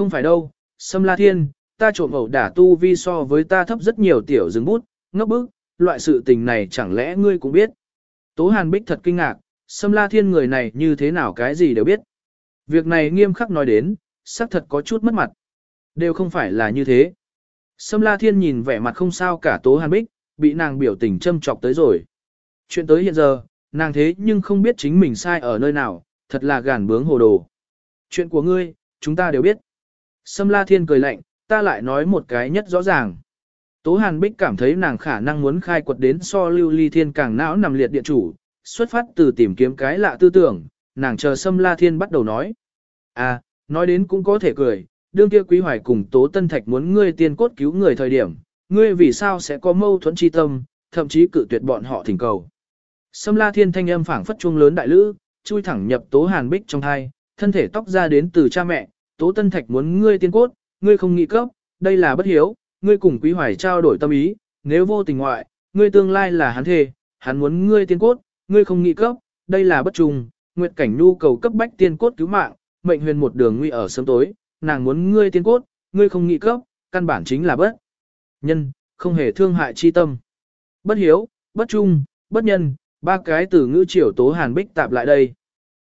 không phải đâu, Sâm La Thiên, ta trộm ẩu đả tu vi so với ta thấp rất nhiều tiểu dừng bút, ngốc bức, loại sự tình này chẳng lẽ ngươi cũng biết. Tố Hàn Bích thật kinh ngạc, Sâm La Thiên người này như thế nào cái gì đều biết. Việc này nghiêm khắc nói đến, xác thật có chút mất mặt. Đều không phải là như thế. Sâm La Thiên nhìn vẻ mặt không sao cả Tố Hàn Bích, bị nàng biểu tình châm chọc tới rồi. Chuyện tới hiện giờ, nàng thế nhưng không biết chính mình sai ở nơi nào, thật là gàn bướng hồ đồ. Chuyện của ngươi, chúng ta đều biết. Sâm La Thiên cười lạnh, ta lại nói một cái nhất rõ ràng. Tố Hàn Bích cảm thấy nàng khả năng muốn khai quật đến so lưu ly thiên càng não nằm liệt điện chủ, xuất phát từ tìm kiếm cái lạ tư tưởng, nàng chờ Sâm La Thiên bắt đầu nói. À, nói đến cũng có thể cười, đương kia quý hoài cùng Tố Tân Thạch muốn ngươi tiên cốt cứu người thời điểm, ngươi vì sao sẽ có mâu thuẫn chi tâm, thậm chí cự tuyệt bọn họ thỉnh cầu. Sâm La Thiên thanh âm phảng phất chuông lớn đại lữ, chui thẳng nhập Tố Hàn Bích trong thai, thân thể tóc ra đến từ cha mẹ, Tố Tân Thạch muốn ngươi tiên cốt, ngươi không nghĩ cấp, đây là bất hiếu, ngươi cùng Quý Hoài trao đổi tâm ý, nếu vô tình ngoại, ngươi tương lai là hắn thề, hắn muốn ngươi tiên cốt, ngươi không nghĩ cấp, đây là bất trùng, nguyệt cảnh nhu cầu cấp bách tiên cốt cứu mạng, mệnh huyền một đường nguy ở sớm tối, nàng muốn ngươi tiên cốt, ngươi không nghĩ cấp, căn bản chính là bất nhân, không hề thương hại chi tâm. Bất hiếu, bất trung, bất nhân, ba cái từ ngữ triều Tố Hàn Bích tạp lại đây.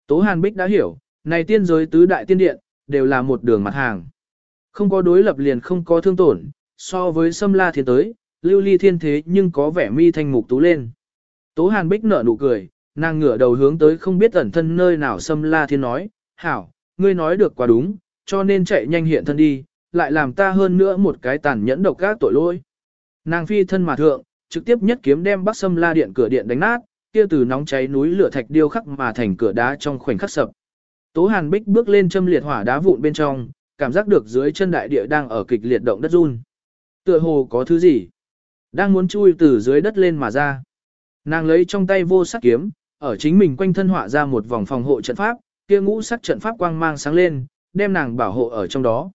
Tố Hàn Bích đã hiểu, này tiên giới tứ đại tiên điện, đều là một đường mặt hàng. Không có đối lập liền không có thương tổn, so với Sâm La Thiên tới, lưu ly thiên thế nhưng có vẻ mi thanh mục tú lên. Tố Hàn Bích nở nụ cười, nàng ngửa đầu hướng tới không biết ẩn thân nơi nào Sâm La Thiên nói, hảo, ngươi nói được quá đúng, cho nên chạy nhanh hiện thân đi, lại làm ta hơn nữa một cái tàn nhẫn độc các tội lỗi. Nàng phi thân mà thượng, trực tiếp nhất kiếm đem Bắc Sâm La điện cửa điện đánh nát, kia từ nóng cháy núi lửa thạch điêu khắc mà thành cửa đá trong khoảnh khắc sập. Tố Hàn Bích bước lên châm liệt hỏa đá vụn bên trong, cảm giác được dưới chân đại địa đang ở kịch liệt động đất run. Tựa hồ có thứ gì đang muốn chui từ dưới đất lên mà ra. Nàng lấy trong tay vô sắc kiếm, ở chính mình quanh thân họa ra một vòng phòng hộ trận pháp, kia ngũ sắc trận pháp quang mang sáng lên, đem nàng bảo hộ ở trong đó.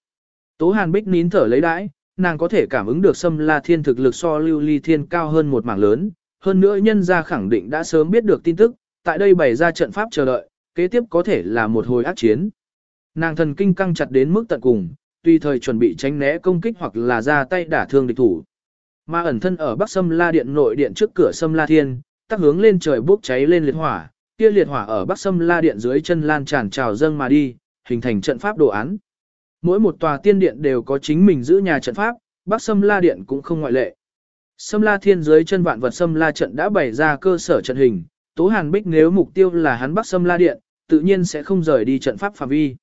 Tố Hàn Bích nín thở lấy đãi, nàng có thể cảm ứng được Sâm La Thiên thực lực so Lưu Ly Thiên cao hơn một mảng lớn, hơn nữa nhân gia khẳng định đã sớm biết được tin tức, tại đây bày ra trận pháp chờ đợi, kế tiếp có thể là một hồi ác chiến. Nàng thần kinh căng chặt đến mức tận cùng, tùy thời chuẩn bị tránh né công kích hoặc là ra tay đả thương địch thủ. Mà ẩn thân ở Bắc Sâm La Điện nội điện trước cửa Sâm La Thiên, tác hướng lên trời bốc cháy lên liệt hỏa, kia liệt hỏa ở Bắc Sâm La Điện dưới chân lan tràn trào dâng mà đi, hình thành trận pháp đồ án. Mỗi một tòa tiên điện đều có chính mình giữ nhà trận pháp, Bắc Sâm La Điện cũng không ngoại lệ. Sâm La Thiên dưới chân vạn vật Sâm La trận đã bày ra cơ sở trận hình, Tố Hàn Bích nếu mục tiêu là hắn Bắc Sâm La Điện, tự nhiên sẽ không rời đi trận pháp phạm vi.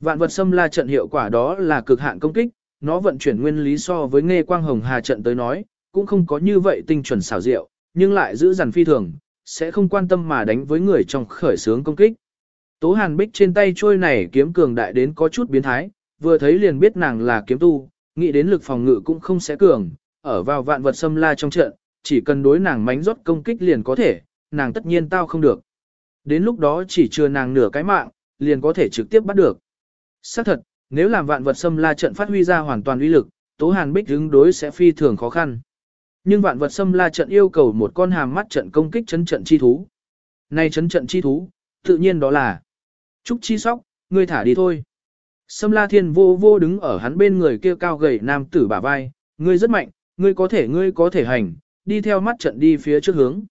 Vạn vật xâm La trận hiệu quả đó là cực hạn công kích, nó vận chuyển nguyên lý so với Nghe Quang Hồng Hà trận tới nói, cũng không có như vậy tinh chuẩn xảo diệu, nhưng lại giữ dằn phi thường, sẽ không quan tâm mà đánh với người trong khởi sướng công kích. Tố Hàn Bích trên tay trôi này kiếm cường đại đến có chút biến thái, vừa thấy liền biết nàng là kiếm tu, nghĩ đến lực phòng ngự cũng không sẽ cường, ở vào vạn vật xâm la trong trận, chỉ cần đối nàng mánh rót công kích liền có thể, nàng tất nhiên tao không được. Đến lúc đó chỉ chưa nàng nửa cái mạng, liền có thể trực tiếp bắt được. Xác thật, nếu làm vạn vật xâm la trận phát huy ra hoàn toàn uy lực, Tố Hàn Bích ứng đối sẽ phi thường khó khăn. Nhưng vạn vật xâm la trận yêu cầu một con hàm mắt trận công kích chấn trận chi thú. Nay chấn trận chi thú, tự nhiên đó là Trúc Chi Sóc, ngươi thả đi thôi. xâm La Thiên vô vô đứng ở hắn bên người kia cao gầy nam tử bả vai, ngươi rất mạnh, ngươi có thể ngươi có thể hành, đi theo mắt trận đi phía trước hướng.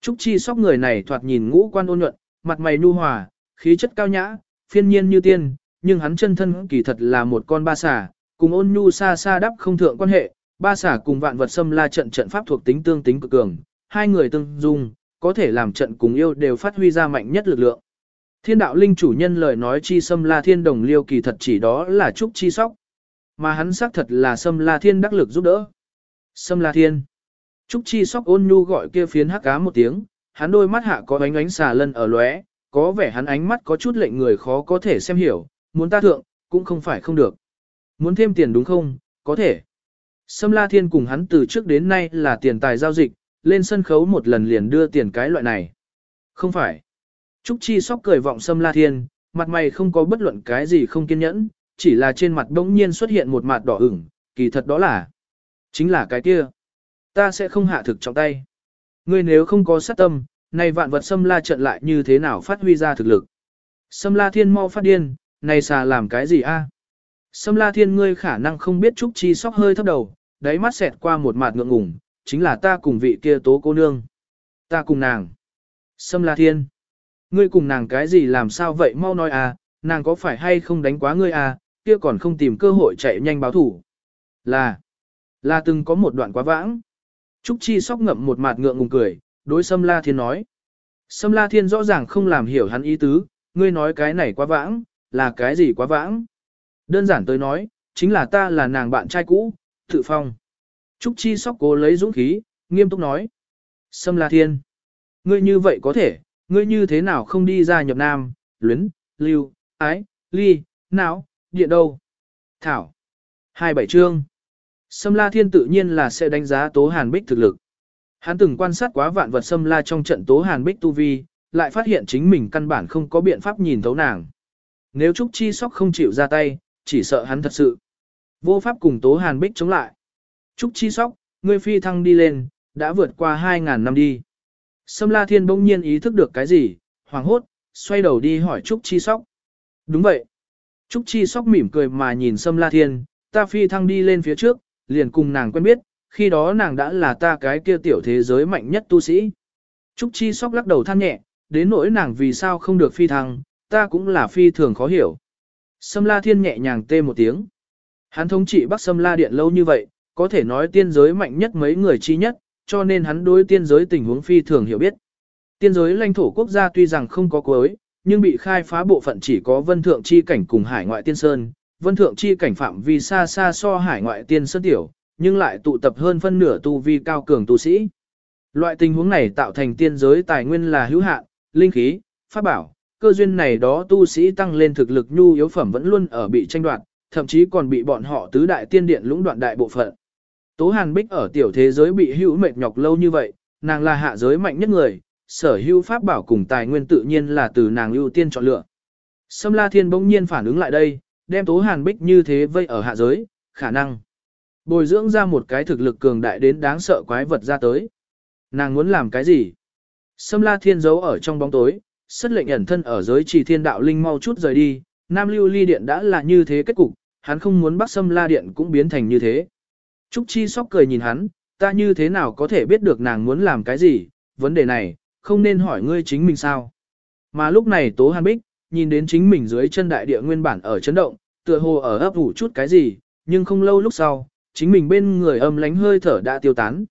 Trúc Chi Sóc người này thoạt nhìn ngũ quan ôn nhuận, mặt mày nhu hòa, khí chất cao nhã, phiên nhiên như tiên, nhưng hắn chân thân kỳ thật là một con ba xà, cùng ôn nhu xa xa đắp không thượng quan hệ, ba xà cùng vạn vật xâm La trận trận pháp thuộc tính tương tính cực cường, hai người tương dung, có thể làm trận cùng yêu đều phát huy ra mạnh nhất lực lượng. Thiên đạo linh chủ nhân lời nói chi xâm la thiên đồng liêu kỳ thật chỉ đó là trúc chi sóc. Mà hắn xác thật là xâm la thiên đắc lực giúp đỡ. Xâm la thiên. Trúc chi sóc ôn nhu gọi kia phiến hắc cá một tiếng, hắn đôi mắt hạ có ánh ánh xà lân ở lóe, có vẻ hắn ánh mắt có chút lệnh người khó có thể xem hiểu, muốn ta thượng, cũng không phải không được. Muốn thêm tiền đúng không, có thể. Sâm La Thiên cùng hắn từ trước đến nay là tiền tài giao dịch, lên sân khấu một lần liền đưa tiền cái loại này. Không phải. Trúc Chi sóc cười vọng Sâm La Thiên, mặt mày không có bất luận cái gì không kiên nhẫn, chỉ là trên mặt đống nhiên xuất hiện một mặt đỏ ửng, kỳ thật đó là, chính là cái kia. Ta sẽ không hạ thực trong tay. Ngươi nếu không có sát tâm, này vạn vật xâm La trận lại như thế nào phát huy ra thực lực. xâm La Thiên mau phát điên, này xà làm cái gì a? xâm La Thiên ngươi khả năng không biết Trúc Chi Sóc hơi thấp đầu, đáy mắt xẹt qua một mạt ngượng ngùng, chính là ta cùng vị kia tố cô nương. Ta cùng nàng. xâm La Thiên. Ngươi cùng nàng cái gì làm sao vậy mau nói à, nàng có phải hay không đánh quá ngươi à, kia còn không tìm cơ hội chạy nhanh báo thủ. Là, là từng có một đoạn quá vãng. Trúc Chi sóc ngậm một mặt ngượng ngùng cười, đối Sâm La Thiên nói. Sâm La Thiên rõ ràng không làm hiểu hắn ý tứ, ngươi nói cái này quá vãng, là cái gì quá vãng. Đơn giản tới nói, chính là ta là nàng bạn trai cũ, tự phong. Trúc Chi sóc cố lấy dũng khí, nghiêm túc nói. Sâm La Thiên, ngươi như vậy có thể, ngươi như thế nào không đi ra nhập nam, luyến, lưu, ái, ly, não, điện đâu. Thảo. Hai bảy chương. Sâm La Thiên tự nhiên là sẽ đánh giá Tố Hàn Bích thực lực. Hắn từng quan sát quá vạn vật Sâm La trong trận Tố Hàn Bích tu vi, lại phát hiện chính mình căn bản không có biện pháp nhìn thấu nàng. Nếu Trúc Chi Sóc không chịu ra tay, chỉ sợ hắn thật sự. Vô pháp cùng Tố Hàn Bích chống lại. Trúc Chi Sóc, ngươi phi thăng đi lên, đã vượt qua 2.000 năm đi. Sâm La Thiên bỗng nhiên ý thức được cái gì, hoàng hốt, xoay đầu đi hỏi Trúc Chi Sóc. Đúng vậy. Trúc Chi Sóc mỉm cười mà nhìn Sâm La Thiên, ta phi thăng đi lên phía trước, liền cùng nàng quen biết, khi đó nàng đã là ta cái kia tiểu thế giới mạnh nhất tu sĩ. Trúc Chi Sóc lắc đầu than nhẹ, đến nỗi nàng vì sao không được phi thăng, ta cũng là phi thường khó hiểu. Sâm La Thiên nhẹ nhàng tê một tiếng. Hắn thống trị Bắc Sâm La Điện lâu như vậy, có thể nói tiên giới mạnh nhất mấy người chi nhất, cho nên hắn đối tiên giới tình huống phi thường hiểu biết. Tiên giới lãnh thổ quốc gia tuy rằng không có cuối, nhưng bị khai phá bộ phận chỉ có vân thượng chi cảnh cùng hải ngoại tiên sơn. Vân thượng chi cảnh phạm vi xa xa so hải ngoại tiên sơn tiểu, nhưng lại tụ tập hơn phân nửa tu vi cao cường tu sĩ. Loại tình huống này tạo thành tiên giới tài nguyên là hữu hạn, linh khí, pháp bảo, cơ duyên này đó tu sĩ tăng lên thực lực nhu yếu phẩm vẫn luôn ở bị tranh đoạt, thậm chí còn bị bọn họ tứ đại tiên điện lũng đoạn đại bộ phận. Tố Hàn Bích ở tiểu thế giới bị hữu mệt nhọc lâu như vậy, nàng là hạ giới mạnh nhất người, sở hữu pháp bảo cùng tài nguyên tự nhiên là từ nàng ưu tiên chọn lựa. Sâm La Thiên bỗng nhiên phản ứng lại đây, đem Tố Hàn Bích như thế vây ở hạ giới, khả năng bồi dưỡng ra một cái thực lực cường đại đến đáng sợ quái vật ra tới. Nàng muốn làm cái gì? Sâm La Thiên giấu ở trong bóng tối, sất lệnh ẩn thân ở giới trì thiên đạo linh mau chút rời đi, Nam Lưu Ly Điện đã là như thế kết cục, hắn không muốn Bắc Sâm La Điện cũng biến thành như thế. Trúc Chi sóc cười nhìn hắn, ta như thế nào có thể biết được nàng muốn làm cái gì, vấn đề này, không nên hỏi ngươi chính mình sao. Mà lúc này Tố Hàn Bích, nhìn đến chính mình dưới chân đại địa nguyên bản ở chấn động, tựa hồ ở ấp ủ chút cái gì, nhưng không lâu lúc sau, chính mình bên người âm lánh hơi thở đã tiêu tán.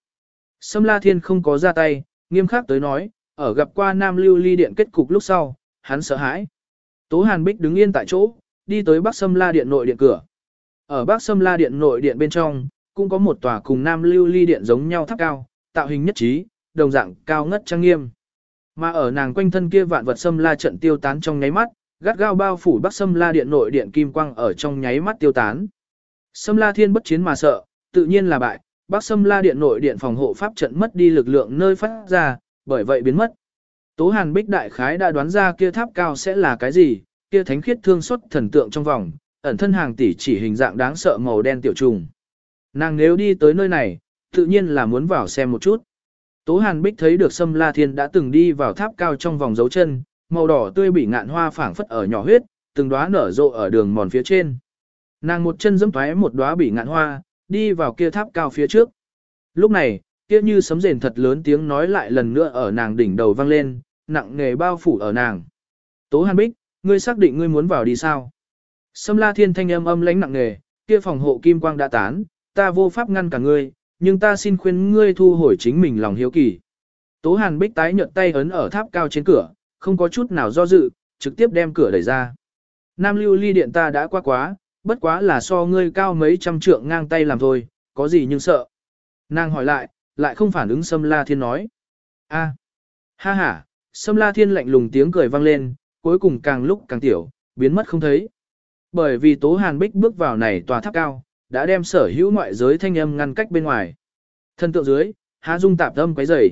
Sâm La Thiên không có ra tay, nghiêm khắc tới nói, ở gặp qua Nam Lưu Ly Điện kết cục lúc sau, hắn sợ hãi. Tố Hàn Bích đứng yên tại chỗ, đi tới Bắc Sâm La Điện nội điện cửa. Ở Bắc Sâm La Điện nội điện bên trong, cũng có một tòa cùng Nam Lưu Ly Điện giống nhau tháp cao, tạo hình nhất trí, đồng dạng cao ngất trang nghiêm. Mà ở nàng quanh thân kia vạn vật xâm La trận tiêu tán trong nháy mắt, gắt gao bao phủ Bắc xâm La Điện nội điện kim quang ở trong nháy mắt tiêu tán. xâm La Thiên bất chiến mà sợ, tự nhiên là bại, Bắc xâm La Điện nội điện phòng hộ pháp trận mất đi lực lượng nơi phát ra, bởi vậy biến mất. Tố Hàn Bích đại khái đã đoán ra kia tháp cao sẽ là cái gì, kia thánh khiết thương xuất thần tượng trong vòng, ẩn thân hàng tỷ chỉ hình dạng đáng sợ màu đen tiểu trùng. Nàng nếu đi tới nơi này, tự nhiên là muốn vào xem một chút. Tố Hàn Bích thấy được Sâm La Thiên đã từng đi vào tháp cao trong vòng dấu chân, màu đỏ tươi bị ngạn hoa phảng phất ở nhỏ huyết, từng đóa nở rộ ở đường mòn phía trên. Nàng một chân giẫm thoái một đóa bị ngạn hoa, đi vào kia tháp cao phía trước. Lúc này, kia như sấm rền thật lớn tiếng nói lại lần nữa ở nàng đỉnh đầu vang lên, nặng nghề bao phủ ở nàng. Tố Hàn Bích, ngươi xác định ngươi muốn vào đi sao? Sâm La Thiên thanh âm âm lãnh nặng nghề, kia phòng hộ kim quang đã tán, ta vô pháp ngăn cả ngươi, nhưng ta xin khuyên ngươi thu hồi chính mình lòng hiếu kỳ. Tố Hàn Bích tái nhợt tay ấn ở tháp cao trên cửa, không có chút nào do dự, trực tiếp đem cửa đẩy ra. Nam lưu ly điện ta đã qua quá, bất quá là so ngươi cao mấy trăm trượng ngang tay làm thôi, có gì nhưng sợ. Nàng hỏi lại, lại không phản ứng Sâm La Thiên nói. a ha ha, Sâm La Thiên lạnh lùng tiếng cười vang lên, cuối cùng càng lúc càng tiểu, biến mất không thấy. Bởi vì Tố Hàn Bích bước vào này tòa tháp cao, đã đem sở hữu ngoại giới thanh âm ngăn cách bên ngoài. Thân tượng dưới, há dung tạp âm quấy rầy.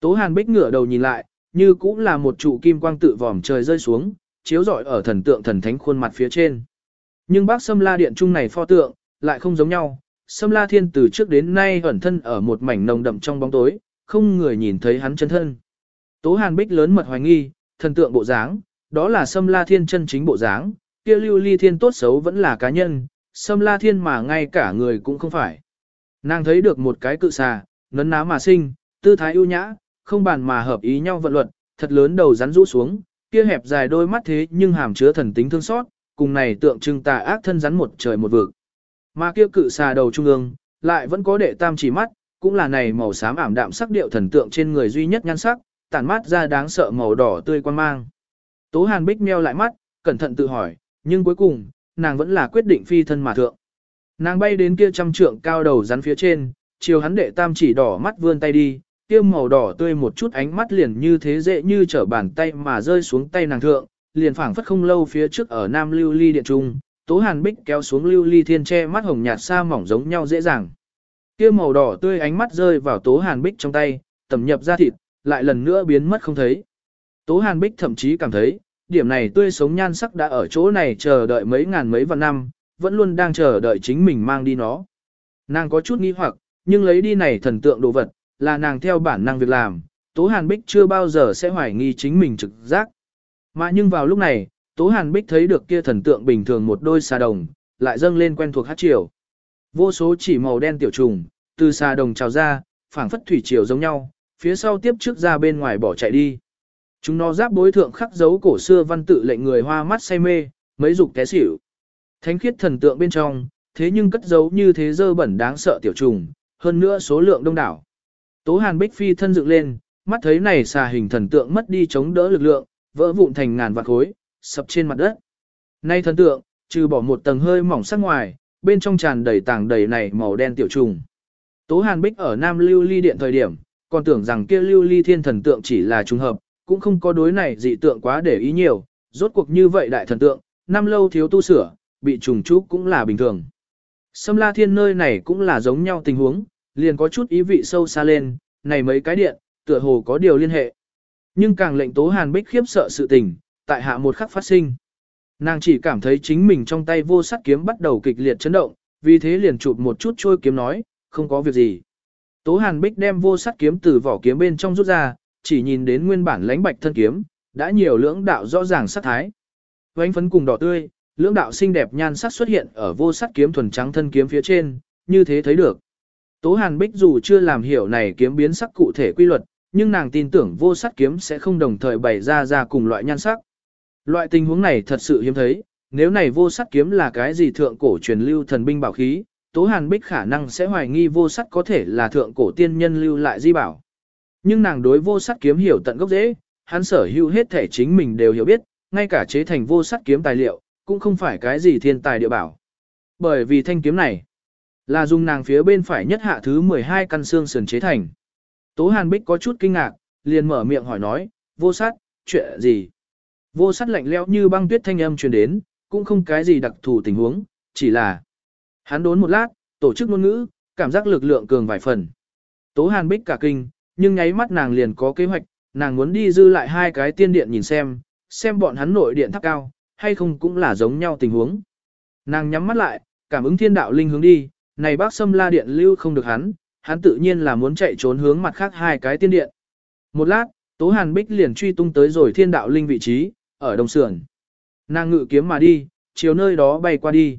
Tố Hàn Bích ngửa đầu nhìn lại, như cũng là một trụ kim quang tự vòm trời rơi xuống, chiếu rọi ở thần tượng thần thánh khuôn mặt phía trên. Nhưng bác Sâm La Điện trung này pho tượng, lại không giống nhau. Sâm La Thiên từ trước đến nay ẩn thân ở một mảnh nồng đậm trong bóng tối, không người nhìn thấy hắn chân thân. Tố Hàn Bích lớn mật hoài nghi, thần tượng bộ dáng, đó là Sâm La Thiên chân chính bộ dáng, kia lưu ly thiên tốt xấu vẫn là cá nhân, xâm la thiên mà ngay cả người cũng không phải. Nàng thấy được một cái cự xà, nấn ná mà sinh, tư thái ưu nhã, không bàn mà hợp ý nhau vận luật, thật lớn đầu rắn rũ xuống, kia hẹp dài đôi mắt thế nhưng hàm chứa thần tính thương xót, cùng này tượng trưng tà ác thân rắn một trời một vực. Mà kia cự xà đầu trung ương, lại vẫn có đệ tam chỉ mắt, cũng là này màu xám ảm đạm sắc điệu thần tượng trên người duy nhất nhan sắc, tản mát ra đáng sợ màu đỏ tươi quan mang. Tố Hàn Bích meo lại mắt, cẩn thận tự hỏi, nhưng cuối cùng, nàng vẫn là quyết định phi thân mà thượng. Nàng bay đến kia trăm trượng cao đầu rắn phía trên, chiều hắn đệ tam chỉ đỏ mắt vươn tay đi, kia màu đỏ tươi một chút ánh mắt liền như thế dễ như trở bàn tay mà rơi xuống tay nàng thượng, liền phảng phất không lâu phía trước ở Nam Lưu Ly điện trung, Tố Hàn Bích kéo xuống Lưu Ly Thiên che mắt hồng nhạt xa mỏng giống nhau dễ dàng. Kia màu đỏ tươi ánh mắt rơi vào Tố Hàn Bích trong tay, tẩm nhập ra thịt, lại lần nữa biến mất không thấy. Tố Hàn Bích thậm chí cảm thấy, điểm này tươi sống nhan sắc đã ở chỗ này chờ đợi mấy ngàn mấy vạn năm, vẫn luôn đang chờ đợi chính mình mang đi nó. Nàng có chút nghi hoặc, nhưng lấy đi này thần tượng đồ vật, là nàng theo bản năng việc làm, Tố Hàn Bích chưa bao giờ sẽ hoài nghi chính mình trực giác. Mà nhưng vào lúc này, Tố Hàn Bích thấy được kia thần tượng bình thường một đôi xà đồng, lại dâng lên quen thuộc hát triều. Vô số chỉ màu đen tiểu trùng, từ xà đồng trào ra, phảng phất thủy triều giống nhau, phía sau tiếp trước ra bên ngoài bỏ chạy đi. Chúng nó giáp bối thượng khắc dấu cổ xưa văn tự lệnh người hoa mắt say mê, mấy dục té xỉu. Thánh khiết thần tượng bên trong, thế nhưng cất giấu như thế dơ bẩn đáng sợ tiểu trùng, hơn nữa số lượng đông đảo. Tố Hàn Bích Phi thân dựng lên, mắt thấy này xà hình thần tượng mất đi chống đỡ lực lượng, vỡ vụn thành ngàn vạn khối, sập trên mặt đất. Nay thần tượng, trừ bỏ một tầng hơi mỏng sắc ngoài, bên trong tràn đầy tảng đầy này màu đen tiểu trùng. Tố Hàn Bích ở Nam Lưu Ly Điện thời điểm, còn tưởng rằng kia Lưu Ly Thiên thần tượng chỉ là trùng hợp, cũng không có đối này dị tượng quá để ý nhiều, rốt cuộc như vậy đại thần tượng, năm lâu thiếu tu sửa, bị trùng trúc cũng là bình thường. Sâm La Thiên nơi này cũng là giống nhau tình huống, liền có chút ý vị sâu xa lên, này mấy cái điện, tựa hồ có điều liên hệ. Nhưng càng lệnh Tố Hàn Bích khiếp sợ sự tình, tại hạ một khắc phát sinh. Nàng chỉ cảm thấy chính mình trong tay vô sắt kiếm bắt đầu kịch liệt chấn động, vì thế liền chụp một chút trôi kiếm nói, không có việc gì. Tố Hàn Bích đem vô sắt kiếm từ vỏ kiếm bên trong rút ra, chỉ nhìn đến nguyên bản lãnh bạch thân kiếm, đã nhiều lưỡng đạo rõ ràng sát thái. Vánh phấn cùng đỏ tươi, lưỡng đạo xinh đẹp nhan sắc xuất hiện ở vô sắt kiếm thuần trắng thân kiếm phía trên, như thế thấy được. Tố Hàn Bích dù chưa làm hiểu này kiếm biến sắc cụ thể quy luật, nhưng nàng tin tưởng vô sắt kiếm sẽ không đồng thời bày ra ra cùng loại nhan sắc. Loại tình huống này thật sự hiếm thấy, nếu này vô sắt kiếm là cái gì thượng cổ truyền lưu thần binh bảo khí, Tố Hàn Bích khả năng sẽ hoài nghi vô sắt có thể là thượng cổ tiên nhân lưu lại di bảo. Nhưng nàng đối vô sắt kiếm hiểu tận gốc dễ, hắn sở hữu hết thể chính mình đều hiểu biết, ngay cả chế thành vô sắt kiếm tài liệu, cũng không phải cái gì thiên tài địa bảo. Bởi vì thanh kiếm này, là dùng nàng phía bên phải nhất hạ thứ 12 căn xương sườn chế thành. Tố Hàn Bích có chút kinh ngạc, liền mở miệng hỏi nói, vô sát, chuyện gì? Vô sát lạnh lẽo như băng tuyết thanh âm truyền đến, cũng không cái gì đặc thù tình huống, chỉ là hắn đốn một lát, tổ chức ngôn ngữ, cảm giác lực lượng cường vài phần. Tố Hàn Bích cả kinh, nhưng nháy mắt nàng liền có kế hoạch, nàng muốn đi dư lại hai cái tiên điện nhìn xem, xem bọn hắn nội điện tháp cao, hay không cũng là giống nhau tình huống. Nàng nhắm mắt lại, cảm ứng thiên đạo linh hướng đi, này bác sâm la điện lưu không được hắn, hắn tự nhiên là muốn chạy trốn hướng mặt khác hai cái tiên điện. Một lát, Tố Hàn Bích liền truy tung tới rồi thiên đạo linh vị trí, ở đông sườn. Nàng ngự kiếm mà đi, chiều nơi đó bay qua đi.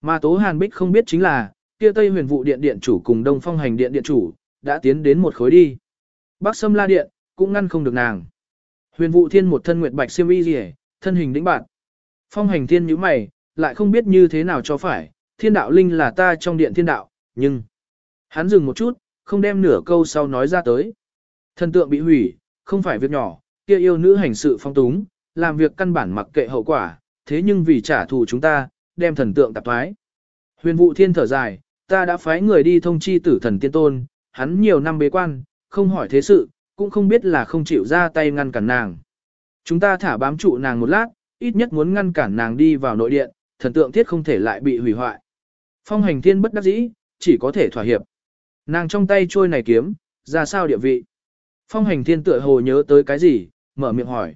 Mà Tố Hàn Bích không biết chính là, kia Tây huyền vụ điện điện chủ cùng Đông Phong hành điện điện chủ, đã tiến đến một khối đi. Bắc Sâm La Điện, cũng ngăn không được nàng. Huyền vụ thiên một thân nguyệt bạch xiêm y rỉ, thân hình đĩnh bạn. Phong hành thiên nhíu mày, lại không biết như thế nào cho phải, thiên đạo linh là ta trong điện thiên đạo, nhưng... Hắn dừng một chút, không đem nửa câu sau nói ra tới. Thần tượng bị hủy, không phải việc nhỏ, kia yêu nữ hành sự phong túng, làm việc căn bản mặc kệ hậu quả, thế nhưng vì trả thù chúng ta, đem thần tượng tạp thoái. Huyền vụ thiên thở dài, ta đã phái người đi thông chi tử thần tiên tôn, hắn nhiều năm bế quan, không hỏi thế sự, cũng không biết là không chịu ra tay ngăn cản nàng. Chúng ta thả bám trụ nàng một lát, ít nhất muốn ngăn cản nàng đi vào nội điện, thần tượng thiết không thể lại bị hủy hoại. Phong hành thiên bất đắc dĩ, chỉ có thể thỏa hiệp. Nàng trong tay trôi này kiếm, ra sao địa vị. Phong hành thiên tựa hồ nhớ tới cái gì, mở miệng hỏi.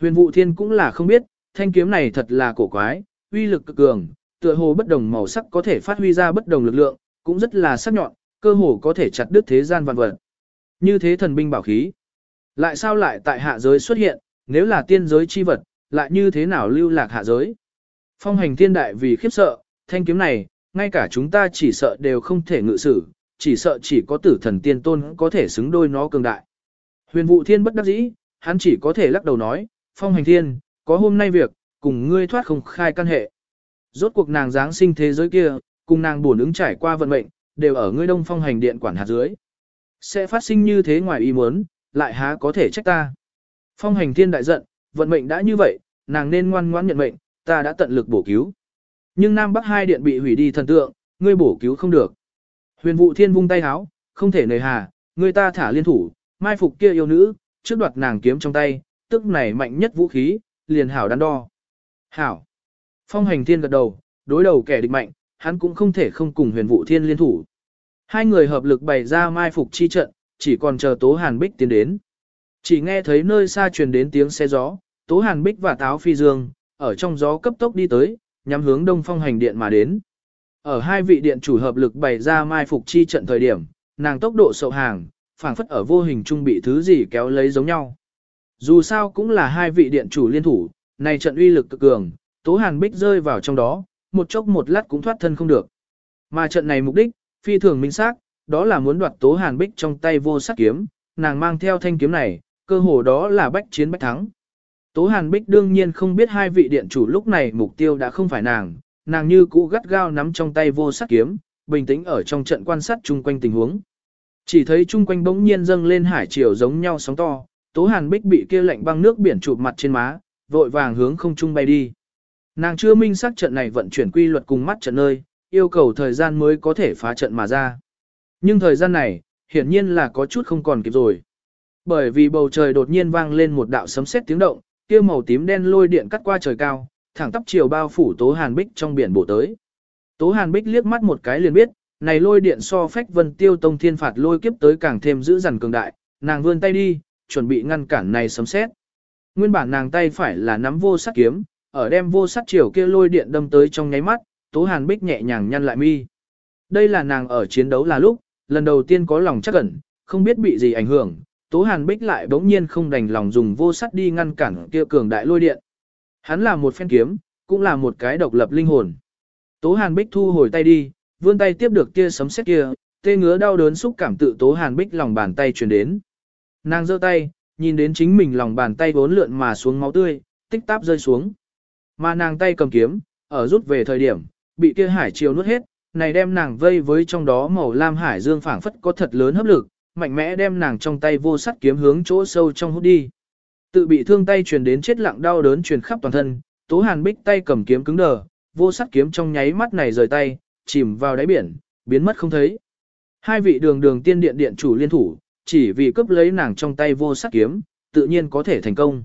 Huyền vụ thiên cũng là không biết, thanh kiếm này thật là cổ quái, uy lực cực cường, tựa hồ bất đồng màu sắc có thể phát huy ra bất đồng lực lượng, cũng rất là sắc nhọn, cơ hồ có thể chặt đứt thế gian vạn vật. Như thế thần binh bảo khí. Lại sao lại tại hạ giới xuất hiện, nếu là tiên giới chi vật, lại như thế nào lưu lạc hạ giới? Phong hành thiên đại vì khiếp sợ, thanh kiếm này, ngay cả chúng ta chỉ sợ đều không thể ngự sử, chỉ sợ chỉ có tử thần tiên tôn có thể xứng đôi nó cường đại. Huyền vụ thiên bất đắc dĩ, hắn chỉ có thể lắc đầu nói, phong hành thiên, có hôm nay việc, cùng ngươi thoát không khai căn hệ. Rốt cuộc nàng giáng sinh thế giới kia, cùng nàng buồn ứng trải qua vận mệnh, đều ở ngươi đông phong hành điện quản hạt dưới. Sẽ phát sinh như thế ngoài ý muốn, lại há có thể trách ta. Phong hành thiên đại giận, vận mệnh đã như vậy, nàng nên ngoan ngoãn nhận mệnh, ta đã tận lực bổ cứu. Nhưng Nam Bắc hai điện bị hủy đi thần tượng, ngươi bổ cứu không được. Huyền vụ thiên vung tay háo, không thể nề hà, ngươi ta thả liên thủ, mai phục kia yêu nữ, trước đoạt nàng kiếm trong tay, tức này mạnh nhất vũ khí, liền hảo đắn đo. Hảo. Phong hành thiên gật đầu, đối đầu kẻ địch mạnh, hắn cũng không thể không cùng huyền vụ thiên liên thủ. Hai người hợp lực bày ra mai phục chi trận, chỉ còn chờ Tố Hàn Bích tiến đến. Chỉ nghe thấy nơi xa truyền đến tiếng xe gió, Tố Hàn Bích và Táo Phi Dương, ở trong gió cấp tốc đi tới, nhắm hướng đông phong hành điện mà đến. Ở hai vị điện chủ hợp lực bày ra mai phục chi trận thời điểm, nàng tốc độ sậu hàng, phảng phất ở vô hình trung bị thứ gì kéo lấy giống nhau. Dù sao cũng là hai vị điện chủ liên thủ, này trận uy lực cực cường, Tố Hàn Bích rơi vào trong đó, một chốc một lát cũng thoát thân không được. Mà trận này mục đích, phi thường minh xác, đó là muốn đoạt Tố Hàn Bích trong tay vô sắc kiếm, nàng mang theo thanh kiếm này, cơ hồ đó là bách chiến bách thắng. Tố Hàn Bích đương nhiên không biết hai vị điện chủ lúc này mục tiêu đã không phải nàng, nàng như cũ gắt gao nắm trong tay vô sắc kiếm, bình tĩnh ở trong trận quan sát chung quanh tình huống. Chỉ thấy chung quanh bỗng nhiên dâng lên hải chiều giống nhau sóng to, Tố Hàn Bích bị kia lạnh băng nước biển chụp mặt trên má, vội vàng hướng không trung bay đi. Nàng chưa minh xác trận này vận chuyển quy luật cùng mắt trận nơi, yêu cầu thời gian mới có thể phá trận mà ra. Nhưng thời gian này, hiển nhiên là có chút không còn kịp rồi. Bởi vì bầu trời đột nhiên vang lên một đạo sấm sét tiếng động, kia màu tím đen lôi điện cắt qua trời cao, thẳng tắp chiều bao phủ Tố Hàn Bích trong biển bổ tới. Tố Hàn Bích liếc mắt một cái liền biết, này lôi điện so phách vân tiêu tông thiên phạt lôi kiếp tới càng thêm dữ dằn cường đại, nàng vươn tay đi, chuẩn bị ngăn cản này sấm sét. Nguyên bản nàng tay phải là nắm vô sắc kiếm, ở đem vô sắc chiều kia lôi điện đâm tới trong nháy mắt, Tố Hàn Bích nhẹ nhàng nhăn lại mi. Đây là nàng ở chiến đấu là lúc, lần đầu tiên có lòng chắc ẩn, không biết bị gì ảnh hưởng, Tố Hàn Bích lại bỗng nhiên không đành lòng dùng vô sắt đi ngăn cản kia cường đại lôi điện. Hắn là một phen kiếm, cũng là một cái độc lập linh hồn. Tố Hàn Bích thu hồi tay đi, vươn tay tiếp được kia sấm sét kia, tê ngứa đau đớn xúc cảm tự Tố Hàn Bích lòng bàn tay truyền đến. Nàng giơ tay, nhìn đến chính mình lòng bàn tay vốn lượn mà xuống máu tươi, tích táp rơi xuống. Mà nàng tay cầm kiếm, ở rút về thời điểm, bị kia hải chiều nuốt hết, này đem nàng vây với trong đó màu lam hải dương phảng phất có thật lớn hấp lực, mạnh mẽ đem nàng trong tay vô sắt kiếm hướng chỗ sâu trong hút đi. Tự bị thương tay truyền đến chết lặng đau đớn truyền khắp toàn thân, Tố Hàn Bích tay cầm kiếm cứng đờ, vô sắt kiếm trong nháy mắt này rời tay, chìm vào đáy biển, biến mất không thấy. Hai vị đường đường tiên điện điện chủ liên thủ, chỉ vì cướp lấy nàng trong tay vô sắt kiếm, tự nhiên có thể thành công.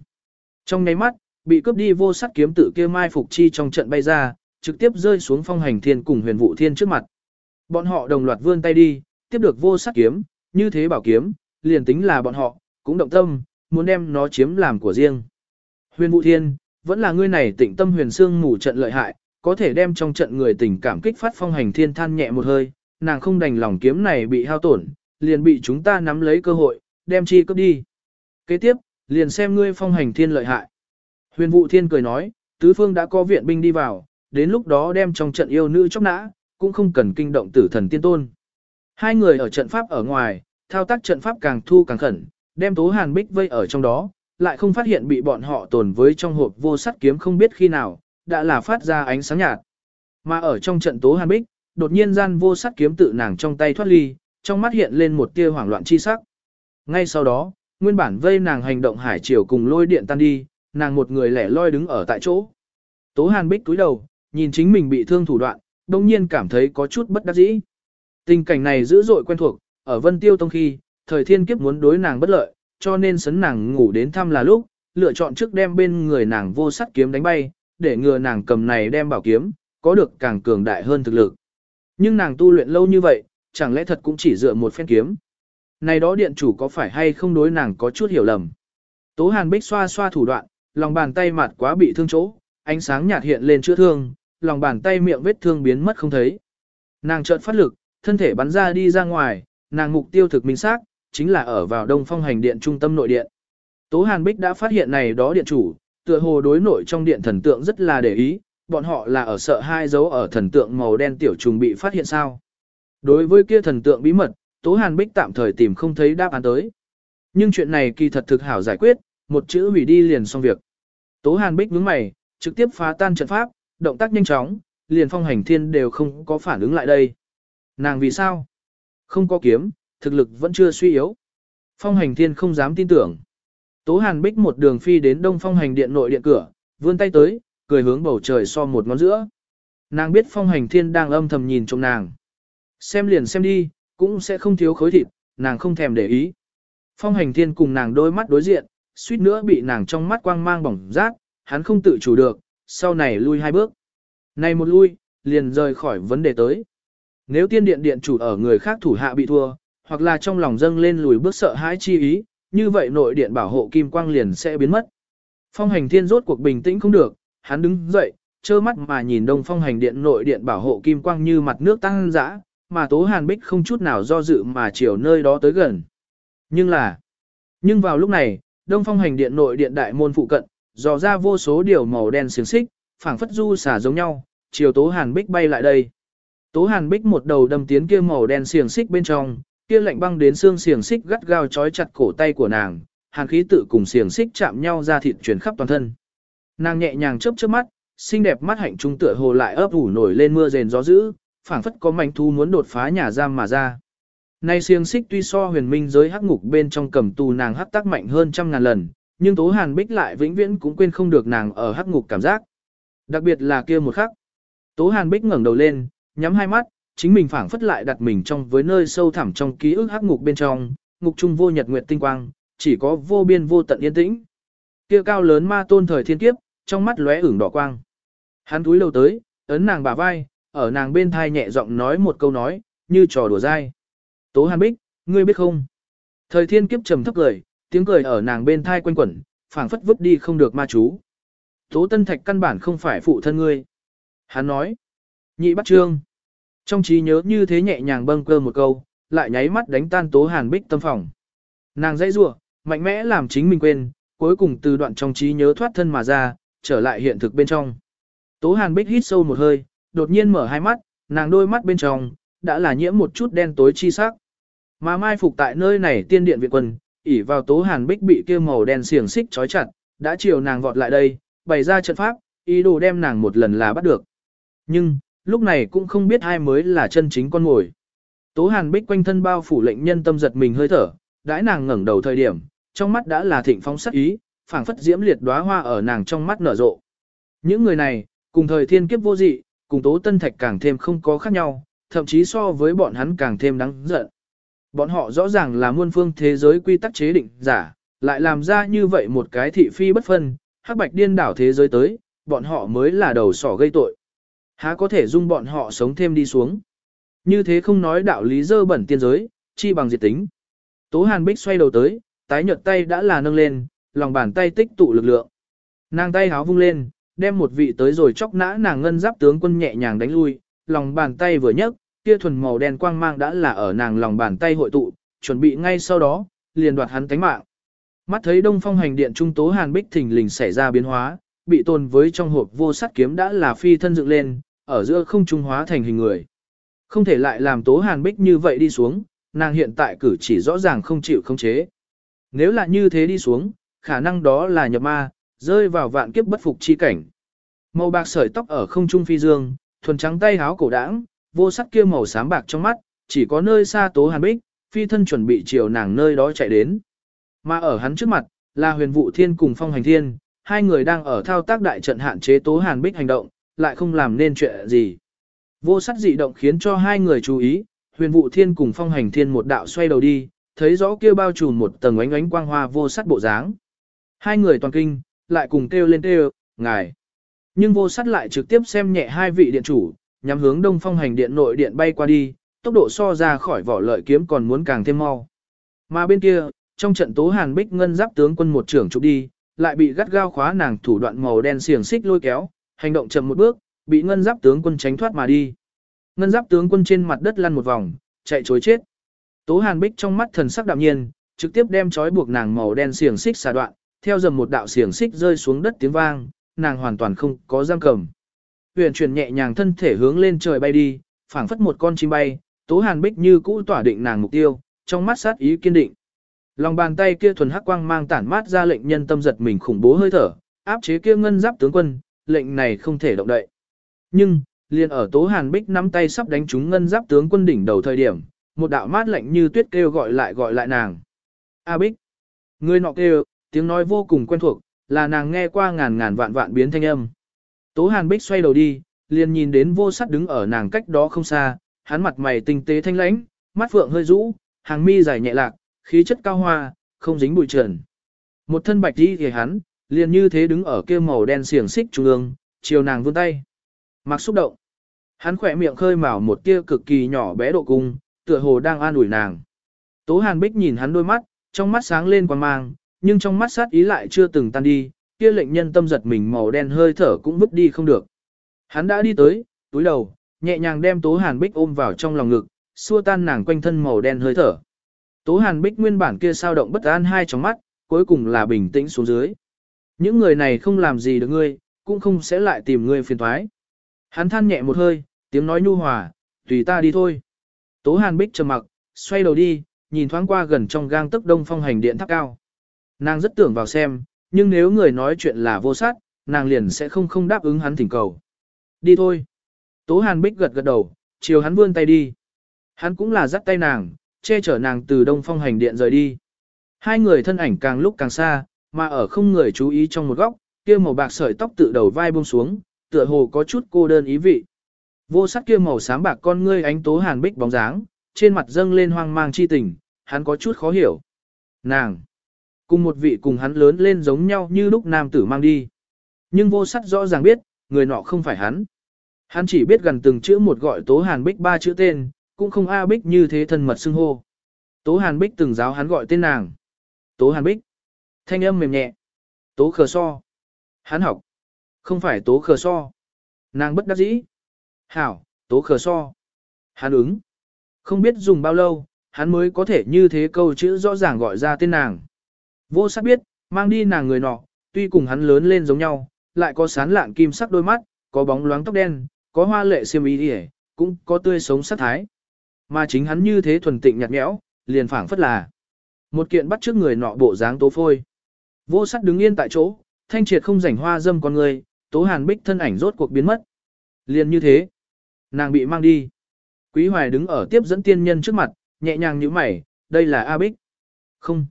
Trong nháy mắt, bị cướp đi vô sắt kiếm tự kia mai phục chi trong trận bay ra, trực tiếp rơi xuống phong hành thiên cùng huyền vụ thiên trước mặt. Bọn họ đồng loạt vươn tay đi, tiếp được vô sắc kiếm, như thế bảo kiếm, liền tính là bọn họ, cũng động tâm, muốn đem nó chiếm làm của riêng. Huyền vụ thiên, vẫn là ngươi này tịnh tâm huyền xương mù trận lợi hại, có thể đem trong trận người tình cảm kích phát phong hành thiên than nhẹ một hơi, nàng không đành lòng kiếm này bị hao tổn, liền bị chúng ta nắm lấy cơ hội, đem chi cướp đi. Kế tiếp, liền xem ngươi phong hành thiên lợi hại. Huyền vụ thiên cười nói, tứ phương đã có viện binh đi vào, đến lúc đó đem trong trận yêu nữ chóc nã, cũng không cần kinh động tử thần tiên tôn. Hai người ở trận pháp ở ngoài, thao tác trận pháp càng thu càng khẩn, đem Tố Hàn Bích vây ở trong đó, lại không phát hiện bị bọn họ tồn với trong hộp vô sắt kiếm không biết khi nào, đã là phát ra ánh sáng nhạt. Mà ở trong trận Tố Hàn Bích, đột nhiên gian vô sắt kiếm tự nàng trong tay thoát ly, trong mắt hiện lên một tia hoảng loạn chi sắc. Ngay sau đó, nguyên bản vây nàng hành động hải chiều cùng lôi điện tan đi, nàng một người lẻ loi đứng ở tại chỗ. Tố Hàn Bích cúi đầu, nhìn chính mình bị thương thủ đoạn, đồng nhiên cảm thấy có chút bất đắc dĩ. Tình cảnh này dữ dội quen thuộc, ở Vân Tiêu Tông khi, thời thiên kiếp muốn đối nàng bất lợi, cho nên sấn nàng ngủ đến thăm là lúc, lựa chọn trước đem bên người nàng vô sắt kiếm đánh bay, để ngừa nàng cầm này đem bảo kiếm, có được càng cường đại hơn thực lực. Nhưng nàng tu luyện lâu như vậy, chẳng lẽ thật cũng chỉ dựa một phen kiếm. Này đó điện chủ có phải hay không đối nàng có chút hiểu lầm. Tố Hàn Bích xoa xoa thủ đoạn, lòng bàn tay mặt quá bị thương chỗ, ánh sáng nhạt hiện lên chữa thương, lòng bàn tay miệng vết thương biến mất không thấy. Nàng chợt phát lực, thân thể bắn ra đi ra ngoài, nàng mục tiêu thực minh xác, chính là ở vào Đông Phong hành điện trung tâm nội điện. Tố Hàn Bích đã phát hiện này đó điện chủ, tựa hồ đối nội trong điện thần tượng rất là để ý, bọn họ là ở sợ hai dấu ở thần tượng màu đen tiểu trùng bị phát hiện sao. Đối với kia thần tượng bí mật, Tố Hàn Bích tạm thời tìm không thấy đáp án tới. Nhưng chuyện này kỳ thật thực hảo giải quyết, một chữ hủy đi liền xong việc. Tố Hàn Bích nhướng mày, trực tiếp phá tan trận pháp, động tác nhanh chóng, liền phong hành thiên đều không có phản ứng lại đây. Nàng vì sao? Không có kiếm, thực lực vẫn chưa suy yếu. Phong hành thiên không dám tin tưởng. Tố Hàn Bích một đường phi đến đông phong hành điện nội điện cửa, vươn tay tới, cười hướng bầu trời so một ngón giữa. Nàng biết phong hành thiên đang âm thầm nhìn trong nàng. Xem liền xem đi, cũng sẽ không thiếu khối thịt, nàng không thèm để ý. Phong hành thiên cùng nàng đôi mắt đối diện, suýt nữa bị nàng trong mắt quang mang bỏng rát, hắn không tự chủ được, sau này lui hai bước. Này một lui, liền rời khỏi vấn đề tới. Nếu tiên điện điện chủ ở người khác thủ hạ bị thua, hoặc là trong lòng dâng lên lùi bước sợ hãi chi ý, như vậy nội điện bảo hộ kim quang liền sẽ biến mất. Phong hành thiên rốt cuộc bình tĩnh không được, hắn đứng dậy, trơ mắt mà nhìn đông phong hành điện nội điện bảo hộ kim quang như mặt nước tăng dã, mà tố hàn bích không chút nào do dự mà chiều nơi đó tới gần. Nhưng là, nhưng vào lúc này, đông phong hành điện nội điện đại môn phụ cận, dò ra vô số điều màu đen xiềng xích, phảng phất du xả giống nhau, chiều tố hàn bích bay lại đây. Tố hàn bích một đầu đâm tiến kia màu đen xiềng xích bên trong, kia lạnh băng đến xương xiềng xích gắt gao trói chặt cổ tay của nàng, hàn khí tự cùng xiềng xích chạm nhau ra thịt truyền khắp toàn thân. Nàng nhẹ nhàng chớp chớp mắt, xinh đẹp mắt hạnh trung tựa hồ lại ấp ủ nổi lên mưa rền gió dữ, phảng phất có manh thu muốn đột phá nhà giam mà ra. Nay xiềng xích tuy so huyền minh giới hắc ngục bên trong cầm tù nàng hắc tác mạnh hơn trăm ngàn lần, nhưng Tố Hàn Bích lại vĩnh viễn cũng quên không được nàng ở hắc ngục cảm giác. Đặc biệt là kia một khắc. Tố Hàn Bích ngẩng đầu lên, nhắm hai mắt, chính mình phảng phất lại đặt mình trong với nơi sâu thẳm trong ký ức hắc ngục bên trong, ngục trung vô nhật nguyệt tinh quang, chỉ có vô biên vô tận yên tĩnh. Kia cao lớn ma tôn thời thiên kiếp, trong mắt lóe ửng đỏ quang. Hắn túi lâu tới, ấn nàng bả vai, ở nàng bên thai nhẹ giọng nói một câu nói, như trò đùa dai. Tố Hàn Bích, ngươi biết không? Thời thiên kiếp trầm thấp cười, tiếng cười ở nàng bên thai quanh quẩn, phảng phất vứt đi không được ma chú. Tố Tân Thạch căn bản không phải phụ thân ngươi. Hắn nói. Nhị bắt trương. Trong trí nhớ như thế nhẹ nhàng bâng cơ một câu, lại nháy mắt đánh tan Tố Hàn Bích tâm phòng. Nàng dãy rủa, mạnh mẽ làm chính mình quên, cuối cùng từ đoạn trong trí nhớ thoát thân mà ra, trở lại hiện thực bên trong. Tố Hàn Bích hít sâu một hơi, đột nhiên mở hai mắt, nàng đôi mắt bên trong, đã là nhiễm một chút đen tối chi sắc. Mà mai phục tại nơi này tiên điện viện quân, ỉ vào Tố Hàn Bích bị kia màu đen xiềng xích trói chặt, đã chiều nàng vọt lại đây, bày ra trận pháp, ý đồ đem nàng một lần là bắt được. Nhưng, lúc này cũng không biết ai mới là chân chính con mồi. Tố Hàn Bích quanh thân bao phủ lệnh nhân tâm giật mình hơi thở, đãi nàng ngẩng đầu thời điểm, trong mắt đã là thịnh phóng sắc ý, phảng phất diễm liệt đóa hoa ở nàng trong mắt nở rộ. Những người này, cùng thời thiên kiếp vô dị, cùng Tố Tân Thạch càng thêm không có khác nhau, thậm chí so với bọn hắn càng thêm đáng giận. Bọn họ rõ ràng là muôn phương thế giới quy tắc chế định giả, lại làm ra như vậy một cái thị phi bất phân, hắc bạch điên đảo thế giới tới, bọn họ mới là đầu sỏ gây tội. Há có thể dung bọn họ sống thêm đi xuống. Như thế không nói đạo lý dơ bẩn tiên giới, chi bằng diệt tính. Tố Hàn Bích xoay đầu tới, tái nhợt tay đã là nâng lên, lòng bàn tay tích tụ lực lượng. Nàng tay háo vung lên, đem một vị tới rồi chóc nã nàng ngân giáp tướng quân nhẹ nhàng đánh lui, lòng bàn tay vừa nhấc, kia thuần màu đen quang mang đã là ở nàng lòng bàn tay hội tụ, chuẩn bị ngay sau đó, liền đoạt hắn tánh mạng. Mắt thấy Đông Phong hành điện trung tố Hàn Bích thình lình xảy ra biến hóa, bị tồn với trong hộp vô sắt kiếm đã là phi thân dựng lên, ở giữa không trung hóa thành hình người. Không thể lại làm tố Hàn Bích như vậy đi xuống, nàng hiện tại cử chỉ rõ ràng không chịu không chế. Nếu là như thế đi xuống, khả năng đó là nhập ma, rơi vào vạn kiếp bất phục chi cảnh. Màu bạc sợi tóc ở không trung phi dương, thuần trắng tay háo cổ đãng, vô sắc kia màu xám bạc trong mắt, chỉ có nơi xa tố hàn bích, phi thân chuẩn bị chiều nàng nơi đó chạy đến. Mà ở hắn trước mặt, là huyền vụ thiên cùng phong hành thiên, hai người đang ở thao tác đại trận hạn chế tố hàn bích hành động, lại không làm nên chuyện gì. Vô sắc dị động khiến cho hai người chú ý, huyền vụ thiên cùng phong hành thiên một đạo xoay đầu đi, thấy rõ kia bao trùm một tầng ánh ánh quang hoa vô sắc bộ dáng. Hai người toàn kinh, lại cùng kêu lên kêu, ngài. Nhưng vô sắc lại trực tiếp xem nhẹ hai vị điện chủ, nhắm hướng đông phong hành điện nội điện bay qua đi, tốc độ so ra khỏi vỏ lợi kiếm còn muốn càng thêm mau. Mà bên kia, trong trận tố hàn bích ngân giáp tướng quân một trưởng trục đi, lại bị gắt gao khóa nàng thủ đoạn màu đen xiềng xích lôi kéo, hành động chậm một bước, bị ngân giáp tướng quân tránh thoát mà đi. Ngân giáp tướng quân trên mặt đất lăn một vòng, chạy chối chết. Tố hàn bích trong mắt thần sắc đạm nhiên, trực tiếp đem trói buộc nàng màu đen xiềng xích xà đoạn, theo dầm một đạo xiềng xích rơi xuống đất tiếng vang, nàng hoàn toàn không có giam cầm huyền chuyển nhẹ nhàng thân thể hướng lên trời bay đi, phảng phất một con chim bay, Tố Hàn Bích như cũ tỏa định nàng mục tiêu, trong mắt sát ý kiên định. Lòng bàn tay kia thuần hắc quang mang tản mát ra lệnh nhân tâm giật mình khủng bố hơi thở, áp chế kia ngân giáp tướng quân, lệnh này không thể động đậy. Nhưng, liền ở Tố Hàn Bích nắm tay sắp đánh trúng ngân giáp tướng quân đỉnh đầu thời điểm, một đạo mát lạnh như tuyết kêu gọi lại gọi lại nàng. A Bích. Người nọ kêu, tiếng nói vô cùng quen thuộc, là nàng nghe qua ngàn ngàn vạn vạn biến thanh âm. Tố Hàn Bích xoay đầu đi, liền nhìn đến vô sắt đứng ở nàng cách đó không xa, hắn mặt mày tinh tế thanh lãnh, mắt phượng hơi rũ, hàng mi dài nhẹ lạc, khí chất cao hoa, không dính bụi trần. Một thân bạch đi thì hắn, liền như thế đứng ở kia màu đen xiềng xích trung ương, chiều nàng vươn tay. Mặc xúc động. Hắn khỏe miệng khơi mào một tia cực kỳ nhỏ bé độ cung, tựa hồ đang an ủi nàng. Tố Hàn Bích nhìn hắn đôi mắt, trong mắt sáng lên quan mang, nhưng trong mắt sát ý lại chưa từng tan đi, kia lệnh nhân tâm giật mình màu đen hơi thở cũng vứt đi không được. Hắn đã đi tới, túi đầu, nhẹ nhàng đem Tố Hàn Bích ôm vào trong lòng ngực, xua tan nàng quanh thân màu đen hơi thở. Tố Hàn Bích nguyên bản kia sao động bất an hai trong mắt, cuối cùng là bình tĩnh xuống dưới. Những người này không làm gì được ngươi, cũng không sẽ lại tìm ngươi phiền thoái. Hắn than nhẹ một hơi, tiếng nói nhu hòa, tùy ta đi thôi. Tố Hàn Bích trầm mặc, xoay đầu đi, nhìn thoáng qua gần trong gang tức đông phong hành điện tháp cao. Nàng rất tưởng vào xem, nhưng nếu người nói chuyện là vô sát, nàng liền sẽ không không đáp ứng hắn thỉnh cầu. Đi thôi. Tố Hàn Bích gật gật đầu, chiều hắn vươn tay đi. Hắn cũng là dắt tay nàng, che chở nàng từ đông phong hành điện rời đi. Hai người thân ảnh càng lúc càng xa, mà ở không người chú ý trong một góc, kia màu bạc sợi tóc tự đầu vai buông xuống, tựa hồ có chút cô đơn ý vị. Vô sắc kia màu xám bạc con ngươi ánh tố hàn bích bóng dáng, trên mặt dâng lên hoang mang chi tình, hắn có chút khó hiểu. Nàng, cùng một vị cùng hắn lớn lên giống nhau như lúc nam tử mang đi. Nhưng vô sắc rõ ràng biết, người nọ không phải hắn. Hắn chỉ biết gần từng chữ một gọi tố hàn bích ba chữ tên, cũng không A bích như thế thân mật xưng hô. Tố hàn bích từng giáo hắn gọi tên nàng. Tố hàn bích. Thanh âm mềm nhẹ. Tố khờ so. Hắn học. Không phải tố khờ so. Nàng bất đắc dĩ. Hảo, tố khờ so. Hắn ứng. Không biết dùng bao lâu, hắn mới có thể như thế câu chữ rõ ràng gọi ra tên nàng. Vô sắc biết, mang đi nàng người nọ, tuy cùng hắn lớn lên giống nhau, lại có sán lạn kim sắc đôi mắt, có bóng loáng tóc đen, có hoa lệ xiêm y đi cũng có tươi sống sắc thái. Mà chính hắn như thế thuần tịnh nhạt nhẽo, liền phảng phất là một kiện bắt trước người nọ bộ dáng tố phôi. Vô sắc đứng yên tại chỗ, thanh triệt không rảnh hoa dâm con người, tố hàn bích thân ảnh rốt cuộc biến mất. Liền như thế, nàng bị mang đi. Quý hoài đứng ở tiếp dẫn tiên nhân trước mặt, nhẹ nhàng như mày, đây là A Bích. Không.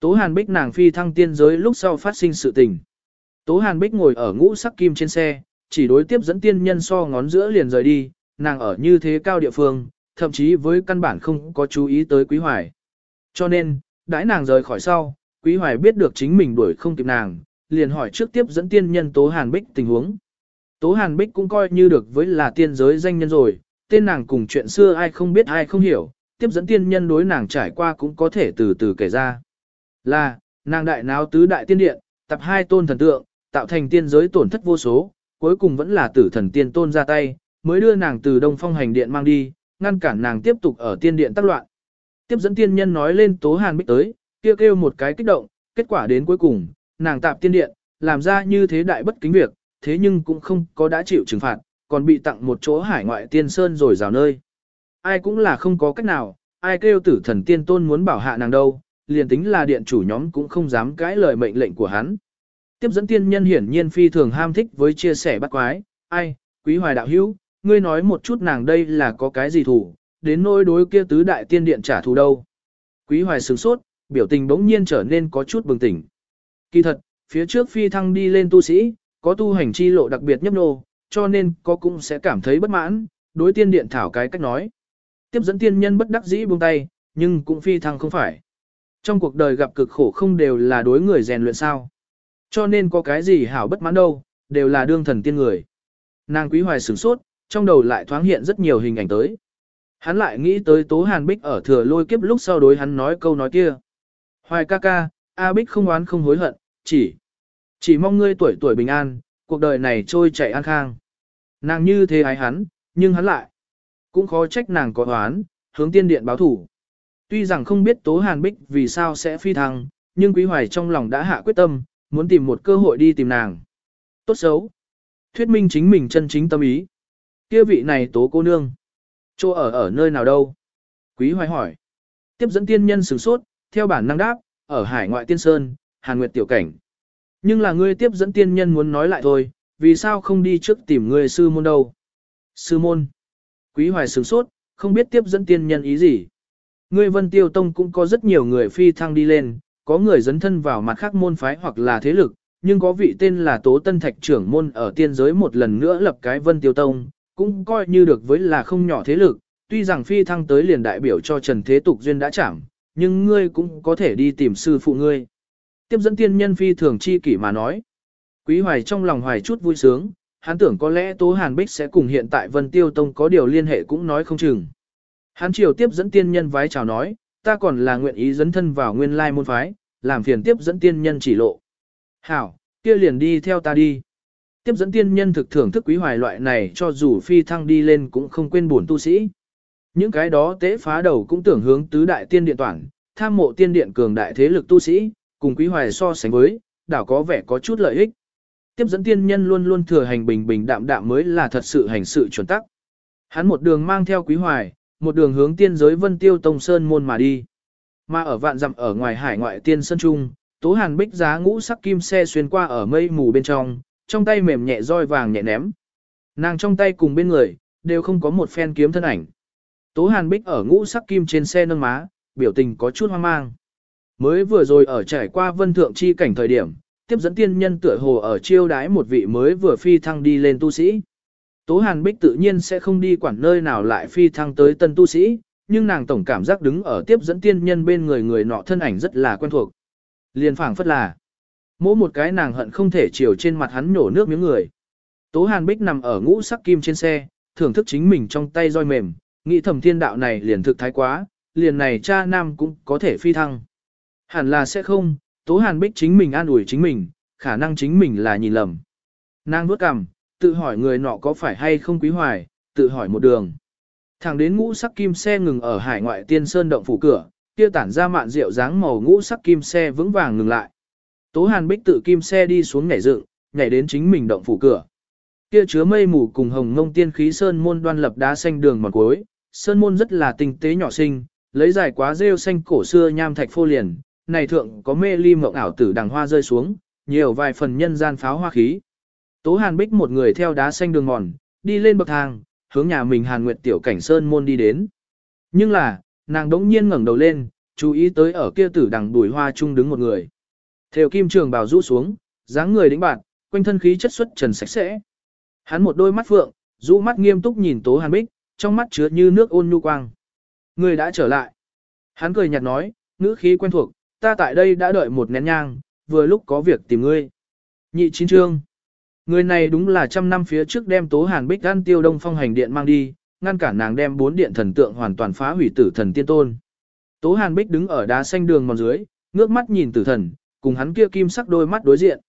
Tố hàn bích nàng phi thăng tiên giới lúc sau phát sinh sự tình. Tố hàn bích ngồi ở ngũ sắc kim trên xe, chỉ đối tiếp dẫn tiên nhân so ngón giữa liền rời đi, nàng ở như thế cao địa phương, thậm chí với căn bản không có chú ý tới quý hoài. Cho nên, đãi nàng rời khỏi sau, quý hoài biết được chính mình đuổi không kịp nàng, liền hỏi trước tiếp dẫn tiên nhân Tố Hàn Bích tình huống. Tố Hàn Bích cũng coi như được với là tiên giới danh nhân rồi, tên nàng cùng chuyện xưa ai không biết ai không hiểu, tiếp dẫn tiên nhân đối nàng trải qua cũng có thể từ từ kể ra. Là, nàng đại náo tứ đại tiên điện, tập hai tôn thần tượng, tạo thành tiên giới tổn thất vô số, cuối cùng vẫn là tử thần tiên tôn ra tay, mới đưa nàng từ đông phong hành điện mang đi, ngăn cản nàng tiếp tục ở tiên điện tác loạn. Tiếp dẫn tiên nhân nói lên tố hàn bích tới, kêu kêu một cái kích động, kết quả đến cuối cùng, nàng tạp tiên điện, làm ra như thế đại bất kính việc, thế nhưng cũng không có đã chịu trừng phạt, còn bị tặng một chỗ hải ngoại tiên sơn rồi rào nơi. Ai cũng là không có cách nào, ai kêu tử thần tiên tôn muốn bảo hạ nàng đâu, liền tính là điện chủ nhóm cũng không dám cãi lời mệnh lệnh của hắn. Tiếp dẫn tiên nhân hiển nhiên phi thường ham thích với chia sẻ bắt quái, ai, quý hoài đạo hữu, ngươi nói một chút nàng đây là có cái gì thủ, đến nỗi đối kia tứ đại tiên điện trả thù đâu. Quý hoài sửng sốt, biểu tình bỗng nhiên trở nên có chút bừng tỉnh. Kỳ thật, phía trước phi thăng đi lên tu sĩ, có tu hành chi lộ đặc biệt nhấp nô, cho nên có cũng sẽ cảm thấy bất mãn, đối tiên điện thảo cái cách nói. Tiếp dẫn tiên nhân bất đắc dĩ buông tay, nhưng cũng phi thăng không phải. Trong cuộc đời gặp cực khổ không đều là đối người rèn luyện sao. Cho nên có cái gì hảo bất mãn đâu, đều là đương thần tiên người. Nàng quý hoài sửng sốt, trong đầu lại thoáng hiện rất nhiều hình ảnh tới. Hắn lại nghĩ tới Tố Hàn Bích ở thừa lôi kiếp lúc sau đối hắn nói câu nói kia. Hoài ca ca, A Bích không oán không hối hận, chỉ, chỉ mong ngươi tuổi tuổi bình an, cuộc đời này trôi chảy an khang. Nàng như thế ái hắn, nhưng hắn lại, cũng khó trách nàng có oán, hướng tiên điện báo thủ. Tuy rằng không biết Tố Hàn Bích vì sao sẽ phi thăng, nhưng Quý Hoài trong lòng đã hạ quyết tâm, muốn tìm một cơ hội đi tìm nàng. Tốt xấu. thuyết minh chính mình chân chính tâm ý. Kia vị này tố cô nương. Chỗ ở ở nơi nào đâu? Quý hoài hỏi. Tiếp dẫn tiên nhân sửng sốt, theo bản năng đáp, ở hải ngoại tiên sơn, hàn nguyệt tiểu cảnh. Nhưng là ngươi tiếp dẫn tiên nhân muốn nói lại thôi, vì sao không đi trước tìm ngươi sư môn đâu? Sư môn. Quý hoài sửng sốt, không biết tiếp dẫn tiên nhân ý gì. Ngươi vân tiêu tông cũng có rất nhiều người phi thăng đi lên, có người dấn thân vào mặt khác môn phái hoặc là thế lực, nhưng có vị tên là Tố Tân Thạch trưởng môn ở tiên giới một lần nữa lập cái vân tiêu tông, cũng coi như được với là không nhỏ thế lực, tuy rằng phi thăng tới liền đại biểu cho Trần Thế Tục Duyên đã chạm, nhưng ngươi cũng có thể đi tìm sư phụ ngươi. Tiếp dẫn tiên nhân phi thường chi kỷ mà nói. Quý hoài trong lòng hoài chút vui sướng, hắn tưởng có lẽ Tố Hàn Bích sẽ cùng hiện tại Vân Tiêu Tông có điều liên hệ cũng nói không chừng. Hắn chiều tiếp dẫn tiên nhân vái chào nói, ta còn là nguyện ý dẫn thân vào nguyên lai môn phái, làm phiền tiếp dẫn tiên nhân chỉ lộ. Hảo, kia liền đi theo ta đi. Tiếp dẫn tiên nhân thực thưởng thức quý hoài loại này cho dù phi thăng đi lên cũng không quên buồn tu sĩ. Những cái đó tế phá đầu cũng tưởng hướng tứ đại tiên điện toàn, tham mộ tiên điện cường đại thế lực tu sĩ, cùng quý hoài so sánh với, đảo có vẻ có chút lợi ích. Tiếp dẫn tiên nhân luôn luôn thừa hành bình bình đạm đạm mới là thật sự hành sự chuẩn tắc. Hắn một đường mang theo quý hoài, một đường hướng tiên giới vân tiêu tông sơn môn mà đi. Mà ở vạn dặm ở ngoài hải ngoại tiên sơn trung, tố hàn bích giá ngũ sắc kim xe xuyên qua ở mây mù bên trong, trong tay mềm nhẹ roi vàng nhẹ ném. Nàng trong tay cùng bên người, đều không có một phen kiếm thân ảnh. Tố hàn bích ở ngũ sắc kim trên xe nâng má, biểu tình có chút hoang mang. Mới vừa rồi ở trải qua vân thượng chi cảnh thời điểm, tiếp dẫn tiên nhân tựa hồ ở chiêu đái một vị mới vừa phi thăng đi lên tu sĩ. Tố Hàn Bích tự nhiên sẽ không đi quản nơi nào lại phi thăng tới tân tu sĩ, nhưng nàng tổng cảm giác đứng ở tiếp dẫn tiên nhân bên người người nọ thân ảnh rất là quen thuộc. Liền phảng phất là, mỗi một cái nàng hận không thể chiều trên mặt hắn nhổ nước miếng người. Tố Hàn Bích nằm ở ngũ sắc kim trên xe, thưởng thức chính mình trong tay roi mềm, nghĩ thầm thiên đạo này liền thực thái quá, liền này cha nam cũng có thể phi thăng. Hẳn là sẽ không, Tố Hàn Bích chính mình an ủi chính mình, khả năng chính mình là nhìn lầm. Nàng nuốt cằm, tự hỏi người nọ có phải hay không quý hoài, tự hỏi một đường. Thẳng đến ngũ sắc kim xe ngừng ở hải ngoại tiên sơn động phủ cửa, kia tản ra mạn rượu dáng màu ngũ sắc kim xe vững vàng ngừng lại. Tố Hàn Bích tự kim xe đi xuống nhảy dựng, nhảy đến chính mình động phủ cửa. Kia chứa mây mù cùng hồng ngông tiên khí sơn môn đoan lập đá xanh đường mòn cuối, sơn môn rất là tinh tế nhỏ xinh, lấy dài quá rêu xanh cổ xưa nham thạch phô liền, này thượng có mê ly mộng ảo tử đằng hoa rơi xuống, nhiều vài phần nhân gian pháo hoa khí. Tố Hàn Bích một người theo đá xanh đường mòn, đi lên bậc thang, hướng nhà mình Hàn Nguyệt tiểu cảnh sơn môn đi đến. Nhưng là, nàng đống nhiên ngẩng đầu lên, chú ý tới ở kia tử đằng đùi hoa chung đứng một người. Theo kim trường bào rũ xuống, dáng người đĩnh bạn, quanh thân khí chất xuất trần sạch sẽ. Hắn một đôi mắt phượng, rũ mắt nghiêm túc nhìn Tố Hàn Bích, trong mắt chứa như nước ôn nhu quang. Người đã trở lại. Hắn cười nhạt nói, ngữ khí quen thuộc, ta tại đây đã đợi một nén nhang, vừa lúc có việc tìm ngươi. Nhị chín trương. Người này đúng là trăm năm phía trước đem Tố Hàn Bích ăn tiêu đông phong hành điện mang đi, ngăn cản nàng đem bốn điện thần tượng hoàn toàn phá hủy tử thần tiên tôn. Tố Hàn Bích đứng ở đá xanh đường mòn dưới, ngước mắt nhìn tử thần, cùng hắn kia kim sắc đôi mắt đối diện.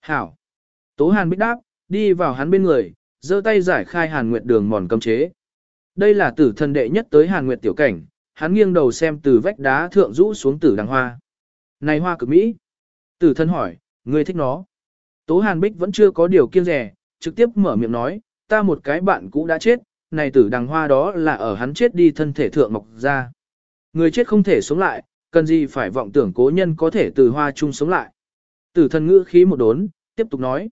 Hảo! Tố Hàn Bích đáp, đi vào hắn bên người, giơ tay giải khai Hàn Nguyệt đường mòn cấm chế. Đây là tử thần đệ nhất tới Hàn Nguyệt tiểu cảnh, hắn nghiêng đầu xem từ vách đá thượng rũ xuống tử đằng hoa. Này hoa cực mỹ! Tử thần hỏi, ngươi thích nó. Tố Hàn Bích vẫn chưa có điều kiêng rẻ, trực tiếp mở miệng nói, ta một cái bạn cũ đã chết, này tử đằng hoa đó là ở hắn chết đi thân thể thượng mọc ra. Người chết không thể sống lại, cần gì phải vọng tưởng cố nhân có thể từ hoa chung sống lại. Tử thần ngữ khí một đốn, tiếp tục nói.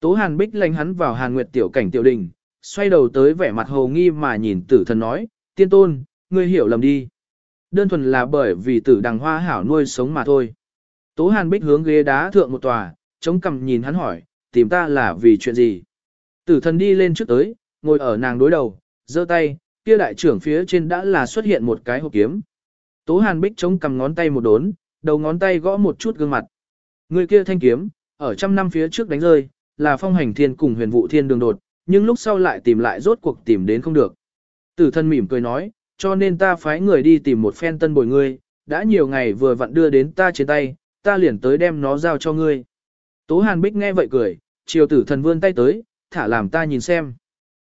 Tố Hàn Bích lánh hắn vào Hàn Nguyệt tiểu cảnh tiểu đình, xoay đầu tới vẻ mặt hồ nghi mà nhìn tử thần nói, tiên tôn, ngươi hiểu lầm đi. Đơn thuần là bởi vì tử đằng hoa hảo nuôi sống mà thôi. Tố Hàn Bích hướng ghế đá thượng một tòa, chống cằm nhìn hắn hỏi, tìm ta là vì chuyện gì? Tử thần đi lên trước tới, ngồi ở nàng đối đầu, giơ tay, kia đại trưởng phía trên đã là xuất hiện một cái hộp kiếm. Tố Hàn Bích chống cầm ngón tay một đốn, đầu ngón tay gõ một chút gương mặt. Người kia thanh kiếm, ở trăm năm phía trước đánh rơi, là phong hành thiên cùng huyền vụ thiên đường đột, nhưng lúc sau lại tìm lại rốt cuộc tìm đến không được. Tử thân mỉm cười nói, cho nên ta phái người đi tìm một phen tân bồi ngươi, đã nhiều ngày vừa vặn đưa đến ta trên tay, ta liền tới đem nó giao cho ngươi. Tố Hàn Bích nghe vậy cười, chiều tử thần vươn tay tới, thả làm ta nhìn xem.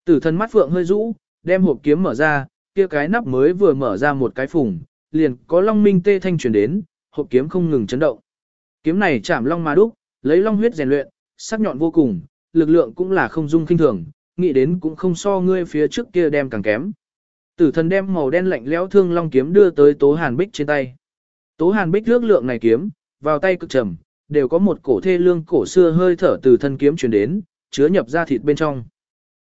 Tử thần mắt phượng hơi rũ, đem hộp kiếm mở ra, kia cái nắp mới vừa mở ra một cái phùng, liền có long minh tê thanh truyền đến, hộp kiếm không ngừng chấn động. Kiếm này chạm long ma đúc, lấy long huyết rèn luyện, sắc nhọn vô cùng, lực lượng cũng là không dung kinh thường, nghĩ đến cũng không so ngươi phía trước kia đem càng kém. Tử thần đem màu đen lạnh lẽo thương long kiếm đưa tới Tố Hàn Bích trên tay. Tố Hàn Bích ước lượng này kiếm, vào tay cực trầm, đều có một cổ thê lương cổ xưa hơi thở từ thân kiếm truyền đến, chứa nhập ra thịt bên trong.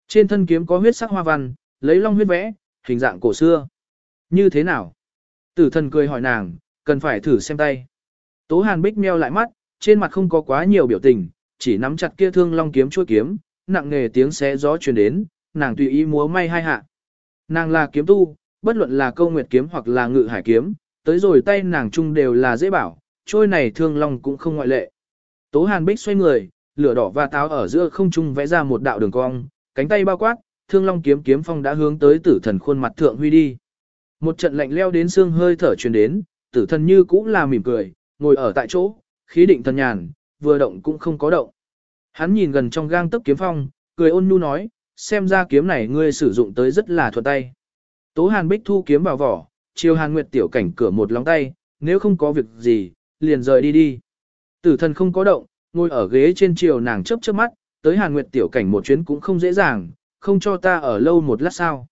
Trên thân kiếm có huyết sắc hoa văn, lấy long huyết vẽ, hình dạng cổ xưa. Như thế nào? Tử thần cười hỏi nàng, cần phải thử xem tay. Tố Hàn Bích meo lại mắt, trên mặt không có quá nhiều biểu tình, chỉ nắm chặt kia thương long kiếm chuôi kiếm, nặng nghề tiếng xé gió truyền đến, nàng tùy ý múa may hai hạ. Nàng là kiếm tu, bất luận là câu nguyệt kiếm hoặc là ngự hải kiếm, tới rồi tay nàng chung đều là dễ bảo, trôi này thương long cũng không ngoại lệ. Tố Hàn Bích xoay người, lửa đỏ và táo ở giữa không trung vẽ ra một đạo đường cong, cánh tay bao quát, thương long kiếm kiếm phong đã hướng tới tử thần khuôn mặt thượng huy đi. Một trận lạnh leo đến xương hơi thở truyền đến, tử thần như cũng là mỉm cười, ngồi ở tại chỗ, khí định thần nhàn, vừa động cũng không có động. Hắn nhìn gần trong gang tấc kiếm phong, cười ôn nhu nói, xem ra kiếm này ngươi sử dụng tới rất là thuận tay. Tố Hàn Bích thu kiếm vào vỏ, chiều Hàn Nguyệt tiểu cảnh cửa một lóng tay, nếu không có việc gì, liền rời đi đi. Tử thần không có động, ngồi ở ghế trên chiều nàng chớp chớp mắt, tới Hàn Nguyệt tiểu cảnh một chuyến cũng không dễ dàng, không cho ta ở lâu một lát sao.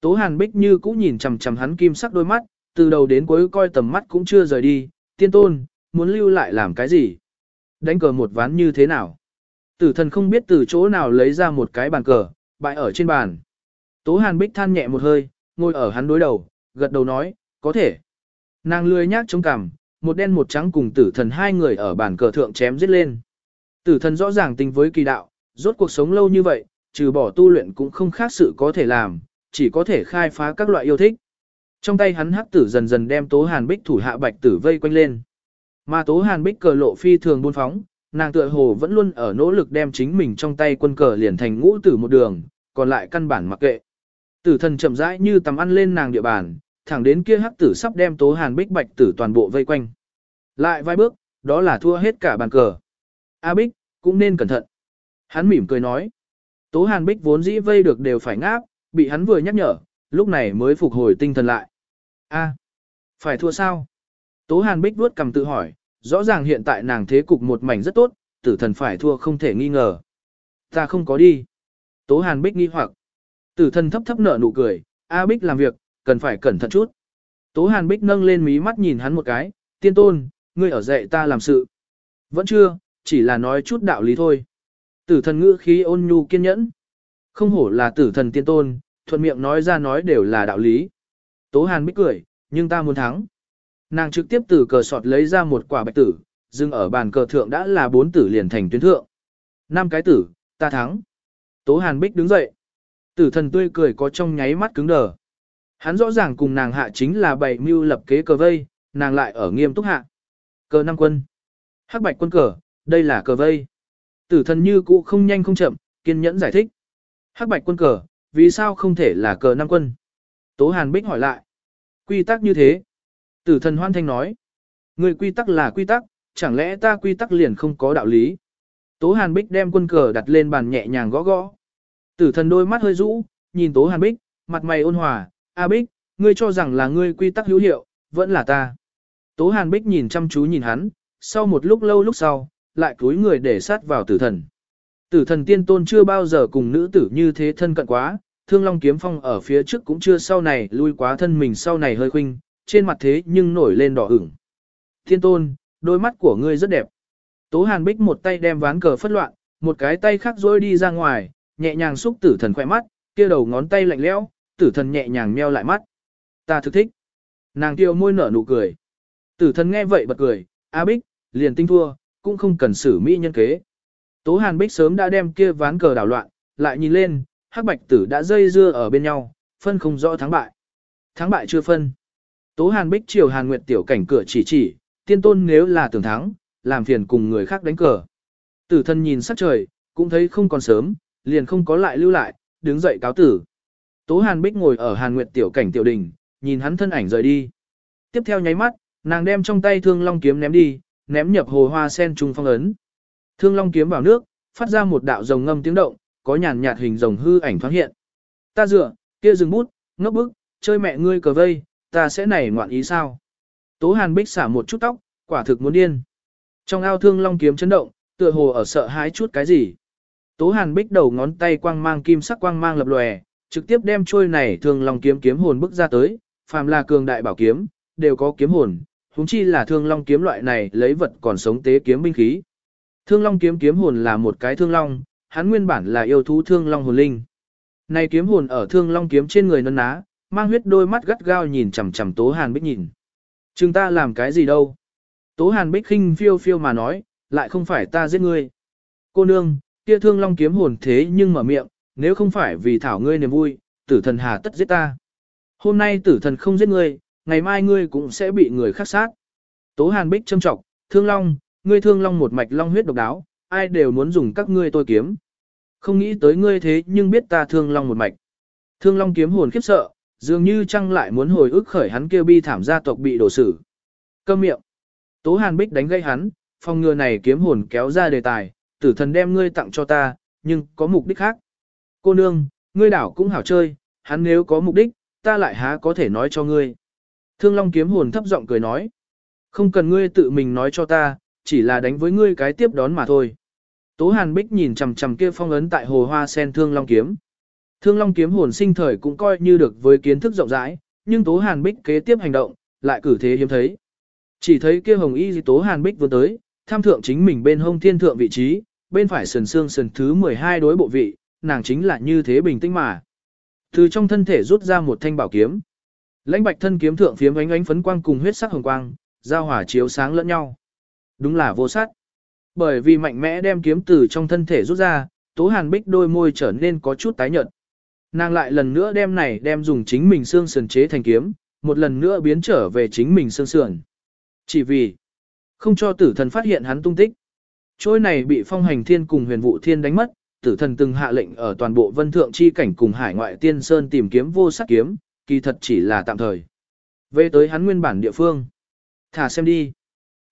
Tố Hàn Bích như cũng nhìn chằm chằm hắn kim sắc đôi mắt, từ đầu đến cuối coi tầm mắt cũng chưa rời đi, tiên tôn, muốn lưu lại làm cái gì? Đánh cờ một ván như thế nào? Tử thần không biết từ chỗ nào lấy ra một cái bàn cờ, bại ở trên bàn. Tố Hàn Bích than nhẹ một hơi, ngồi ở hắn đối đầu, gật đầu nói, có thể. Nàng lười nhác chống cằm, một đen một trắng cùng tử thần hai người ở bàn cờ thượng chém giết lên. Tử thần rõ ràng tình với kỳ đạo, rốt cuộc sống lâu như vậy, trừ bỏ tu luyện cũng không khác sự có thể làm, chỉ có thể khai phá các loại yêu thích. Trong tay hắn hắc tử dần dần đem Tố Hàn Bích thủ hạ bạch tử vây quanh lên. Mà Tố Hàn Bích cờ lộ phi thường buôn phóng, nàng tựa hồ vẫn luôn ở nỗ lực đem chính mình trong tay quân cờ liền thành ngũ tử một đường, còn lại căn bản mặc kệ. Tử thần chậm rãi như tầm ăn lên nàng địa bàn, thẳng đến kia hắc tử sắp đem Tố Hàn Bích bạch tử toàn bộ vây quanh. Lại vài bước, đó là thua hết cả bàn cờ. A Bích, cũng nên cẩn thận. Hắn mỉm cười nói. Tố Hàn Bích vốn dĩ vây được đều phải ngáp, bị hắn vừa nhắc nhở, lúc này mới phục hồi tinh thần lại. A, phải thua sao? Tố Hàn Bích vuốt cầm tự hỏi, rõ ràng hiện tại nàng thế cục một mảnh rất tốt, tử thần phải thua không thể nghi ngờ. Ta không có đi. Tố Hàn Bích nghi hoặc. Tử thần thấp thấp nở nụ cười, A Bích làm việc, cần phải cẩn thận chút. Tố Hàn Bích nâng lên mí mắt nhìn hắn một cái, tiên tôn, ngươi ở dạy ta làm sự. Vẫn chưa, chỉ là nói chút đạo lý thôi. Tử thần ngữ khí ôn nhu kiên nhẫn. Không hổ là tử thần tiên tôn, thuận miệng nói ra nói đều là đạo lý. Tố Hàn Bích cười, nhưng ta muốn thắng. Nàng trực tiếp từ cờ sọt lấy ra một quả bạch tử, dừng ở bàn cờ thượng đã là bốn tử liền thành tuyến thượng. năm cái tử, ta thắng. Tố Hàn Bích đứng dậy. Tử thần tươi cười có trong nháy mắt cứng đờ. Hắn rõ ràng cùng nàng hạ chính là bày mưu lập kế cờ vây, nàng lại ở nghiêm túc hạ. Cờ năm quân. Hắc bạch quân cờ, đây là cờ vây. Tử thần như cũ không nhanh không chậm, kiên nhẫn giải thích. Hắc bạch quân cờ, vì sao không thể là cờ năm quân? Tố Hàn Bích hỏi lại. Quy tắc như thế. Tử thần hoan thanh nói. Người quy tắc là quy tắc, chẳng lẽ ta quy tắc liền không có đạo lý? Tố Hàn Bích đem quân cờ đặt lên bàn nhẹ nhàng gõ gõ. Tử thần đôi mắt hơi rũ, nhìn Tố Hàn Bích, mặt mày ôn hòa, A Bích, ngươi cho rằng là ngươi quy tắc hữu hiệu, vẫn là ta. Tố Hàn Bích nhìn chăm chú nhìn hắn, sau một lúc lâu lúc sau, lại cúi người để sát vào tử thần. Tử thần tiên tôn chưa bao giờ cùng nữ tử như thế thân cận quá, thương long kiếm phong ở phía trước cũng chưa sau này lui quá thân mình sau này hơi khuynh, trên mặt thế nhưng nổi lên đỏ ửng. Tiên tôn, đôi mắt của ngươi rất đẹp. Tố hàn bích một tay đem ván cờ phất loạn, một cái tay khác rôi đi ra ngoài, nhẹ nhàng xúc tử thần khỏe mắt, kia đầu ngón tay lạnh lẽo, tử thần nhẹ nhàng meo lại mắt. Ta thực thích. Nàng tiêu môi nở nụ cười. Tử thần nghe vậy bật cười, A Bích, liền tinh thua, cũng không cần xử mỹ nhân kế. Tố Hàn Bích sớm đã đem kia ván cờ đảo loạn, lại nhìn lên, hắc bạch tử đã dây dưa ở bên nhau, phân không rõ thắng bại. Thắng bại chưa phân. Tố Hàn Bích chiều Hàn Nguyệt tiểu cảnh cửa chỉ chỉ, tiên tôn nếu là tưởng thắng, làm phiền cùng người khác đánh cờ. Tử thần nhìn sắc trời, cũng thấy không còn sớm, liền không có lại lưu lại, đứng dậy cáo tử. Tố Hàn Bích ngồi ở Hàn Nguyệt tiểu cảnh tiểu đình, nhìn hắn thân ảnh rời đi. Tiếp theo nháy mắt, nàng đem trong tay thương long kiếm ném đi, ném nhập hồ hoa sen trung phong ấn. Thương long kiếm vào nước, phát ra một đạo rồng ngâm tiếng động, có nhàn nhạt hình rồng hư ảnh thoáng hiện. Ta dựa, kia dừng bút, ngốc bức, chơi mẹ ngươi cờ vây, ta sẽ nảy ngoạn ý sao? Tố Hàn Bích xả một chút tóc, quả thực muốn điên. Trong ao thương long kiếm chấn động, tựa hồ ở sợ hãi chút cái gì. Tố Hàn Bích đầu ngón tay quang mang kim sắc quang mang lập lòe, trực tiếp đem trôi này thương long kiếm kiếm hồn bức ra tới, phàm là cường đại bảo kiếm, đều có kiếm hồn, huống chi là thương long kiếm loại này lấy vật còn sống tế kiếm binh khí. Thương long kiếm kiếm hồn là một cái thương long, hắn nguyên bản là yêu thú thương long hồn linh. Này kiếm hồn ở thương long kiếm trên người nấn ná, mang huyết đôi mắt gắt gao nhìn chằm chằm Tố Hàn Bích nhìn. Chúng ta làm cái gì đâu? Tố Hàn Bích khinh phiêu phiêu mà nói, lại không phải ta giết ngươi. Cô nương, kia thương long kiếm hồn thế nhưng mở miệng, nếu không phải vì thảo ngươi niềm vui, tử thần hà tất giết ta. Hôm nay tử thần không giết ngươi, ngày mai ngươi cũng sẽ bị người khác sát. Tố Hàn Bích châm trọng, thương long, ngươi thương long một mạch long huyết độc đáo, ai đều muốn dùng các ngươi tôi kiếm. Không nghĩ tới ngươi thế nhưng biết ta thương long một mạch. Thương long kiếm hồn khiếp sợ, dường như chăng lại muốn hồi ức khởi hắn kêu bi thảm gia tộc bị đổ xử. Câm miệng. Tố Hàn Bích đánh gây hắn, phòng ngừa này kiếm hồn kéo ra đề tài, tử thần đem ngươi tặng cho ta, nhưng có mục đích khác. Cô nương, ngươi đảo cũng hảo chơi, hắn nếu có mục đích, ta lại há có thể nói cho ngươi. Thương Long kiếm hồn thấp giọng cười nói. Không cần ngươi tự mình nói cho ta, chỉ là đánh với ngươi cái tiếp đón mà thôi. Tố Hàn Bích nhìn chằm chằm kia phong ấn tại hồ hoa sen Thương Long kiếm. Thương Long kiếm hồn sinh thời cũng coi như được với kiến thức rộng rãi, nhưng Tố Hàn Bích kế tiếp hành động, lại cử thế hiếm thấy. Chỉ thấy kia hồng y Tố Hàn Bích vừa tới, tham thượng chính mình bên hông thiên thượng vị trí, bên phải sườn xương sườn thứ 12 đối bộ vị, nàng chính là như thế bình tĩnh mà. Từ trong thân thể rút ra một thanh bảo kiếm. Lãnh bạch thân kiếm thượng phiếm ánh ánh phấn quang cùng huyết sắc hồng quang, giao hỏa chiếu sáng lẫn nhau. Đúng là vô sát. Bởi vì mạnh mẽ đem kiếm từ trong thân thể rút ra, Tố Hàn Bích đôi môi trở nên có chút tái nhợt. Nàng lại lần nữa đem này đem dùng chính mình xương sườn chế thành kiếm, một lần nữa biến trở về chính mình xương sườn. Chỉ vì không cho tử thần phát hiện hắn tung tích. Trôi này bị phong hành thiên cùng huyền vụ thiên đánh mất, tử thần từng hạ lệnh ở toàn bộ vân thượng chi cảnh cùng hải ngoại tiên sơn tìm kiếm vô sắc kiếm, kỳ thật chỉ là tạm thời. Về tới hắn nguyên bản địa phương. Thả xem đi.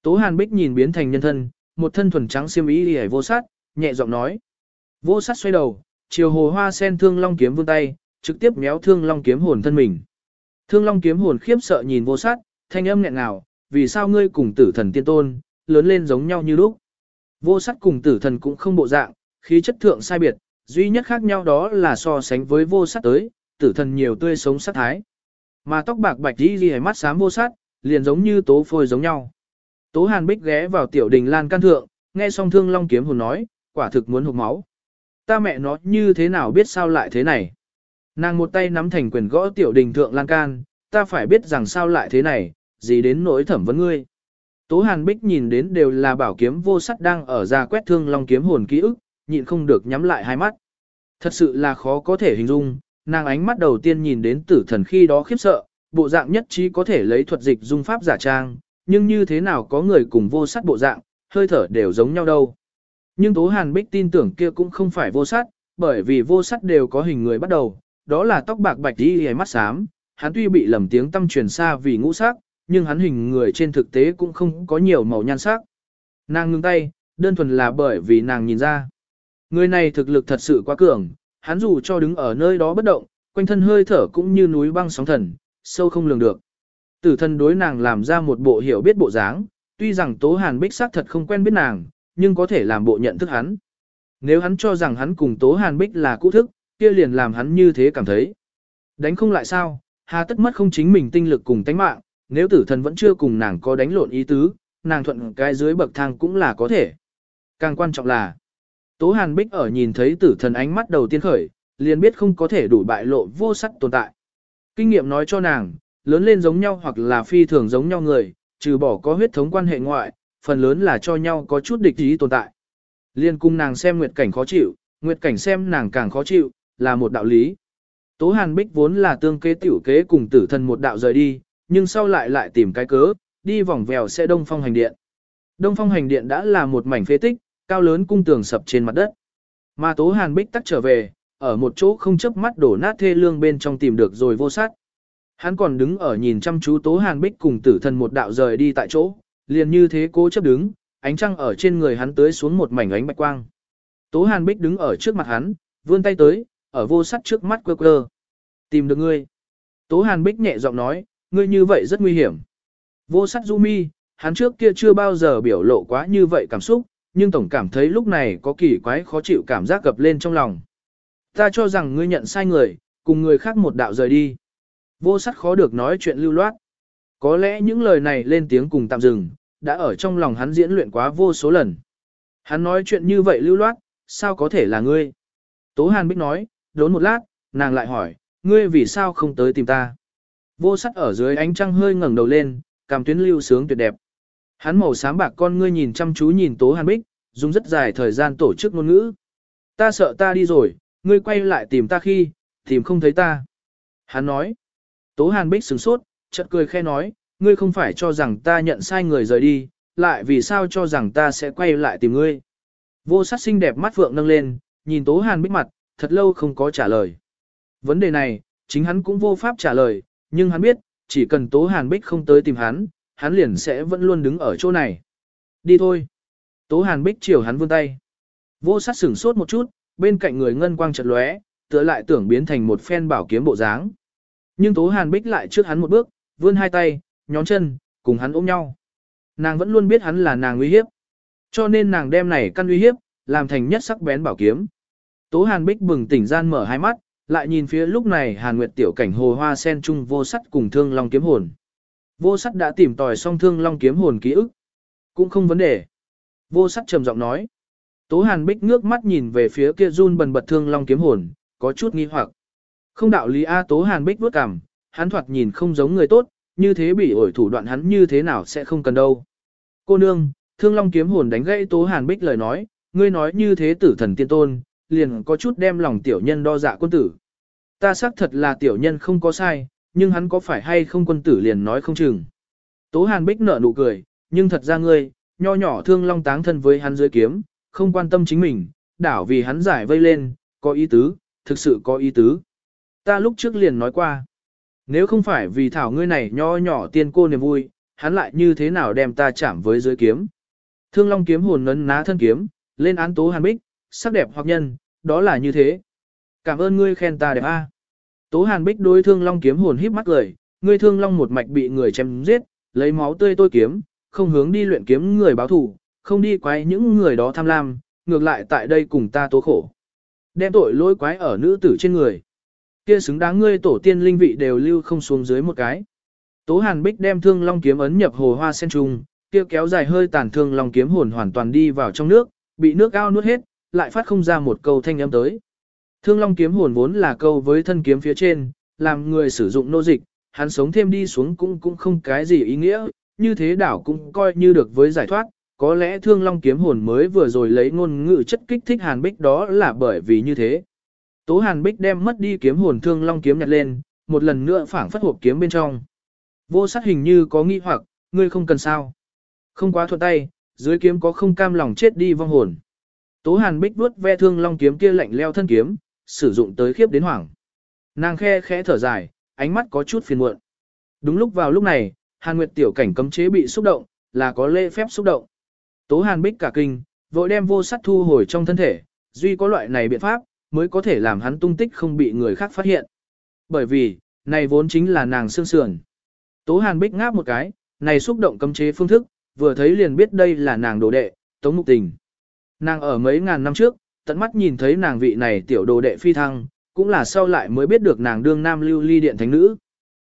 Tố Hàn Bích nhìn biến thành nhân thân, một thân thuần trắng xiêm y đi vô sát, nhẹ giọng nói. Vô sát xoay đầu, chiều hồ hoa sen thương long kiếm vươn tay, trực tiếp méo thương long kiếm hồn thân mình. Thương long kiếm hồn khiếp sợ nhìn vô sát, thanh âm nghẹn ngào, vì sao ngươi cùng tử thần tiên tôn, lớn lên giống nhau như lúc. Vô sát cùng tử thần cũng không bộ dạng, khí chất thượng sai biệt, duy nhất khác nhau đó là so sánh với vô sát tới, tử thần nhiều tươi sống sát thái. Mà tóc bạc bạch đi ghi mắt xám vô sát, liền giống như tố phôi giống nhau. Tố hàn bích ghé vào tiểu đình lan can thượng, nghe xong thương long kiếm hồn nói, quả thực muốn hụt máu. Ta mẹ nó như thế nào biết sao lại thế này. Nàng một tay nắm thành quyền gõ tiểu đình thượng lan can, ta phải biết rằng sao lại thế này, gì đến nỗi thẩm vấn ngươi. Tố Hàn Bích nhìn đến đều là bảo kiếm vô sắt đang ở ra quét thương long kiếm hồn ký ức, nhịn không được nhắm lại hai mắt. Thật sự là khó có thể hình dung, nàng ánh mắt đầu tiên nhìn đến tử thần khi đó khiếp sợ, bộ dạng nhất trí có thể lấy thuật dịch dung pháp giả trang, nhưng như thế nào có người cùng vô sát bộ dạng, hơi thở đều giống nhau đâu. Nhưng Tố Hàn Bích tin tưởng kia cũng không phải vô sát, bởi vì vô sát đều có hình người bắt đầu, đó là tóc bạc bạch đi hay mắt xám, hắn tuy bị lầm tiếng tâm truyền xa vì ngũ sắc, nhưng hắn hình người trên thực tế cũng không có nhiều màu nhan sắc. Nàng ngưng tay, đơn thuần là bởi vì nàng nhìn ra. Người này thực lực thật sự quá cường, hắn dù cho đứng ở nơi đó bất động, quanh thân hơi thở cũng như núi băng sóng thần, sâu không lường được. Tử thân đối nàng làm ra một bộ hiểu biết bộ dáng, tuy rằng Tố Hàn Bích xác thật không quen biết nàng, nhưng có thể làm bộ nhận thức hắn. Nếu hắn cho rằng hắn cùng Tố Hàn Bích là cũ thức, kia liền làm hắn như thế cảm thấy. Đánh không lại sao, hà tất mất không chính mình tinh lực cùng tánh mạng, nếu tử thần vẫn chưa cùng nàng có đánh lộn ý tứ, nàng thuận cái dưới bậc thang cũng là có thể. Càng quan trọng là, Tố Hàn Bích ở nhìn thấy tử thần ánh mắt đầu tiên khởi, liền biết không có thể đủ bại lộ vô sắc tồn tại. Kinh nghiệm nói cho nàng, lớn lên giống nhau hoặc là phi thường giống nhau người, trừ bỏ có huyết thống quan hệ ngoại, phần lớn là cho nhau có chút địch ý tồn tại. Liên cung nàng xem nguyệt cảnh khó chịu, nguyệt cảnh xem nàng càng khó chịu, là một đạo lý. Tố Hàn Bích vốn là tương kế tiểu kế cùng tử thần một đạo rời đi, nhưng sau lại lại tìm cái cớ, đi vòng vèo sẽ đông phong hành điện. Đông phong hành điện đã là một mảnh phế tích, cao lớn cung tường sập trên mặt đất. Mà Tố Hàn Bích tắc trở về, ở một chỗ không chấp mắt đổ nát thê lương bên trong tìm được rồi vô sát. Hắn còn đứng ở nhìn chăm chú Tố Hàn Bích cùng tử thần một đạo rời đi tại chỗ, liền như thế cố chấp đứng, ánh trăng ở trên người hắn tới xuống một mảnh ánh bạch quang. Tố Hàn Bích đứng ở trước mặt hắn, vươn tay tới, ở vô sắt trước mắt quơ quơ. Tìm được ngươi. Tố Hàn Bích nhẹ giọng nói, ngươi như vậy rất nguy hiểm. Vô sắc du mi, hắn trước kia chưa bao giờ biểu lộ quá như vậy cảm xúc, nhưng tổng cảm thấy lúc này có kỳ quái khó chịu cảm giác gập lên trong lòng. Ta cho rằng ngươi nhận sai người, cùng người khác một đạo rời đi. Vô sắt khó được nói chuyện lưu loát. Có lẽ những lời này lên tiếng cùng tạm dừng, đã ở trong lòng hắn diễn luyện quá vô số lần. Hắn nói chuyện như vậy lưu loát, sao có thể là ngươi? Tố Hàn Bích nói, đốn một lát, nàng lại hỏi, ngươi vì sao không tới tìm ta? Vô sắt ở dưới ánh trăng hơi ngẩng đầu lên, cảm tuyến lưu sướng tuyệt đẹp. Hắn màu xám bạc con ngươi nhìn chăm chú nhìn Tố Hàn Bích, dùng rất dài thời gian tổ chức ngôn ngữ. Ta sợ ta đi rồi, ngươi quay lại tìm ta khi, tìm không thấy ta. Hắn nói. Tố Hàn Bích sửng sốt, chợt cười khe nói, ngươi không phải cho rằng ta nhận sai người rời đi, lại vì sao cho rằng ta sẽ quay lại tìm ngươi. Vô sát xinh đẹp mắt phượng nâng lên, nhìn Tố Hàn Bích mặt, thật lâu không có trả lời. Vấn đề này, chính hắn cũng vô pháp trả lời, nhưng hắn biết, chỉ cần Tố Hàn Bích không tới tìm hắn, hắn liền sẽ vẫn luôn đứng ở chỗ này. Đi thôi. Tố Hàn Bích chiều hắn vươn tay. Vô sát sửng sốt một chút, bên cạnh người ngân quang chợt lóe, tựa lại tưởng biến thành một phen bảo kiếm bộ dáng. Nhưng Tố Hàn Bích lại trước hắn một bước, vươn hai tay, nhón chân, cùng hắn ôm nhau. Nàng vẫn luôn biết hắn là nàng uy hiếp. Cho nên nàng đem này căn uy hiếp, làm thành nhất sắc bén bảo kiếm. Tố Hàn Bích bừng tỉnh gian mở hai mắt, lại nhìn phía lúc này Hàn Nguyệt tiểu cảnh hồ hoa sen trung vô sắt cùng thương long kiếm hồn. Vô sắt đã tìm tòi xong thương long kiếm hồn ký ức. Cũng không vấn đề. Vô sắt trầm giọng nói. Tố Hàn Bích ngước mắt nhìn về phía kia run bần bật thương long kiếm hồn, có chút nghi hoặc. Không đạo lý A Tố Hàn Bích bước cằm, hắn thoạt nhìn không giống người tốt, như thế bị ổi thủ đoạn hắn như thế nào sẽ không cần đâu. Cô nương, thương long kiếm hồn đánh gãy Tố Hàn Bích lời nói, ngươi nói như thế tử thần tiên tôn, liền có chút đem lòng tiểu nhân đo dạ quân tử. Ta xác thật là tiểu nhân không có sai, nhưng hắn có phải hay không quân tử liền nói không chừng. Tố Hàn Bích nở nụ cười, nhưng thật ra ngươi, nho nhỏ thương long táng thân với hắn dưới kiếm, không quan tâm chính mình, đảo vì hắn giải vây lên, có ý tứ, thực sự có ý tứ. Ta lúc trước liền nói qua, nếu không phải vì thảo ngươi này nho nhỏ tiên cô niềm vui, hắn lại như thế nào đem ta chạm với dưới kiếm. Thương long kiếm hồn nấn ná thân kiếm, lên án tố hàn bích, sắc đẹp hoặc nhân, đó là như thế. Cảm ơn ngươi khen ta đẹp a. Tố hàn bích đối thương long kiếm hồn híp mắt cười, ngươi thương long một mạch bị người chém giết, lấy máu tươi tôi kiếm, không hướng đi luyện kiếm người báo thù, không đi quái những người đó tham lam, ngược lại tại đây cùng ta tố khổ. Đem tội lỗi quái ở nữ tử trên người. Kia xứng đáng ngươi tổ tiên linh vị đều lưu không xuống dưới một cái. Tố Hàn Bích đem thương long kiếm ấn nhập hồ hoa sen trùng, kia kéo dài hơi tàn thương long kiếm hồn hoàn toàn đi vào trong nước, bị nước ao nuốt hết, lại phát không ra một câu thanh âm tới. Thương long kiếm hồn vốn là câu với thân kiếm phía trên, làm người sử dụng nô dịch, hắn sống thêm đi xuống cũng cũng không cái gì ý nghĩa, như thế đảo cũng coi như được với giải thoát, có lẽ thương long kiếm hồn mới vừa rồi lấy ngôn ngữ chất kích thích hàn bích đó là bởi vì như thế. Tố hàn bích đem mất đi kiếm hồn thương long kiếm nhặt lên, một lần nữa phảng phất hộp kiếm bên trong. Vô sát hình như có nghi hoặc, ngươi không cần sao. Không quá thuận tay, dưới kiếm có không cam lòng chết đi vong hồn. Tố hàn bích vuốt ve thương long kiếm kia lạnh leo thân kiếm, sử dụng tới khiếp đến hoảng. Nàng khe khẽ thở dài, ánh mắt có chút phiền muộn. Đúng lúc vào lúc này, Hàn Nguyệt tiểu cảnh cấm chế bị xúc động, là có lễ phép xúc động. Tố Hàn Bích cả kinh, vội đem vô sắt thu hồi trong thân thể, duy có loại này biện pháp, mới có thể làm hắn tung tích không bị người khác phát hiện. Bởi vì, này vốn chính là nàng xương sườn. Tố Hàn Bích ngáp một cái, này xúc động cấm chế phương thức, vừa thấy liền biết đây là nàng đồ đệ, Tống Mục Tình. Nàng ở mấy ngàn năm trước, tận mắt nhìn thấy nàng vị này tiểu đồ đệ phi thăng, cũng là sau lại mới biết được nàng đương nam lưu ly điện thánh nữ.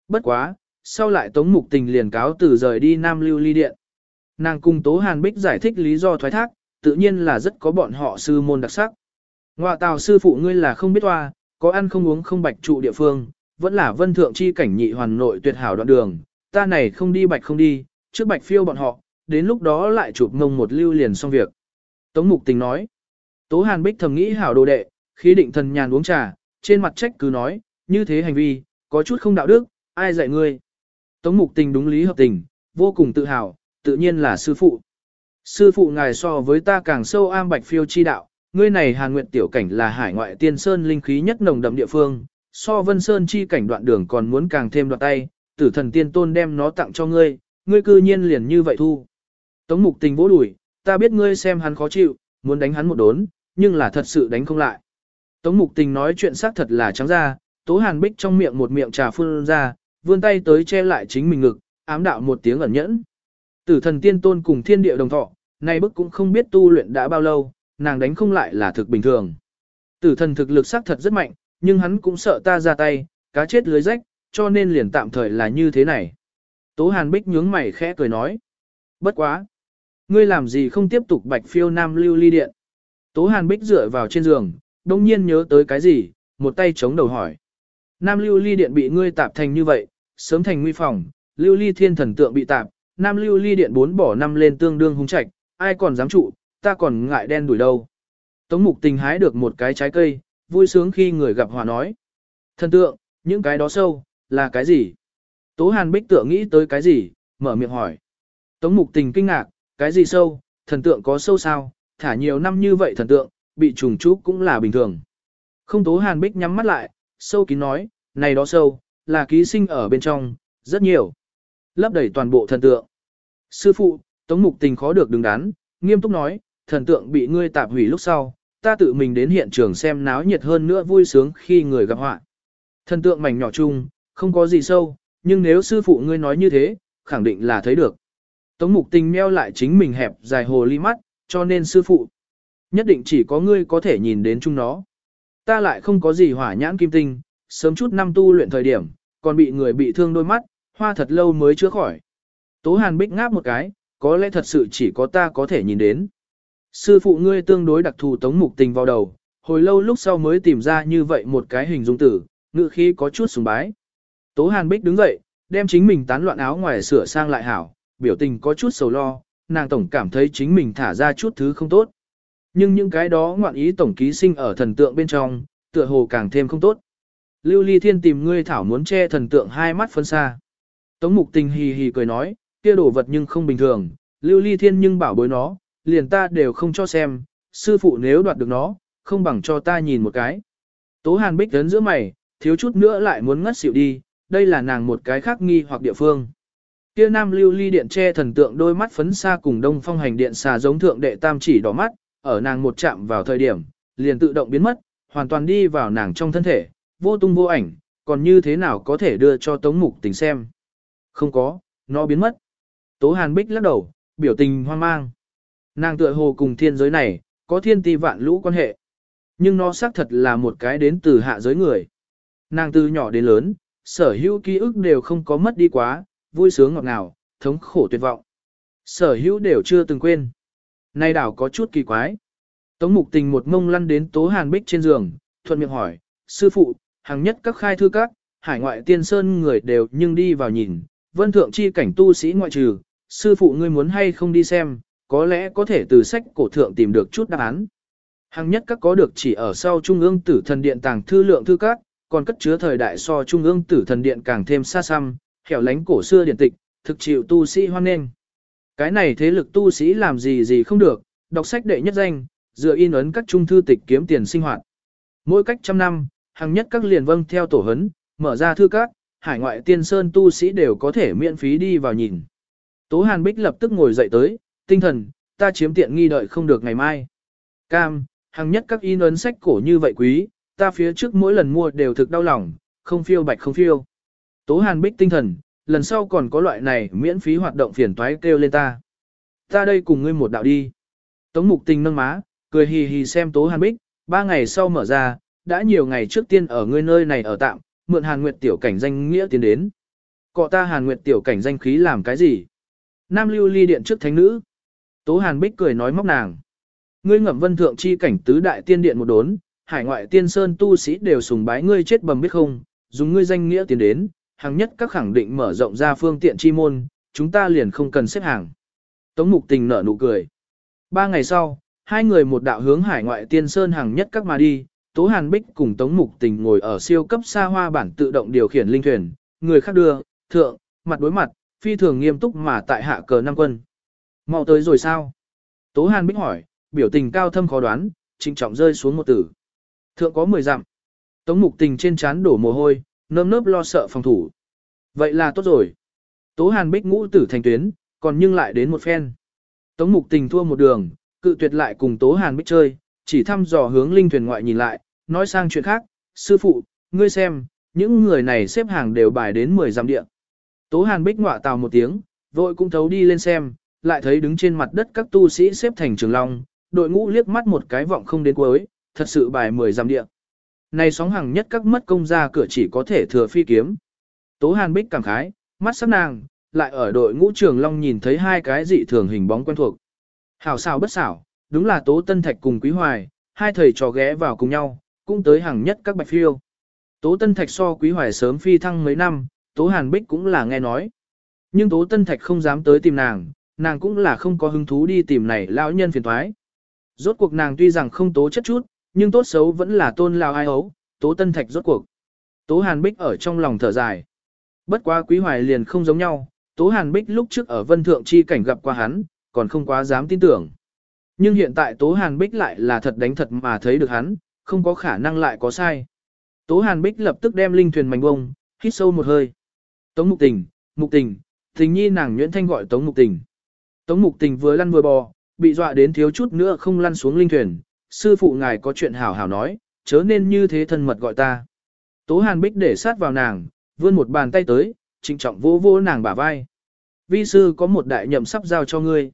Bất quá, sau lại Tống Mục Tình liền cáo từ rời đi nam lưu ly điện. Nàng cùng Tố Hàn Bích giải thích lý do thoái thác, tự nhiên là rất có bọn họ sư môn đặc sắc. Ngoà tào sư phụ ngươi là không biết hoa, có ăn không uống không bạch trụ địa phương, vẫn là vân thượng chi cảnh nhị hoàn nội tuyệt hảo đoạn đường, ta này không đi bạch không đi, trước bạch phiêu bọn họ, đến lúc đó lại chụp ngông một lưu liền xong việc. Tống mục tình nói, Tố Hàn Bích thầm nghĩ hảo đồ đệ, khí định thần nhàn uống trà, trên mặt trách cứ nói, như thế hành vi, có chút không đạo đức, ai dạy ngươi. Tống mục tình đúng lý hợp tình, vô cùng tự hào, tự nhiên là sư phụ. Sư phụ ngài so với ta càng sâu am bạch phiêu chi đạo, ngươi này hàn nguyện tiểu cảnh là hải ngoại tiên sơn linh khí nhất nồng đậm địa phương, so vân sơn chi cảnh đoạn đường còn muốn càng thêm đoạn tay, tử thần tiên tôn đem nó tặng cho ngươi, ngươi cư nhiên liền như vậy thu. Tống mục tình vỗ đùi, ta biết ngươi xem hắn khó chịu, muốn đánh hắn một đốn, nhưng là thật sự đánh không lại. Tống mục tình nói chuyện xác thật là trắng ra, tố hàn bích trong miệng một miệng trà phun ra, vươn tay tới che lại chính mình ngực, ám đạo một tiếng ẩn nhẫn. Tử thần tiên tôn cùng thiên địa đồng thọ, nay bức cũng không biết tu luyện đã bao lâu, nàng đánh không lại là thực bình thường. Tử thần thực lực xác thật rất mạnh, nhưng hắn cũng sợ ta ra tay, cá chết lưới rách, cho nên liền tạm thời là như thế này. Tố Hàn Bích nhướng mày khẽ cười nói. Bất quá. Ngươi làm gì không tiếp tục bạch phiêu nam lưu ly điện. Tố Hàn Bích dựa vào trên giường, đông nhiên nhớ tới cái gì, một tay chống đầu hỏi. Nam lưu ly điện bị ngươi tạp thành như vậy, sớm thành nguy phòng, lưu ly thiên thần tượng bị tạp, nam lưu ly điện bốn bỏ năm lên tương đương hung trạch, ai còn dám trụ, ta còn ngại đen đuổi đâu. Tống mục tình hái được một cái trái cây, vui sướng khi người gặp hòa nói. Thần tượng, những cái đó sâu, là cái gì? Tố hàn bích tựa nghĩ tới cái gì, mở miệng hỏi. Tống mục tình kinh ngạc, cái gì sâu, thần tượng có sâu sao, thả nhiều năm như vậy thần tượng, bị trùng trúc cũng là bình thường. Không tố hàn bích nhắm mắt lại, sâu kín nói, này đó sâu, là ký sinh ở bên trong, rất nhiều. Lấp đầy toàn bộ thần tượng. Sư phụ, tống mục tình khó được đứng đắn, nghiêm túc nói, thần tượng bị ngươi tạp hủy lúc sau, ta tự mình đến hiện trường xem náo nhiệt hơn nữa vui sướng khi người gặp họa. Thần tượng mảnh nhỏ chung, không có gì sâu, nhưng nếu sư phụ ngươi nói như thế, khẳng định là thấy được. Tống mục tình meo lại chính mình hẹp dài hồ ly mắt, cho nên sư phụ. Nhất định chỉ có ngươi có thể nhìn đến chúng nó. Ta lại không có gì hỏa nhãn kim tinh, sớm chút năm tu luyện thời điểm, còn bị người bị thương đôi mắt, hoa thật lâu mới chữa khỏi. Tố Hàn Bích ngáp một cái, có lẽ thật sự chỉ có ta có thể nhìn đến. Sư phụ ngươi tương đối đặc thù tống mục tình vào đầu, hồi lâu lúc sau mới tìm ra như vậy một cái hình dung tử, ngự khí có chút sùng bái. Tố Hàn Bích đứng dậy, đem chính mình tán loạn áo ngoài sửa sang lại hảo, biểu tình có chút sầu lo, nàng tổng cảm thấy chính mình thả ra chút thứ không tốt. Nhưng những cái đó ngoạn ý tổng ký sinh ở thần tượng bên trong, tựa hồ càng thêm không tốt. Lưu Ly Thiên tìm ngươi thảo muốn che thần tượng hai mắt phân xa. Tống Mục Tình hì hì cười nói, kia đồ vật nhưng không bình thường, Lưu Ly Thiên nhưng bảo bối nó, liền ta đều không cho xem, sư phụ nếu đoạt được nó, không bằng cho ta nhìn một cái. Tố Hàn Bích đến giữa mày, thiếu chút nữa lại muốn ngất xỉu đi, đây là nàng một cái khác nghi hoặc địa phương. Kia nam lưu ly điện che thần tượng đôi mắt phấn xa cùng đông phong hành điện xà giống thượng đệ tam chỉ đỏ mắt, ở nàng một chạm vào thời điểm, liền tự động biến mất, hoàn toàn đi vào nàng trong thân thể, vô tung vô ảnh, còn như thế nào có thể đưa cho tống mục tình xem. Không có, nó biến mất. Tố Hàn Bích lắc đầu, biểu tình hoang mang. Nàng tựa hồ cùng thiên giới này, có thiên ti vạn lũ quan hệ. Nhưng nó xác thật là một cái đến từ hạ giới người. Nàng từ nhỏ đến lớn, sở hữu ký ức đều không có mất đi quá, vui sướng ngọt ngào, thống khổ tuyệt vọng. Sở hữu đều chưa từng quên. Nay đảo có chút kỳ quái. Tống mục tình một mông lăn đến tố hàn bích trên giường, thuận miệng hỏi, sư phụ, hàng nhất các khai thư các, hải ngoại tiên sơn người đều nhưng đi vào nhìn, vân thượng chi cảnh tu sĩ ngoại trừ, sư phụ ngươi muốn hay không đi xem, có lẽ có thể từ sách cổ thượng tìm được chút đáp án. Hàng nhất các có được chỉ ở sau trung ương tử thần điện tàng thư lượng thư các, còn cất chứa thời đại so trung ương tử thần điện càng thêm xa xăm, hẻo lánh cổ xưa điển tịch, thực chịu tu sĩ hoan nghênh. Cái này thế lực tu sĩ làm gì gì không được, đọc sách đệ nhất danh, dựa in ấn các trung thư tịch kiếm tiền sinh hoạt. Mỗi cách trăm năm, hàng nhất các liền vâng theo tổ hấn, mở ra thư các, hải ngoại tiên sơn tu sĩ đều có thể miễn phí đi vào nhìn. Tố Hàn Bích lập tức ngồi dậy tới, tinh thần, ta chiếm tiện nghi đợi không được ngày mai. Cam, hàng nhất các in ấn sách cổ như vậy quý, ta phía trước mỗi lần mua đều thực đau lòng, không phiêu bạch không phiêu. Tố Hàn Bích tinh thần, lần sau còn có loại này miễn phí hoạt động phiền toái kêu lên ta. Ta đây cùng ngươi một đạo đi. Tống Mục Tình nâng má, cười hì hì xem Tố Hàn Bích, ba ngày sau mở ra, đã nhiều ngày trước tiên ở ngươi nơi này ở tạm, mượn Hàn Nguyệt tiểu cảnh danh nghĩa tiến đến. Cọ ta Hàn Nguyệt tiểu cảnh danh khí làm cái gì? Nam lưu ly điện trước thánh nữ. Tố Hàn Bích cười nói móc nàng. Ngươi ngậm vân thượng chi cảnh tứ đại tiên điện một đốn, hải ngoại tiên sơn tu sĩ đều sùng bái ngươi chết bầm biết không, dùng ngươi danh nghĩa tiến đến, hàng nhất các khẳng định mở rộng ra phương tiện chi môn, chúng ta liền không cần xếp hàng. Tống mục tình nở nụ cười. Ba ngày sau, hai người một đạo hướng hải ngoại tiên sơn hàng nhất các mà đi, Tố Hàn Bích cùng Tống Mục Tình ngồi ở siêu cấp xa hoa bản tự động điều khiển linh thuyền, người khác đưa, thượng, mặt đối mặt, phi thường nghiêm túc mà tại hạ cờ năm quân. Mau tới rồi sao? Tố Hàn Bích hỏi, biểu tình cao thâm khó đoán, trịnh trọng rơi xuống một tử. Thượng có 10 dặm. Tống Mục Tình trên trán đổ mồ hôi, nơm nớp lo sợ phòng thủ. Vậy là tốt rồi. Tố Hàn Bích ngũ tử thành tuyến, còn nhưng lại đến một phen. Tống Mục Tình thua một đường, cự tuyệt lại cùng Tố Hàn Bích chơi, chỉ thăm dò hướng linh thuyền ngoại nhìn lại, nói sang chuyện khác, sư phụ, ngươi xem, những người này xếp hàng đều bài đến 10 dặm địa. Tố Hàn Bích ngọa tào một tiếng, vội cũng thấu đi lên xem, lại thấy đứng trên mặt đất các tu sĩ xếp thành trường long, đội ngũ liếc mắt một cái vọng không đến cuối, thật sự bài mười giam địa. Này sóng hàng nhất các mất công ra cửa chỉ có thể thừa phi kiếm. Tố Hàn Bích cảm khái, mắt sắc nàng, lại ở đội ngũ trường long nhìn thấy hai cái dị thường hình bóng quen thuộc. Hảo xảo bất xảo, đúng là Tố Tân Thạch cùng Quý Hoài, hai thầy trò ghé vào cùng nhau, cũng tới hàng nhất các bạch phiêu. Tố Tân Thạch so Quý Hoài sớm phi thăng mấy năm, Tố Hàn Bích cũng là nghe nói. Nhưng Tố Tân Thạch không dám tới tìm nàng, nàng cũng là không có hứng thú đi tìm này lão nhân phiền thoái. Rốt cuộc nàng tuy rằng không tố chất chút, nhưng tốt xấu vẫn là tôn lao ai ấu, Tố Tân Thạch rốt cuộc. Tố Hàn Bích ở trong lòng thở dài. Bất quá Quý Hoài liền không giống nhau, Tố Hàn Bích lúc trước ở Vân Thượng Chi cảnh gặp qua hắn, còn không quá dám tin tưởng. Nhưng hiện tại Tố Hàn Bích lại là thật đánh thật mà thấy được hắn, không có khả năng lại có sai. Tố Hàn Bích lập tức đem linh thuyền mảnh bông, hít sâu một hơi. Tống Mục Tình, Mục Tình, Tình Nhi nàng nhuyễn thanh gọi Tống Mục Tình. Tống Mục Tình vừa lăn vừa bò, bị dọa đến thiếu chút nữa không lăn xuống linh thuyền. Sư phụ ngài có chuyện hảo hảo nói, chớ nên như thế thân mật gọi ta. Tố Hàn Bích để sát vào nàng, vươn một bàn tay tới, trịnh trọng vô vô nàng bả vai. Vi sư có một đại nhậm sắp giao cho ngươi.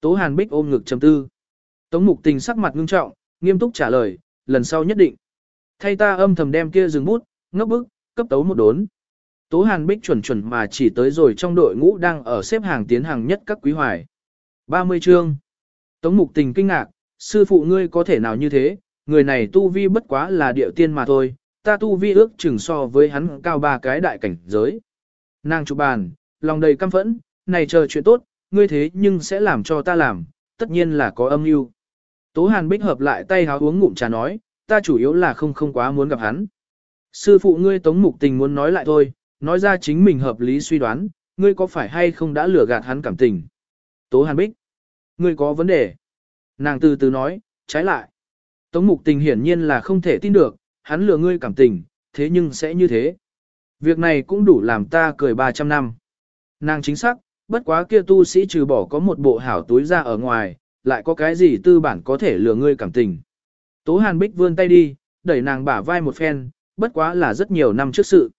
Tố Hàn Bích ôm ngực trầm tư. Tống Mục Tình sắc mặt ngưng trọng, nghiêm túc trả lời, lần sau nhất định. Thay ta âm thầm đem kia dừng bút, ngốc bức, cấp tấu một đốn. Tố Hàn Bích chuẩn chuẩn mà chỉ tới rồi trong đội ngũ đang ở xếp hàng tiến hàng nhất các quý hoài. 30 chương. Tống Mục Tình kinh ngạc, sư phụ ngươi có thể nào như thế, người này tu vi bất quá là điệu tiên mà thôi, ta tu vi ước chừng so với hắn cao ba cái đại cảnh giới. Nàng chụp bàn, lòng đầy căm phẫn, này chờ chuyện tốt, ngươi thế nhưng sẽ làm cho ta làm, tất nhiên là có âm mưu. Tố Hàn Bích hợp lại tay háo uống ngụm trà nói, ta chủ yếu là không không quá muốn gặp hắn. Sư phụ ngươi Tống Mục Tình muốn nói lại thôi, nói ra chính mình hợp lý suy đoán, ngươi có phải hay không đã lừa gạt hắn cảm tình. Tố Hàn Bích, ngươi có vấn đề. Nàng từ từ nói, trái lại. Tống Mục Tình hiển nhiên là không thể tin được, hắn lừa ngươi cảm tình, thế nhưng sẽ như thế. Việc này cũng đủ làm ta cười 300 năm. Nàng chính xác, bất quá kia tu sĩ trừ bỏ có một bộ hảo túi ra ở ngoài, lại có cái gì tư bản có thể lừa ngươi cảm tình. Tố Hàn Bích vươn tay đi, đẩy nàng bả vai một phen, bất quá là rất nhiều năm trước sự.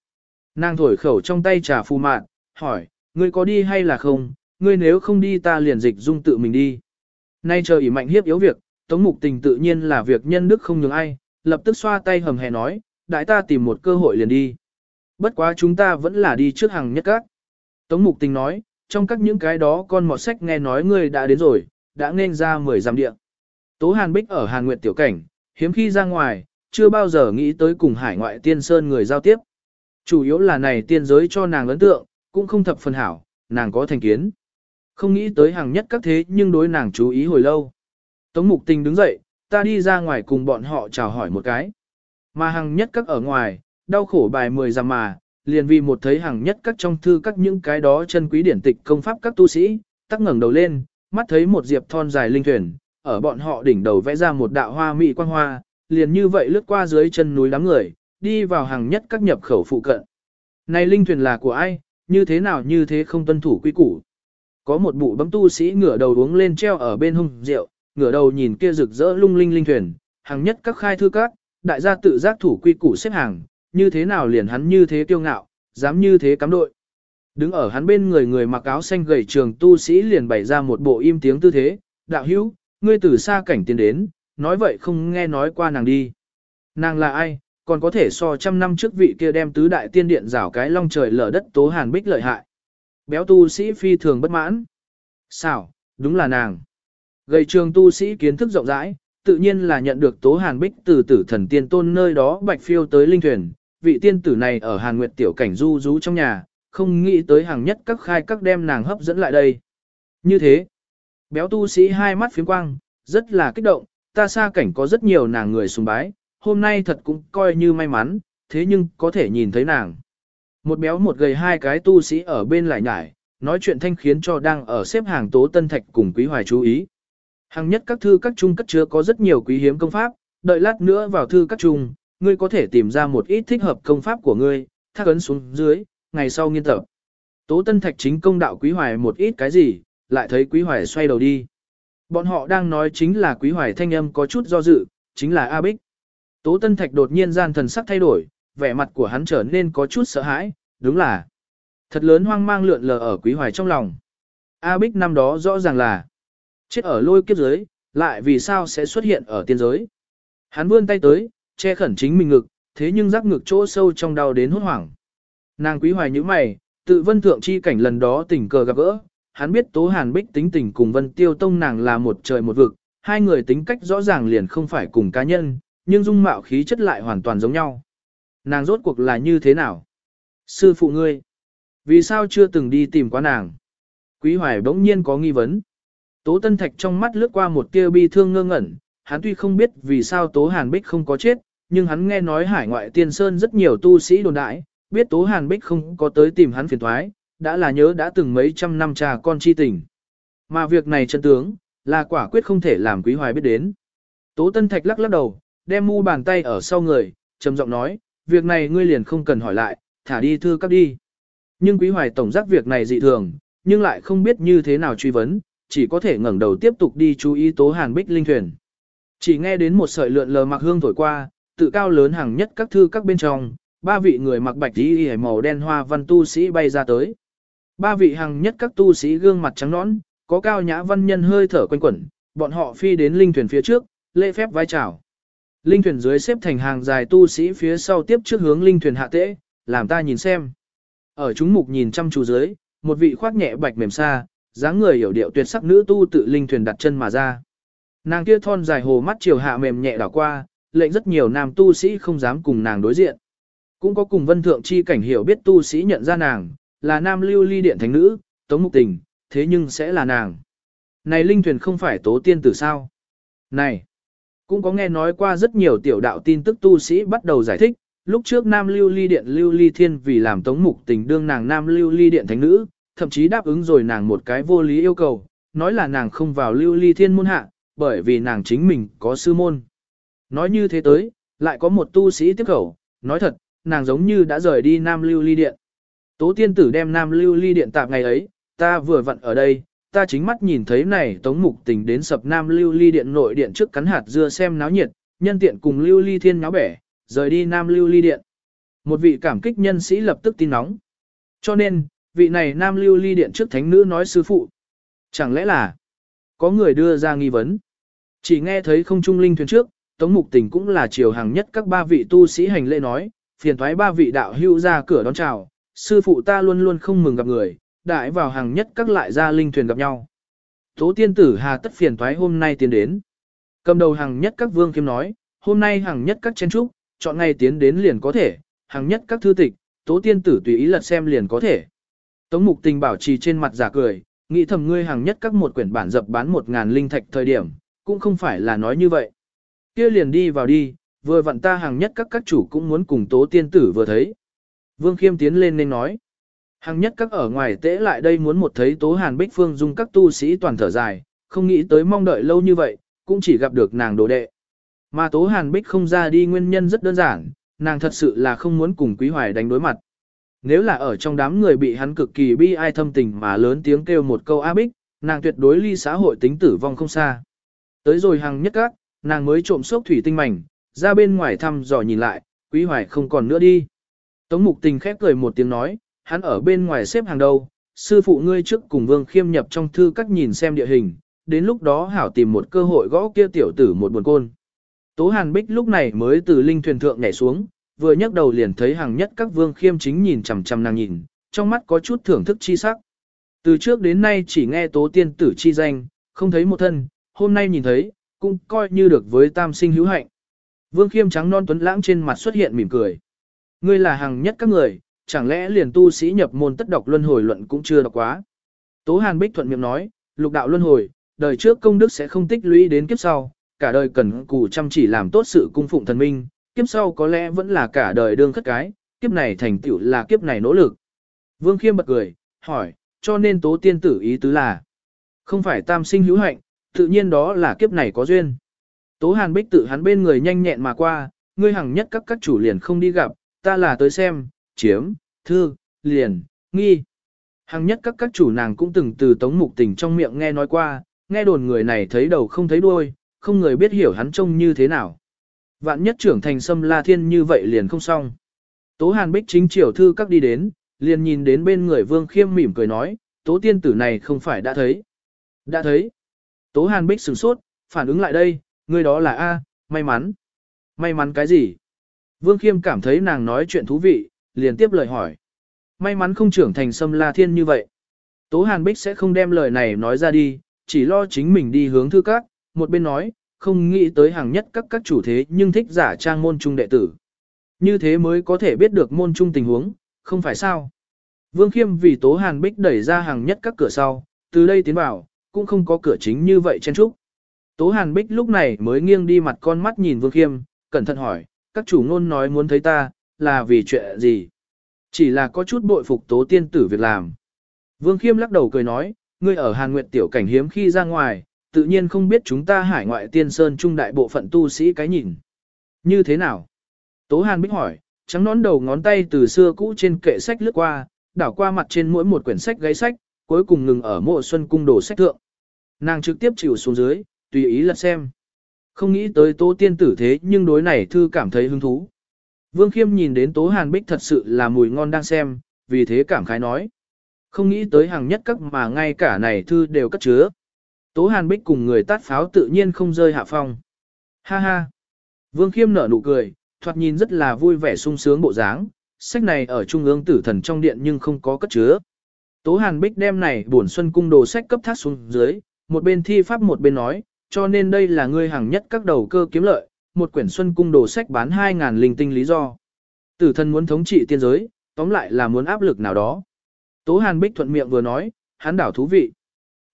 Nàng thổi khẩu trong tay trà phù mạn, hỏi, ngươi có đi hay là không, ngươi nếu không đi ta liền dịch dung tự mình đi. Nay chờ ỉ mạnh hiếp yếu việc, Tống Mục Tình tự nhiên là việc nhân đức không nhường ai, lập tức xoa tay hầm hè nói, đại ta tìm một cơ hội liền đi. Bất quá chúng ta vẫn là đi trước hàng nhất các. Tống Mục Tình nói, trong các những cái đó con mọt sách nghe nói ngươi đã đến rồi, đã nên ra 10 giam địa. Tố Hàn Bích ở Hàn Nguyệt Tiểu Cảnh, hiếm khi ra ngoài, chưa bao giờ nghĩ tới cùng hải ngoại tiên sơn người giao tiếp. Chủ yếu là này tiên giới cho nàng ấn tượng, cũng không thập phần hảo, nàng có thành kiến. Không nghĩ tới hàng nhất các thế nhưng đối nàng chú ý hồi lâu. Tống Mục Tình đứng dậy, ta đi ra ngoài cùng bọn họ chào hỏi một cái. Mà hàng nhất các ở ngoài, đau khổ bài mười giảm mà, liền vì một thấy hàng nhất các trong thư các những cái đó chân quý điển tịch công pháp các tu sĩ, tắc ngẩng đầu lên, mắt thấy một diệp thon dài linh thuyền, ở bọn họ đỉnh đầu vẽ ra một đạo hoa mỹ quang hoa, liền như vậy lướt qua dưới chân núi đám người, đi vào hàng nhất các nhập khẩu phụ cận. Này linh thuyền là của ai, như thế nào như thế không tuân thủ quy củ. Có một bụ bấm tu sĩ ngửa đầu uống lên treo ở bên hông rượu, ngửa đầu nhìn kia rực rỡ lung linh linh thuyền, hàng nhất các khai thư các, đại gia tự giác thủ quy củ xếp hàng, như thế nào liền hắn như thế kiêu ngạo, dám như thế cắm đội. Đứng ở hắn bên người người mặc áo xanh gầy trường tu sĩ liền bày ra một bộ im tiếng tư thế, đạo hữu, ngươi từ xa cảnh tiến đến, nói vậy không nghe nói qua nàng đi. Nàng là ai, còn có thể so trăm năm trước vị kia đem tứ đại tiên điện rảo cái long trời lở đất tố hàn bích lợi hại. Béo tu sĩ phi thường bất mãn. Sao, đúng là nàng. Gầy trường tu sĩ kiến thức rộng rãi, tự nhiên là nhận được tố hàn bích từ tử thần tiên tôn nơi đó bạch phiêu tới linh thuyền. Vị tiên tử này ở hàn nguyệt tiểu cảnh du rú trong nhà, không nghĩ tới hàng nhất các khai các đem nàng hấp dẫn lại đây. Như thế, béo tu sĩ hai mắt phiếm quang, rất là kích động, ta xa cảnh có rất nhiều nàng người sùng bái, hôm nay thật cũng coi như may mắn, thế nhưng có thể nhìn thấy nàng. Một béo một gầy hai cái tu sĩ ở bên lại nhải, nói chuyện thanh khiến cho đang ở xếp hàng tố tân thạch cùng quý hoài chú ý. Hàng nhất các thư các trung cất chứa có rất nhiều quý hiếm công pháp, đợi lát nữa vào thư các trung, ngươi có thể tìm ra một ít thích hợp công pháp của ngươi, thác ấn xuống dưới, ngày sau nghiên tập. Tố Tân Thạch chính công đạo Quý Hoài một ít cái gì, lại thấy Quý Hoài xoay đầu đi. Bọn họ đang nói chính là Quý Hoài thanh âm có chút do dự, chính là A Bích. Tố Tân Thạch đột nhiên gian thần sắc thay đổi, vẻ mặt của hắn trở nên có chút sợ hãi, đúng là thật lớn hoang mang lượn lờ ở Quý Hoài trong lòng. A Bích năm đó rõ ràng là chết ở lôi kiếp giới, lại vì sao sẽ xuất hiện ở tiên giới. Hắn vươn tay tới, che khẩn chính mình ngực, thế nhưng giác ngực chỗ sâu trong đau đến hốt hoảng. Nàng quý hoài như mày, tự vân thượng chi cảnh lần đó tình cờ gặp gỡ, hắn biết Tố Hàn Bích tính tình cùng Vân Tiêu Tông nàng là một trời một vực, hai người tính cách rõ ràng liền không phải cùng cá nhân, nhưng dung mạo khí chất lại hoàn toàn giống nhau. Nàng rốt cuộc là như thế nào? Sư phụ ngươi, vì sao chưa từng đi tìm qua nàng? Quý Hoài bỗng nhiên có nghi vấn. Tố Tân Thạch trong mắt lướt qua một tia bi thương ngơ ngẩn, hắn tuy không biết vì sao Tố Hàn Bích không có chết, nhưng hắn nghe nói hải ngoại tiên sơn rất nhiều tu sĩ đồn đại, biết Tố Hàn Bích không có tới tìm hắn phiền thoái, đã là nhớ đã từng mấy trăm năm trà con chi tình. Mà việc này chân tướng, là quả quyết không thể làm Quý Hoài biết đến. Tố Tân Thạch lắc lắc đầu, đem mu bàn tay ở sau người, trầm giọng nói, việc này ngươi liền không cần hỏi lại, thả đi thư cấp đi. Nhưng Quý Hoài tổng giác việc này dị thường, nhưng lại không biết như thế nào truy vấn, chỉ có thể ngẩng đầu tiếp tục đi chú ý Tố Hàn Bích linh thuyền. Chỉ nghe đến một sợi lượn lờ mặc hương thổi qua, tự cao lớn hàng nhất các thư các bên trong, ba vị người mặc bạch y màu đen hoa văn tu sĩ bay ra tới. Ba vị hàng nhất các tu sĩ gương mặt trắng nõn, có cao nhã văn nhân hơi thở quanh quẩn, bọn họ phi đến linh thuyền phía trước, lễ phép vai chào. Linh thuyền dưới xếp thành hàng dài tu sĩ phía sau tiếp trước hướng linh thuyền hạ tễ, làm ta nhìn xem. Ở chúng mục nhìn chăm chú dưới, một vị khoác nhẹ bạch mềm xa, dáng người hiểu điệu tuyệt sắc nữ tu tự linh thuyền đặt chân mà ra. Nàng kia thon dài hồ mắt chiều hạ mềm nhẹ đảo qua, lệnh rất nhiều nam tu sĩ không dám cùng nàng đối diện. Cũng có cùng vân thượng chi cảnh hiểu biết tu sĩ nhận ra nàng, là nam lưu ly điện thánh nữ, tống mục tình, thế nhưng sẽ là nàng. Này linh thuyền không phải tố tiên tử sao? Này! Cũng có nghe nói qua rất nhiều tiểu đạo tin tức tu sĩ bắt đầu giải thích, lúc trước nam lưu ly điện lưu ly thiên vì làm tống mục tình đương nàng nam lưu ly điện thánh nữ, thậm chí đáp ứng rồi nàng một cái vô lý yêu cầu, nói là nàng không vào lưu ly thiên môn hạ, bởi vì nàng chính mình có sư môn. Nói như thế tới, lại có một tu sĩ tiếp khẩu, nói thật, nàng giống như đã rời đi Nam Lưu Ly Điện. Tố tiên tử đem Nam Lưu Ly Điện tạp ngày ấy, ta vừa vặn ở đây, ta chính mắt nhìn thấy này tống mục tình đến sập Nam Lưu Ly Điện nội điện trước cắn hạt dưa xem náo nhiệt, nhân tiện cùng Lưu Ly Thiên náo bẻ, rời đi Nam Lưu Ly Điện. Một vị cảm kích nhân sĩ lập tức tin nóng. Cho nên, vị này Nam Lưu Ly Điện trước thánh nữ nói sư phụ. Chẳng lẽ là, có người đưa ra nghi vấn. Chỉ nghe thấy không trung linh thuyền trước, Tống Mục Tình cũng là chiều hàng nhất các ba vị tu sĩ hành lễ nói, phiền thoái ba vị đạo hưu ra cửa đón chào, sư phụ ta luôn luôn không mừng gặp người, đại vào hàng nhất các lại ra linh thuyền gặp nhau. Tố tiên tử hà tất phiền thoái hôm nay tiến đến. Cầm đầu hàng nhất các vương kiếm nói, hôm nay hàng nhất các chen trúc, chọn ngày tiến đến liền có thể, hàng nhất các thư tịch, tố tiên tử tùy ý lật xem liền có thể. Tống mục tình bảo trì trên mặt giả cười, nghĩ thầm ngươi hàng nhất các một quyển bản dập bán một ngàn linh thạch thời điểm, cũng không phải là nói như vậy. kia liền đi vào đi, vừa vặn ta hàng nhất các các chủ cũng muốn cùng tố tiên tử vừa thấy. Vương Khiêm tiến lên nên nói. Hàng nhất các ở ngoài tễ lại đây muốn một thấy tố hàn bích phương dung các tu sĩ toàn thở dài, không nghĩ tới mong đợi lâu như vậy, cũng chỉ gặp được nàng đồ đệ. Mà tố hàn bích không ra đi nguyên nhân rất đơn giản, nàng thật sự là không muốn cùng quý hoài đánh đối mặt. Nếu là ở trong đám người bị hắn cực kỳ bi ai thâm tình mà lớn tiếng kêu một câu A Bích, nàng tuyệt đối ly xã hội tính tử vong không xa. Tới rồi hàng nhất các, nàng mới trộm sốc thủy tinh mảnh, ra bên ngoài thăm dò nhìn lại, quý hoài không còn nữa đi. Tống mục tình khép cười một tiếng nói, hắn ở bên ngoài xếp hàng đầu, sư phụ ngươi trước cùng vương khiêm nhập trong thư các nhìn xem địa hình, đến lúc đó hảo tìm một cơ hội gõ kia tiểu tử một buồn côn. Tố Hàn Bích lúc này mới từ linh thuyền thượng nhảy xuống, vừa nhấc đầu liền thấy hàng nhất các vương khiêm chính nhìn chằm chằm nàng nhìn, trong mắt có chút thưởng thức chi sắc. Từ trước đến nay chỉ nghe tố tiên tử chi danh, không thấy một thân, hôm nay nhìn thấy, cũng coi như được với tam sinh hữu hạnh. Vương khiêm trắng non tuấn lãng trên mặt xuất hiện mỉm cười. Ngươi là hàng nhất các người, chẳng lẽ liền tu sĩ nhập môn tất đọc luân hồi luận cũng chưa đọc quá. Tố Hàn Bích thuận miệng nói, lục đạo luân hồi, đời trước công đức sẽ không tích lũy đến kiếp sau, cả đời cần cù chăm chỉ làm tốt sự cung phụng thần minh, kiếp sau có lẽ vẫn là cả đời đương khất cái, kiếp này thành tựu là kiếp này nỗ lực. Vương Khiêm bật cười, hỏi, cho nên tố tiên tử ý tứ là, không phải tam sinh hữu hạnh, tự nhiên đó là kiếp này có duyên. Tố Hàn Bích tự hắn bên người nhanh nhẹn mà qua, ngươi hằng nhất các các chủ liền không đi gặp, ta là tới xem, chiếm, thư, liền, nghi. Hằng nhất các các chủ nàng cũng từng từ tống mục tình trong miệng nghe nói qua, nghe đồn người này thấy đầu không thấy đuôi, không người biết hiểu hắn trông như thế nào. Vạn nhất trưởng thành sâm la thiên như vậy liền không xong. Tố Hàn Bích chính triều thư các đi đến, liền nhìn đến bên người Vương Khiêm mỉm cười nói, tố tiên tử này không phải đã thấy. Đã thấy. Tố Hàn Bích sửng sốt, phản ứng lại đây, người đó là A, may mắn. May mắn cái gì? Vương Khiêm cảm thấy nàng nói chuyện thú vị, liền tiếp lời hỏi. May mắn không trưởng thành sâm la thiên như vậy. Tố Hàn Bích sẽ không đem lời này nói ra đi, chỉ lo chính mình đi hướng thư các, một bên nói, không nghĩ tới hàng nhất các các chủ thế nhưng thích giả trang môn trung đệ tử. Như thế mới có thể biết được môn trung tình huống, không phải sao. Vương Khiêm vì Tố Hàn Bích đẩy ra hàng nhất các cửa sau, từ đây tiến vào, cũng không có cửa chính như vậy chen trúc. Tố Hàn Bích lúc này mới nghiêng đi mặt con mắt nhìn Vương Khiêm, cẩn thận hỏi, các chủ ngôn nói muốn thấy ta, là vì chuyện gì? Chỉ là có chút bội phục Tố Tiên Tử việc làm. Vương Khiêm lắc đầu cười nói, ngươi ở Hàn Nguyệt tiểu cảnh hiếm khi ra ngoài, tự nhiên không biết chúng ta hải ngoại tiên sơn trung đại bộ phận tu sĩ cái nhìn. Như thế nào? Tố Hàn Bích hỏi, trắng nón đầu ngón tay từ xưa cũ trên kệ sách lướt qua, đảo qua mặt trên mỗi một quyển sách gáy sách, cuối cùng ngừng ở mộ xuân cung đồ sách thượng. Nàng trực tiếp chịu xuống dưới, tùy ý lật xem. Không nghĩ tới tố tiên tử thế nhưng đối này thư cảm thấy hứng thú. Vương Khiêm nhìn đến tố hàn bích thật sự là mùi ngon đang xem, vì thế cảm khái nói. Không nghĩ tới hàng nhất các mà ngay cả này thư đều cất chứa. Tố hàn bích cùng người tát pháo tự nhiên không rơi hạ phong. Ha ha. Vương Khiêm nở nụ cười, thoạt nhìn rất là vui vẻ sung sướng bộ dáng. Sách này ở trung ương tử thần trong điện nhưng không có cất chứa. Tố hàn bích đem này buồn xuân cung đồ sách cấp thác xuống dưới, một bên thi pháp một bên nói, cho nên đây là ngươi hàng nhất các đầu cơ kiếm lợi, một quyển xuân cung đồ sách bán 2.000 linh tinh lý do. Tử thần muốn thống trị tiên giới, tóm lại là muốn áp lực nào đó. Tố Hàn Bích thuận miệng vừa nói, hắn đảo thú vị.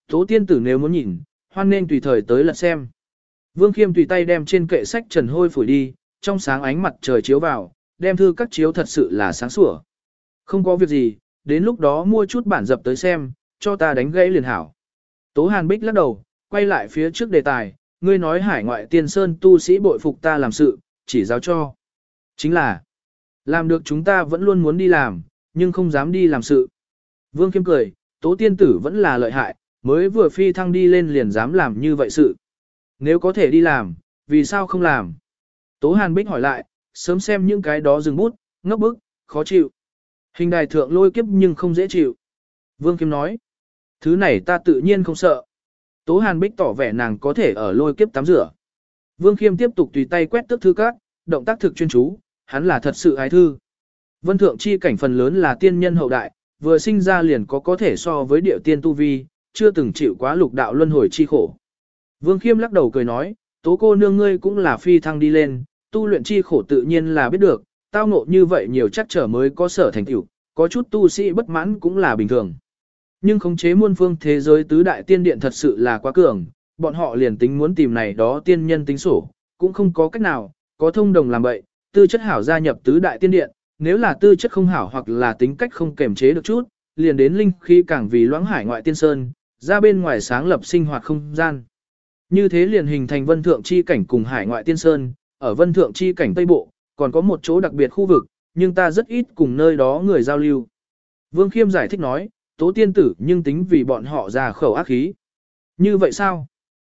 Tố tiên tử nếu muốn nhìn, hoan nên tùy thời tới lật xem. Vương Khiêm tùy tay đem trên kệ sách trần hôi phủi đi, trong sáng ánh mặt trời chiếu vào, đem thư các chiếu thật sự là sáng sủa. Không có việc gì, đến lúc đó mua chút bản dập tới xem, cho ta đánh gãy liền hảo. Tố Hàn Bích lắc đầu, quay lại phía trước đề tài, ngươi nói hải ngoại tiên sơn tu sĩ bội phục ta làm sự, chỉ giáo cho. Chính là, làm được chúng ta vẫn luôn muốn đi làm, nhưng không dám đi làm sự. Vương Khiêm cười, tố tiên tử vẫn là lợi hại, mới vừa phi thăng đi lên liền dám làm như vậy sự. Nếu có thể đi làm, vì sao không làm? Tố Hàn Bích hỏi lại, sớm xem những cái đó dừng bút, ngốc bức, khó chịu. Hình đài thượng lôi kiếp nhưng không dễ chịu. Vương Kim nói, thứ này ta tự nhiên không sợ. Tố Hàn Bích tỏ vẻ nàng có thể ở lôi kiếp tắm rửa. Vương Khiêm tiếp tục tùy tay quét tức thư các, động tác thực chuyên chú, hắn là thật sự ái thư. Vân thượng chi cảnh phần lớn là tiên nhân hậu đại, vừa sinh ra liền có có thể so với điệu tiên tu vi, chưa từng chịu quá lục đạo luân hồi chi khổ. Vương Khiêm lắc đầu cười nói, tố cô nương ngươi cũng là phi thăng đi lên, tu luyện chi khổ tự nhiên là biết được, tao ngộ như vậy nhiều chắc trở mới có sở thành tựu, có chút tu sĩ bất mãn cũng là bình thường. Nhưng khống chế muôn phương thế giới tứ đại tiên điện thật sự là quá cường, bọn họ liền tính muốn tìm này đó tiên nhân tính sổ, cũng không có cách nào, có thông đồng làm vậy, tư chất hảo gia nhập tứ đại tiên điện, nếu là tư chất không hảo hoặc là tính cách không kềm chế được chút, liền đến linh khi càng vì loãng hải ngoại tiên sơn, ra bên ngoài sáng lập sinh hoạt không gian. Như thế liền hình thành vân thượng chi cảnh cùng hải ngoại tiên sơn, ở vân thượng chi cảnh Tây Bộ, còn có một chỗ đặc biệt khu vực, nhưng ta rất ít cùng nơi đó người giao lưu. Vương Khiêm giải thích nói, tố tiên tử nhưng tính vì bọn họ ra khẩu ác khí. Như vậy sao?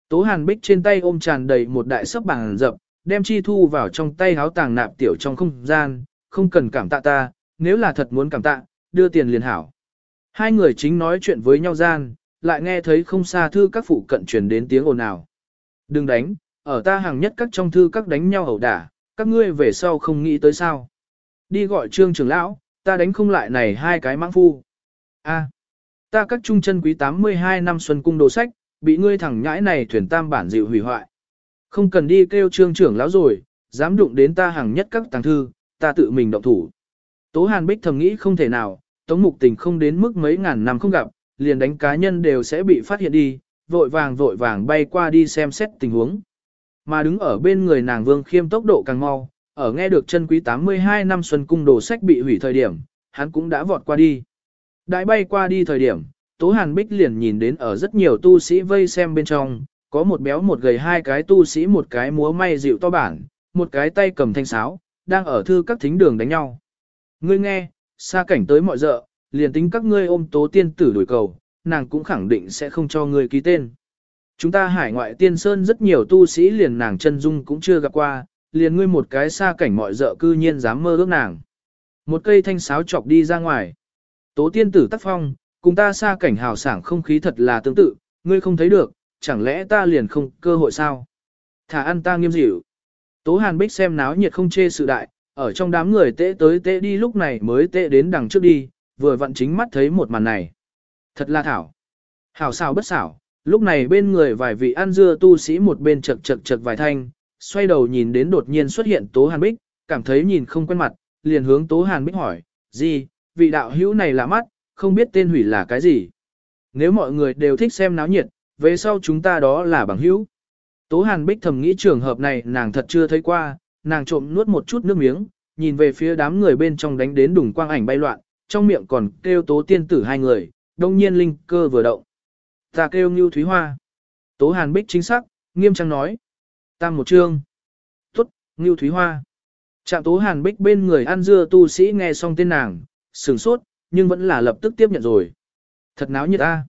Tố hàn bích trên tay ôm tràn đầy một đại sấp bằng rậm đem chi thu vào trong tay háo tàng nạp tiểu trong không gian, không cần cảm tạ ta, nếu là thật muốn cảm tạ, đưa tiền liền hảo. Hai người chính nói chuyện với nhau gian, lại nghe thấy không xa thư các phụ cận truyền đến tiếng ồn ào. Đừng đánh, ở ta hàng nhất các trong thư các đánh nhau ẩu đả, các ngươi về sau không nghĩ tới sao. Đi gọi trương trưởng lão, ta đánh không lại này hai cái mãng phu. A, ta các trung chân quý 82 năm xuân cung đồ sách, bị ngươi thẳng nhãi này thuyền tam bản dịu hủy hoại. Không cần đi kêu trương trưởng lão rồi, dám đụng đến ta hàng nhất các tàng thư, ta tự mình động thủ. Tố Hàn Bích thầm nghĩ không thể nào, Tống Mục Tình không đến mức mấy ngàn năm không gặp, liền đánh cá nhân đều sẽ bị phát hiện đi, vội vàng vội vàng bay qua đi xem xét tình huống. Mà đứng ở bên người nàng Vương Khiêm tốc độ càng mau, ở nghe được chân quý 82 năm xuân cung đồ sách bị hủy thời điểm, hắn cũng đã vọt qua đi. Đại bay qua đi thời điểm, Tố Hàn Bích liền nhìn đến ở rất nhiều tu sĩ vây xem bên trong, có một béo một gầy hai cái tu sĩ một cái múa may dịu to bản, một cái tay cầm thanh sáo, đang ở thư các thính đường đánh nhau. Ngươi nghe, xa cảnh tới mọi dợ, liền tính các ngươi ôm tố tiên tử đổi cầu, nàng cũng khẳng định sẽ không cho ngươi ký tên. Chúng ta hải ngoại tiên sơn rất nhiều tu sĩ liền nàng chân dung cũng chưa gặp qua, liền ngươi một cái xa cảnh mọi dợ cư nhiên dám mơ ước nàng. Một cây thanh sáo chọc đi ra ngoài. Tố tiên tử tác phong, cùng ta xa cảnh hào sảng không khí thật là tương tự, ngươi không thấy được, chẳng lẽ ta liền không cơ hội sao? Thả ăn ta nghiêm dịu. Tố Hàn Bích xem náo nhiệt không chê sự đại, ở trong đám người tệ tới tệ đi lúc này mới tệ đến đằng trước đi, vừa vặn chính mắt thấy một màn này. Thật là thảo. Hảo xảo bất xảo, lúc này bên người vài vị ăn dưa tu sĩ một bên chật chật chật vài thanh, xoay đầu nhìn đến đột nhiên xuất hiện Tố Hàn Bích, cảm thấy nhìn không quen mặt, liền hướng Tố Hàn Bích hỏi, gì, vị đạo hữu này lạ mắt, không biết tên hủy là cái gì. Nếu mọi người đều thích xem náo nhiệt, về sau chúng ta đó là bằng hữu. Tố Hàn Bích thầm nghĩ trường hợp này nàng thật chưa thấy qua, nàng trộm nuốt một chút nước miếng, nhìn về phía đám người bên trong đánh đến đùng quang ảnh bay loạn, trong miệng còn kêu tố tiên tử hai người, đông nhiên linh cơ vừa động. Ta kêu Ngưu Thúy Hoa. Tố Hàn Bích chính xác, nghiêm trang nói. Tam một chương. Tuất, Ngưu Thúy Hoa. Trạm Tố Hàn Bích bên người ăn dưa tu sĩ nghe xong tên nàng, sừng sốt, nhưng vẫn là lập tức tiếp nhận rồi. Thật náo nhiệt ta.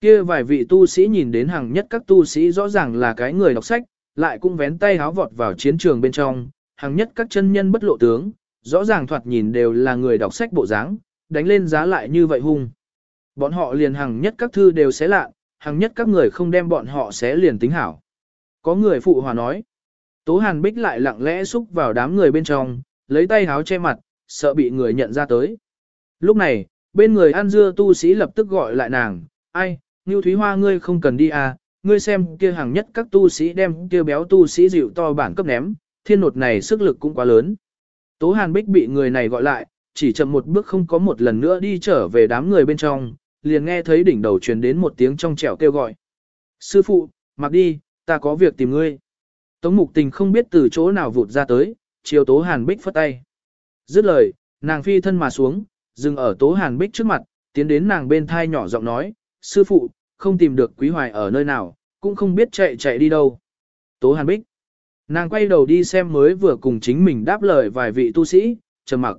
Kia vài vị tu sĩ nhìn đến hàng nhất các tu sĩ rõ ràng là cái người đọc sách, lại cũng vén tay háo vọt vào chiến trường bên trong, hàng nhất các chân nhân bất lộ tướng, rõ ràng thoạt nhìn đều là người đọc sách bộ dáng, đánh lên giá lại như vậy hung. Bọn họ liền hàng nhất các thư đều xé lạ, hàng nhất các người không đem bọn họ xé liền tính hảo. Có người phụ hòa nói. Tố Hàn Bích lại lặng lẽ xúc vào đám người bên trong, lấy tay háo che mặt, sợ bị người nhận ra tới. Lúc này, bên người ăn dưa tu sĩ lập tức gọi lại nàng, ai, Ngưu Thúy Hoa ngươi không cần đi à, ngươi xem kia hàng nhất các tu sĩ đem kia béo tu sĩ dịu to bản cấp ném, thiên nột này sức lực cũng quá lớn. Tố Hàn Bích bị người này gọi lại, chỉ chậm một bước không có một lần nữa đi trở về đám người bên trong, liền nghe thấy đỉnh đầu truyền đến một tiếng trong trẻo kêu gọi. Sư phụ, mặc đi, ta có việc tìm ngươi. Tống mục tình không biết từ chỗ nào vụt ra tới, chiều Tố Hàn Bích phất tay. Dứt lời, nàng phi thân mà xuống, dừng ở Tố Hàn Bích trước mặt, tiến đến nàng bên thai nhỏ giọng nói, sư phụ, không tìm được quý hoài ở nơi nào, cũng không biết chạy chạy đi đâu. Tố Hàn Bích. Nàng quay đầu đi xem mới vừa cùng chính mình đáp lời vài vị tu sĩ, trầm mặc.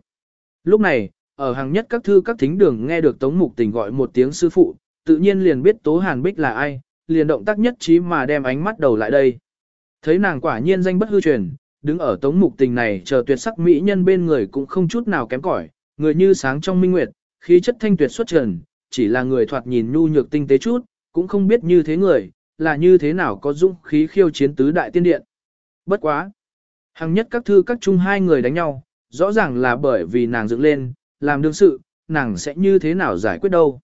Lúc này, ở hàng nhất các thư các thính đường nghe được Tống Mục Tình gọi một tiếng sư phụ, tự nhiên liền biết Tố Hàn Bích là ai, liền động tác nhất trí mà đem ánh mắt đầu lại đây. Thấy nàng quả nhiên danh bất hư truyền, đứng ở Tống Mục Tình này chờ tuyệt sắc mỹ nhân bên người cũng không chút nào kém cỏi, người như sáng trong minh nguyệt, khí chất thanh tuyệt xuất trần, chỉ là người thoạt nhìn nhu nhược tinh tế chút, cũng không biết như thế người, là như thế nào có dũng khí khiêu chiến tứ đại tiên điện. Bất quá. Hằng nhất các thư các chung hai người đánh nhau, rõ ràng là bởi vì nàng dựng lên, làm đương sự, nàng sẽ như thế nào giải quyết đâu.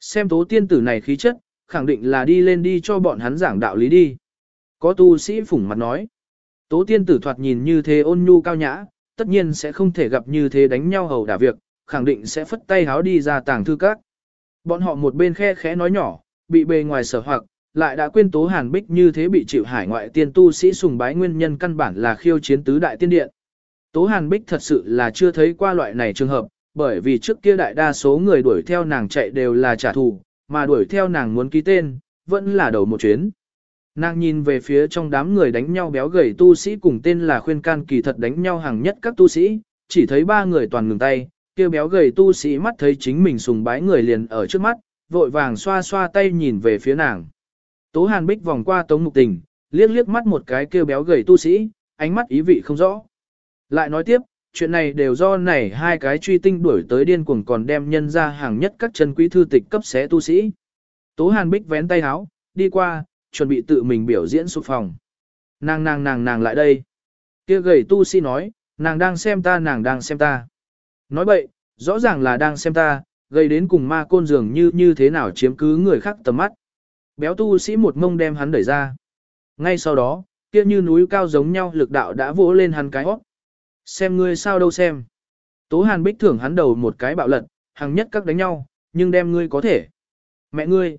Xem tố tiên tử này khí chất, khẳng định là đi lên đi cho bọn hắn giảng đạo lý đi. Có tu sĩ phủng mặt nói. Tố tiên tử thoạt nhìn như thế ôn nhu cao nhã, tất nhiên sẽ không thể gặp như thế đánh nhau hầu đả việc, khẳng định sẽ phất tay háo đi ra tàng thư các. Bọn họ một bên khe khẽ nói nhỏ, bị bề ngoài sở hoặc, lại đã quên tố hàn bích như thế bị chịu hải ngoại tiên tu sĩ sùng bái nguyên nhân căn bản là khiêu chiến tứ đại tiên điện. Tố hàn bích thật sự là chưa thấy qua loại này trường hợp, bởi vì trước kia đại đa số người đuổi theo nàng chạy đều là trả thù, mà đuổi theo nàng muốn ký tên, vẫn là đầu một chuyến. Nàng nhìn về phía trong đám người đánh nhau béo gầy tu sĩ cùng tên là khuyên can kỳ thật đánh nhau hàng nhất các tu sĩ, chỉ thấy ba người toàn ngừng tay, kia béo gầy tu sĩ mắt thấy chính mình sùng bái người liền ở trước mắt, vội vàng xoa xoa tay nhìn về phía nàng. Tố Hàn Bích vòng qua Tống Mục Tình, liếc liếc mắt một cái kêu béo gầy tu sĩ, ánh mắt ý vị không rõ. Lại nói tiếp, chuyện này đều do này hai cái truy tinh đuổi tới điên cuồng còn đem nhân ra hàng nhất các chân quý thư tịch cấp xé tu sĩ. Tố Hàn Bích vén tay háo, đi qua, chuẩn bị tự mình biểu diễn sụp phòng. Nàng nàng nàng nàng lại đây. Kia gầy tu sĩ nói, nàng đang xem ta nàng đang xem ta. Nói bậy, rõ ràng là đang xem ta, gây đến cùng ma côn dường như như thế nào chiếm cứ người khác tầm mắt. Béo tu sĩ một mông đem hắn đẩy ra. Ngay sau đó, kia như núi cao giống nhau lực đạo đã vỗ lên hắn cái hót. Xem ngươi sao đâu xem. Tố hàn bích thưởng hắn đầu một cái bạo lật, hàng nhất các đánh nhau, nhưng đem ngươi có thể. Mẹ ngươi.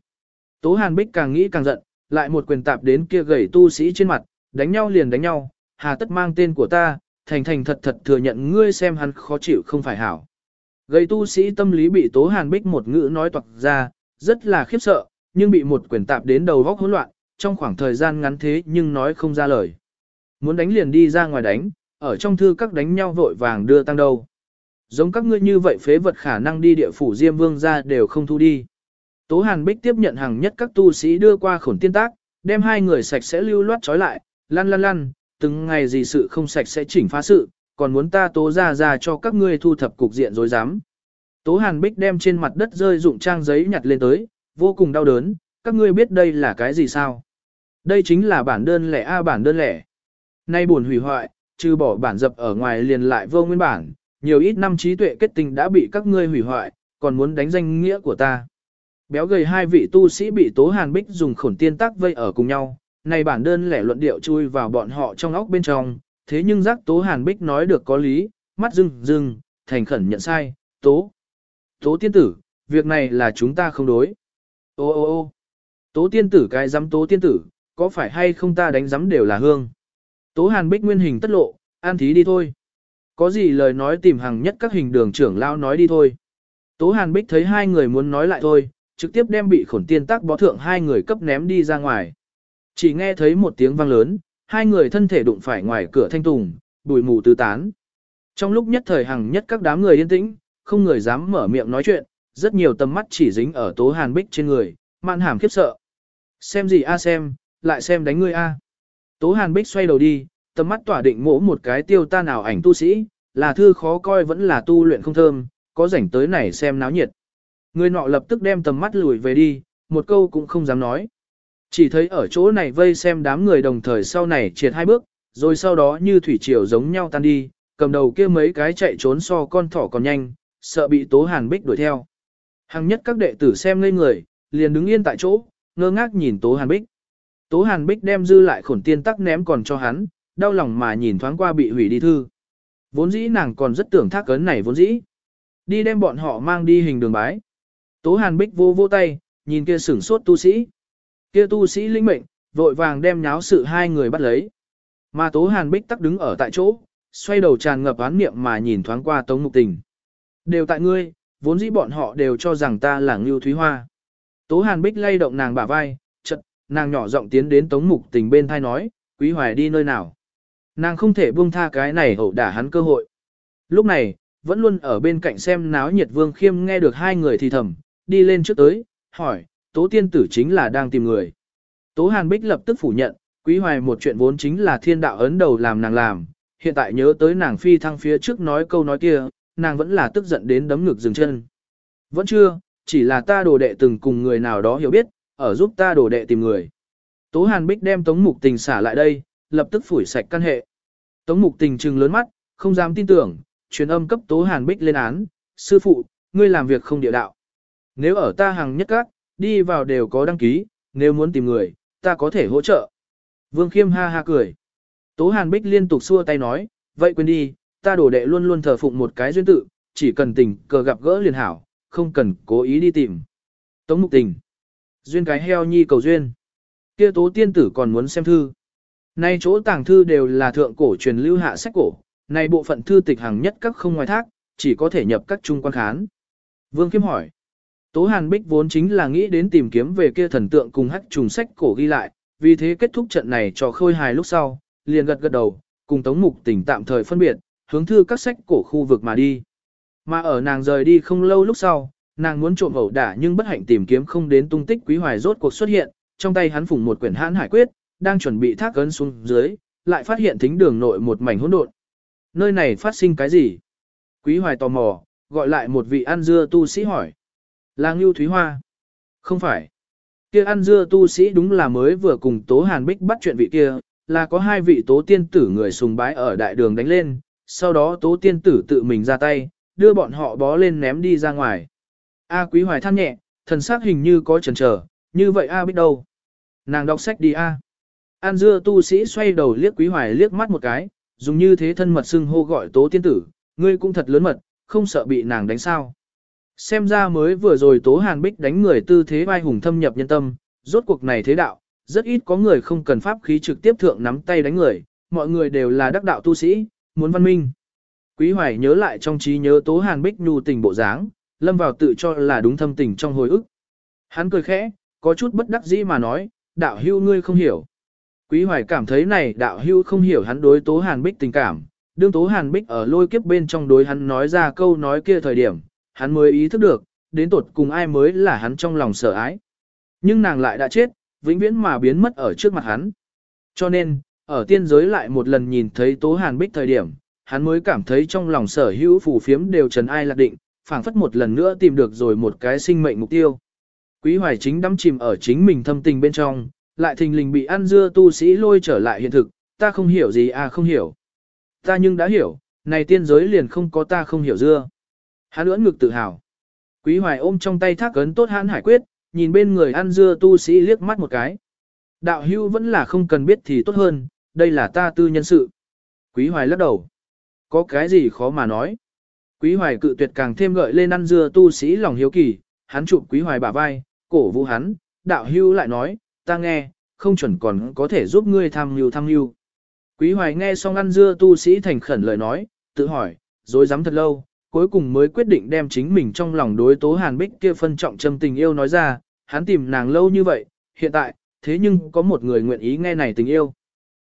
Tố hàn bích càng nghĩ càng giận, lại một quyền tạp đến kia gầy tu sĩ trên mặt, đánh nhau liền đánh nhau, hà tất mang tên của ta, thành thành thật thật thừa nhận ngươi xem hắn khó chịu không phải hảo. Gầy tu sĩ tâm lý bị tố hàn bích một ngữ nói toạc ra, rất là khiếp sợ, nhưng bị một quyền tạp đến đầu vóc hỗn loạn, trong khoảng thời gian ngắn thế nhưng nói không ra lời. Muốn đánh liền đi ra ngoài đánh, ở trong thư các đánh nhau vội vàng đưa tăng đâu. Giống các ngươi như vậy phế vật khả năng đi địa phủ Diêm Vương ra đều không thu đi. Tố Hàn Bích tiếp nhận hàng nhất các tu sĩ đưa qua khổn tiên tác, đem hai người sạch sẽ lưu loát trói lại, lăn lăn lăn, từng ngày gì sự không sạch sẽ chỉnh phá sự, còn muốn ta tố ra ra cho các ngươi thu thập cục diện dối dám. Tố Hàn Bích đem trên mặt đất rơi dụng trang giấy nhặt lên tới, vô cùng đau đớn, các ngươi biết đây là cái gì sao? Đây chính là bản đơn lẻ A bản đơn lẻ. Nay buồn hủy hoại, trừ bỏ bản dập ở ngoài liền lại vô nguyên bản, nhiều ít năm trí tuệ kết tinh đã bị các ngươi hủy hoại, còn muốn đánh danh nghĩa của ta. Béo gầy hai vị tu sĩ bị Tố Hàn Bích dùng khổn tiên tác vây ở cùng nhau, này bản đơn lẻ luận điệu chui vào bọn họ trong óc bên trong, thế nhưng giác Tố Hàn Bích nói được có lý, mắt rưng rưng, thành khẩn nhận sai, Tố. Tố tiên tử, việc này là chúng ta không đối. Ô ô ô Tố tiên tử cái dám tố tiên tử, có phải hay không ta đánh dám đều là hương. Tố Hàn Bích nguyên hình tất lộ, an thí đi thôi. Có gì lời nói tìm hàng nhất các hình đường trưởng lao nói đi thôi. Tố Hàn Bích thấy hai người muốn nói lại thôi, trực tiếp đem bị khổn tiên tác bó thượng hai người cấp ném đi ra ngoài. Chỉ nghe thấy một tiếng vang lớn, hai người thân thể đụng phải ngoài cửa thanh tùng, bụi mù tứ tán. Trong lúc nhất thời hằng nhất các đám người yên tĩnh, không người dám mở miệng nói chuyện, rất nhiều tầm mắt chỉ dính ở Tố Hàn Bích trên người, mạn hàm khiếp sợ. Xem gì a à xem, lại xem đánh ngươi a. À. Tố Hàn Bích xoay đầu đi, tầm mắt tỏa định mỗ một cái tiêu ta nào ảnh tu sĩ, là thư khó coi vẫn là tu luyện không thơm, có rảnh tới này xem náo nhiệt. Người nọ lập tức đem tầm mắt lùi về đi, một câu cũng không dám nói. Chỉ thấy ở chỗ này vây xem đám người đồng thời sau này triệt hai bước, rồi sau đó như thủy triều giống nhau tan đi, cầm đầu kia mấy cái chạy trốn so con thỏ còn nhanh, sợ bị Tố Hàn Bích đuổi theo. Hằng nhất các đệ tử xem ngây người, liền đứng yên tại chỗ, ngơ ngác nhìn Tố Hàn Bích. Tố Hàn Bích đem dư lại khổn tiên tắc ném còn cho hắn, đau lòng mà nhìn thoáng qua bị hủy đi thư. Vốn dĩ nàng còn rất tưởng thác cấn này vốn dĩ. Đi đem bọn họ mang đi hình đường bái. Tố Hàn Bích vô vô tay, nhìn kia sửng sốt tu sĩ. Kia tu sĩ linh mệnh, vội vàng đem nháo sự hai người bắt lấy. Mà Tố Hàn Bích tắc đứng ở tại chỗ, xoay đầu tràn ngập án niệm mà nhìn thoáng qua Tống Mục Tình. Đều tại ngươi, vốn dĩ bọn họ đều cho rằng ta là Ngưu Thúy Hoa. Tố Hàn Bích lay động nàng bả vai, chật, nàng nhỏ giọng tiến đến Tống Mục Tình bên thai nói, Quý Hoài đi nơi nào. Nàng không thể buông tha cái này hậu đả hắn cơ hội. Lúc này, vẫn luôn ở bên cạnh xem náo nhiệt Vương Khiêm nghe được hai người thì thầm, đi lên trước tới, hỏi, Tố Tiên Tử chính là đang tìm người. Tố Hàn Bích lập tức phủ nhận, Quý Hoài một chuyện vốn chính là thiên đạo ấn đầu làm nàng làm, hiện tại nhớ tới nàng phi thăng phía trước nói câu nói kia, nàng vẫn là tức giận đến đấm ngực dừng chân. Vẫn chưa, chỉ là ta đồ đệ từng cùng người nào đó hiểu biết, ở giúp ta đồ đệ tìm người. Tố Hàn Bích đem Tống Mục Tình xả lại đây, lập tức phủi sạch căn hệ. Tống Mục Tình trừng lớn mắt, không dám tin tưởng, truyền âm cấp Tố Hàn Bích lên án, sư phụ, ngươi làm việc không địa đạo. Nếu ở ta hàng nhất các, đi vào đều có đăng ký, nếu muốn tìm người, ta có thể hỗ trợ. Vương Khiêm ha ha cười. Tố Hàn Bích liên tục xua tay nói, vậy quên đi, ta đổ đệ luôn luôn thờ phụng một cái duyên tự, chỉ cần tình cờ gặp gỡ liền hảo, không cần cố ý đi tìm. Tống mục tình. Duyên cái heo nhi cầu duyên. Kia tố tiên tử còn muốn xem thư. Nay chỗ tàng thư đều là thượng cổ truyền lưu hạ sách cổ, nay bộ phận thư tịch hàng nhất các không ngoài thác, chỉ có thể nhập các trung quan khán. Vương Kiếm hỏi. Tố Hàn Bích vốn chính là nghĩ đến tìm kiếm về kia thần tượng cùng hắc trùng sách cổ ghi lại, vì thế kết thúc trận này cho khôi hài lúc sau, liền gật gật đầu, cùng Tống Mục Tình tạm thời phân biệt, hướng thư các sách cổ khu vực mà đi. Mà ở nàng rời đi không lâu lúc sau, nàng muốn trộm ẩu đả nhưng bất hạnh tìm kiếm không đến tung tích quý hoài rốt cuộc xuất hiện, trong tay hắn phủng một quyển hãn hải quyết, đang chuẩn bị thác ấn xuống dưới, lại phát hiện thính đường nội một mảnh hỗn độn. Nơi này phát sinh cái gì? Quý hoài tò mò, gọi lại một vị ăn dưa tu sĩ hỏi. Là Ngưu Thúy Hoa. Không phải. Kia ăn dưa tu sĩ đúng là mới vừa cùng Tố Hàn Bích bắt chuyện vị kia, là có hai vị Tố Tiên Tử người sùng bái ở đại đường đánh lên, sau đó Tố Tiên Tử tự mình ra tay, đưa bọn họ bó lên ném đi ra ngoài. A Quý Hoài than nhẹ, thần sắc hình như có chần chờ, như vậy A biết đâu. Nàng đọc sách đi A. An dưa tu sĩ xoay đầu liếc Quý Hoài liếc mắt một cái, dùng như thế thân mật xưng hô gọi Tố Tiên Tử, ngươi cũng thật lớn mật, không sợ bị nàng đánh sao. Xem ra mới vừa rồi Tố Hàn Bích đánh người tư thế vai hùng thâm nhập nhân tâm, rốt cuộc này thế đạo, rất ít có người không cần pháp khí trực tiếp thượng nắm tay đánh người, mọi người đều là đắc đạo tu sĩ, muốn văn minh. Quý Hoài nhớ lại trong trí nhớ Tố Hàn Bích nhu tình bộ dáng, lâm vào tự cho là đúng thâm tình trong hồi ức. Hắn cười khẽ, có chút bất đắc dĩ mà nói, đạo hưu ngươi không hiểu. Quý Hoài cảm thấy này đạo hưu không hiểu hắn đối Tố Hàn Bích tình cảm, đương Tố Hàn Bích ở lôi kiếp bên trong đối hắn nói ra câu nói kia thời điểm, hắn mới ý thức được, đến tột cùng ai mới là hắn trong lòng sợ ái. Nhưng nàng lại đã chết, vĩnh viễn mà biến mất ở trước mặt hắn. Cho nên, ở tiên giới lại một lần nhìn thấy Tố Hàn Bích thời điểm, hắn mới cảm thấy trong lòng sở hữu phù phiếm đều trần ai lạc định, phảng phất một lần nữa tìm được rồi một cái sinh mệnh mục tiêu. Quý hoài chính đắm chìm ở chính mình thâm tình bên trong, lại thình lình bị ăn dưa tu sĩ lôi trở lại hiện thực, ta không hiểu gì à không hiểu. Ta nhưng đã hiểu, này tiên giới liền không có ta không hiểu dưa. Hắn ưỡn ngực tự hào. Quý hoài ôm trong tay thác ấn tốt hãn hải quyết, nhìn bên người ăn dưa tu sĩ liếc mắt một cái. Đạo hưu vẫn là không cần biết thì tốt hơn, đây là ta tư nhân sự. Quý hoài lắc đầu. Có cái gì khó mà nói. Quý hoài cự tuyệt càng thêm gợi lên ăn dưa tu sĩ lòng hiếu kỳ, hắn chụp quý hoài bả vai, cổ vũ hắn, đạo hưu lại nói, ta nghe, không chuẩn còn có thể giúp ngươi tham hưu tham hưu. Quý hoài nghe xong ăn dưa tu sĩ thành khẩn lời nói, tự hỏi, rồi dám thật lâu, cuối cùng mới quyết định đem chính mình trong lòng đối tố hàn bích kia phân trọng châm tình yêu nói ra, hắn tìm nàng lâu như vậy, hiện tại, thế nhưng có một người nguyện ý nghe này tình yêu.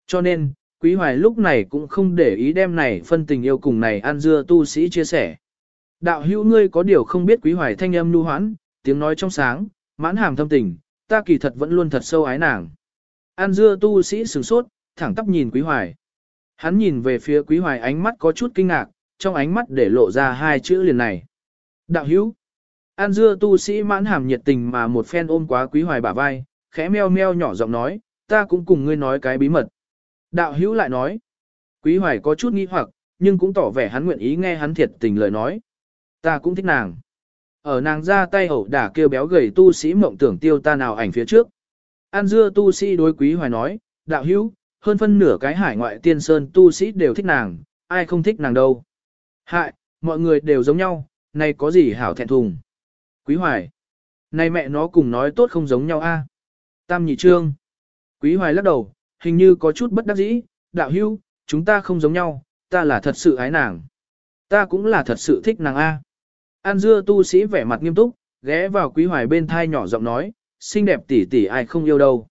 Cho nên, quý hoài lúc này cũng không để ý đem này phân tình yêu cùng này An dưa tu sĩ chia sẻ. Đạo hữu ngươi có điều không biết quý hoài thanh âm nu hoãn, tiếng nói trong sáng, mãn hàm thâm tình, ta kỳ thật vẫn luôn thật sâu ái nàng. An dưa tu sĩ sửng sốt, thẳng tắp nhìn quý hoài. Hắn nhìn về phía quý hoài ánh mắt có chút kinh ngạc, trong ánh mắt để lộ ra hai chữ liền này. Đạo hữu. An dưa tu sĩ mãn hàm nhiệt tình mà một phen ôm quá quý hoài bả vai, khẽ meo meo nhỏ giọng nói, ta cũng cùng ngươi nói cái bí mật. Đạo hữu lại nói. Quý hoài có chút nghi hoặc, nhưng cũng tỏ vẻ hắn nguyện ý nghe hắn thiệt tình lời nói. Ta cũng thích nàng. Ở nàng ra tay hậu đả kêu béo gầy tu sĩ mộng tưởng tiêu ta nào ảnh phía trước. An dưa tu sĩ đối quý hoài nói, đạo hữu, hơn phân nửa cái hải ngoại tiên sơn tu sĩ đều thích nàng, ai không thích nàng đâu. Hại, mọi người đều giống nhau, này có gì hảo thẹn thùng. Quý hoài, này mẹ nó cùng nói tốt không giống nhau a. Tam nhị trương. Quý hoài lắc đầu, hình như có chút bất đắc dĩ, đạo Hưu, chúng ta không giống nhau, ta là thật sự ái nàng. Ta cũng là thật sự thích nàng a. An dưa tu sĩ vẻ mặt nghiêm túc, ghé vào quý hoài bên thai nhỏ giọng nói, xinh đẹp tỷ tỷ ai không yêu đâu.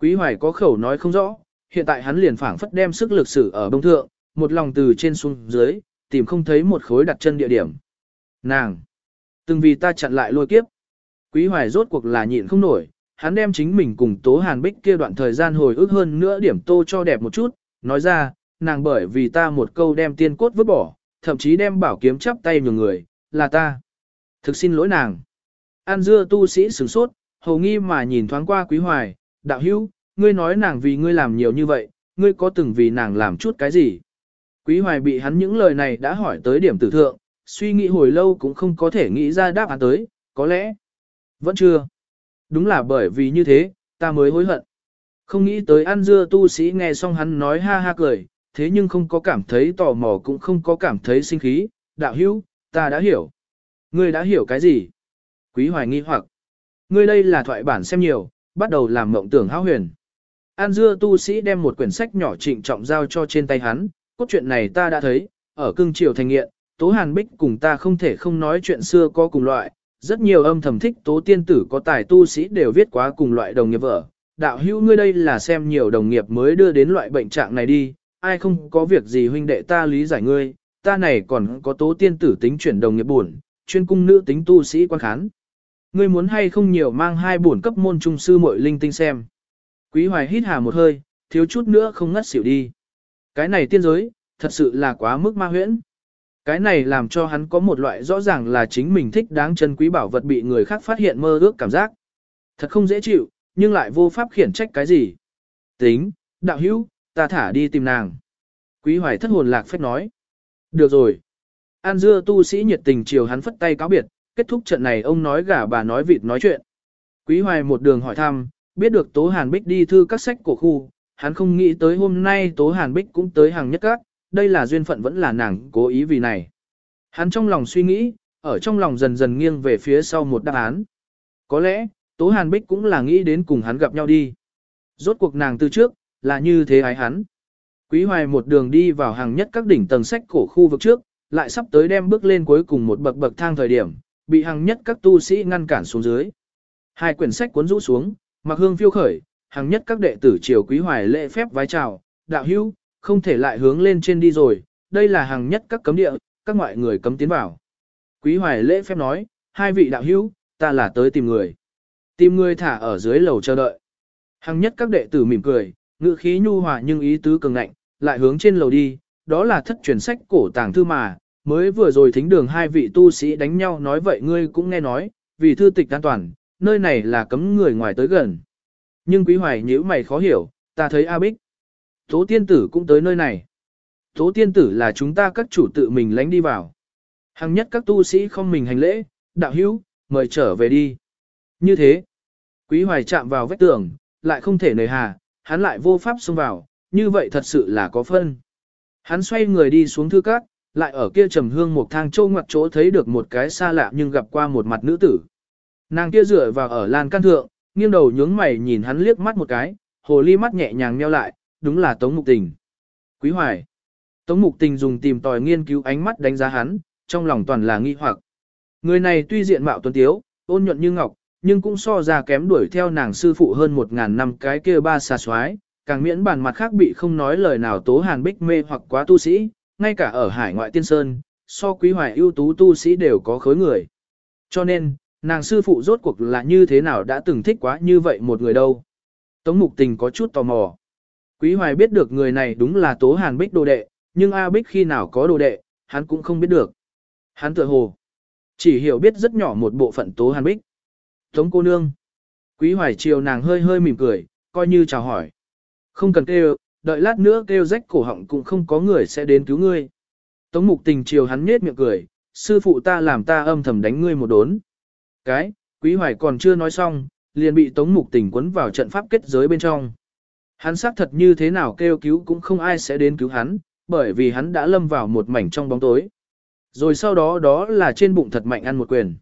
Quý hoài có khẩu nói không rõ, hiện tại hắn liền phảng phất đem sức lực sử ở bông thượng, một lòng từ trên xuống dưới, tìm không thấy một khối đặt chân địa điểm. Nàng! Từng vì ta chặn lại lôi kiếp. Quý hoài rốt cuộc là nhịn không nổi, hắn đem chính mình cùng Tố Hàn Bích kia đoạn thời gian hồi ức hơn nữa điểm tô cho đẹp một chút, nói ra, nàng bởi vì ta một câu đem tiên cốt vứt bỏ, thậm chí đem bảo kiếm chắp tay nhường người, là ta. Thực xin lỗi nàng. An dưa tu sĩ sửng sốt, hầu nghi mà nhìn thoáng qua quý hoài, đạo hữu, ngươi nói nàng vì ngươi làm nhiều như vậy, ngươi có từng vì nàng làm chút cái gì? Quý hoài bị hắn những lời này đã hỏi tới điểm tử thượng, suy nghĩ hồi lâu cũng không có thể nghĩ ra đáp án tới, có lẽ, vẫn chưa. Đúng là bởi vì như thế, ta mới hối hận. Không nghĩ tới ăn dưa tu sĩ nghe xong hắn nói ha ha cười, thế nhưng không có cảm thấy tò mò cũng không có cảm thấy sinh khí, đạo hữu, ta đã hiểu. Ngươi đã hiểu cái gì? Quý hoài nghi hoặc. Ngươi đây là thoại bản xem nhiều, bắt đầu làm mộng tưởng hão huyền. An dưa tu sĩ đem một quyển sách nhỏ trịnh trọng giao cho trên tay hắn, cốt truyện này ta đã thấy, ở cưng triều thành nghiện, Tố Hàn Bích cùng ta không thể không nói chuyện xưa có cùng loại, rất nhiều âm thầm thích Tố Tiên Tử có tài tu sĩ đều viết quá cùng loại đồng nghiệp vợ. Đạo hữu ngươi đây là xem nhiều đồng nghiệp mới đưa đến loại bệnh trạng này đi, ai không có việc gì huynh đệ ta lý giải ngươi, ta này còn có Tố Tiên Tử tính chuyển đồng nghiệp buồn, chuyên cung nữ tính tu sĩ quan khán. Ngươi muốn hay không nhiều mang hai bổn cấp môn trung sư muội linh tinh xem. Quý hoài hít hà một hơi, thiếu chút nữa không ngất xỉu đi. Cái này tiên giới, thật sự là quá mức ma huyễn. Cái này làm cho hắn có một loại rõ ràng là chính mình thích đáng chân quý bảo vật bị người khác phát hiện mơ ước cảm giác. Thật không dễ chịu, nhưng lại vô pháp khiển trách cái gì. Tính, đạo hữu, ta thả đi tìm nàng. Quý hoài thất hồn lạc phép nói. Được rồi. An dưa tu sĩ nhiệt tình chiều hắn phất tay cáo biệt, kết thúc trận này ông nói gà bà nói vịt nói chuyện. Quý hoài một đường hỏi thăm, biết được Tố Hàn Bích đi thư các sách của khu, hắn không nghĩ tới hôm nay Tố Hàn Bích cũng tới hàng nhất các, đây là duyên phận vẫn là nàng cố ý vì này. Hắn trong lòng suy nghĩ, ở trong lòng dần dần nghiêng về phía sau một đáp án. Có lẽ, Tố Hàn Bích cũng là nghĩ đến cùng hắn gặp nhau đi. Rốt cuộc nàng từ trước, là như thế ái hắn. Quý hoài một đường đi vào hàng nhất các đỉnh tầng sách cổ khu vực trước, lại sắp tới đem bước lên cuối cùng một bậc bậc thang thời điểm, bị hàng nhất các tu sĩ ngăn cản xuống dưới. Hai quyển sách cuốn rũ xuống, mặc hương phiêu khởi, hàng nhất các đệ tử triều quý hoài lễ phép vái chào, đạo hữu, không thể lại hướng lên trên đi rồi, đây là hàng nhất các cấm địa, các ngoại người cấm tiến vào. Quý hoài lễ phép nói, hai vị đạo hữu, ta là tới tìm người. Tìm người thả ở dưới lầu chờ đợi. Hàng nhất các đệ tử mỉm cười, ngữ khí nhu hòa nhưng ý tứ cường ngạnh, lại hướng trên lầu đi, đó là thất truyền sách cổ tàng thư mà, mới vừa rồi thính đường hai vị tu sĩ đánh nhau nói vậy ngươi cũng nghe nói, vì thư tịch an toàn, nơi này là cấm người ngoài tới gần. Nhưng quý hoài nhữ mày khó hiểu, ta thấy A Bích. Tố tiên tử cũng tới nơi này. Tố tiên tử là chúng ta các chủ tự mình lánh đi vào. Hằng nhất các tu sĩ không mình hành lễ, đạo hữu, mời trở về đi. Như thế, quý hoài chạm vào vách tường, lại không thể nề hà, hắn lại vô pháp xông vào, như vậy thật sự là có phân. Hắn xoay người đi xuống thư cát, lại ở kia trầm hương một thang trâu ngoặt chỗ thấy được một cái xa lạ nhưng gặp qua một mặt nữ tử. Nàng kia dựa vào ở lan can thượng, nghiêng đầu nhướng mày nhìn hắn liếc mắt một cái, hồ ly mắt nhẹ nhàng nheo lại, đúng là Tống Mục Tình. Quý Hoài. Tống Mục Tình dùng tìm tòi nghiên cứu ánh mắt đánh giá hắn, trong lòng toàn là nghi hoặc. Người này tuy diện mạo tuấn tiếu, ôn nhuận như ngọc, nhưng cũng so ra kém đuổi theo nàng sư phụ hơn một ngàn năm cái kia ba xà xoái, càng miễn bản mặt khác bị không nói lời nào tố hàn bích mê hoặc quá tu sĩ, ngay cả ở hải ngoại tiên sơn, so quý hoài ưu tú tu sĩ đều có khối người. Cho nên, nàng sư phụ rốt cuộc là như thế nào đã từng thích quá như vậy một người đâu. Tống mục tình có chút tò mò. Quý hoài biết được người này đúng là tố hàn bích đồ đệ, nhưng A bích khi nào có đồ đệ, hắn cũng không biết được. Hắn tựa hồ, chỉ hiểu biết rất nhỏ một bộ phận tố hàn bích. Tống cô nương. Quý hoài chiều nàng hơi hơi mỉm cười, coi như chào hỏi. Không cần kêu, đợi lát nữa kêu rách cổ họng cũng không có người sẽ đến cứu ngươi. Tống mục tình chiều hắn nhếch miệng cười, sư phụ ta làm ta âm thầm đánh ngươi một đốn. Cái, quý hoài còn chưa nói xong, liền bị tống mục tình quấn vào trận pháp kết giới bên trong. Hắn xác thật như thế nào kêu cứu cũng không ai sẽ đến cứu hắn, bởi vì hắn đã lâm vào một mảnh trong bóng tối. Rồi sau đó đó là trên bụng thật mạnh ăn một quyền.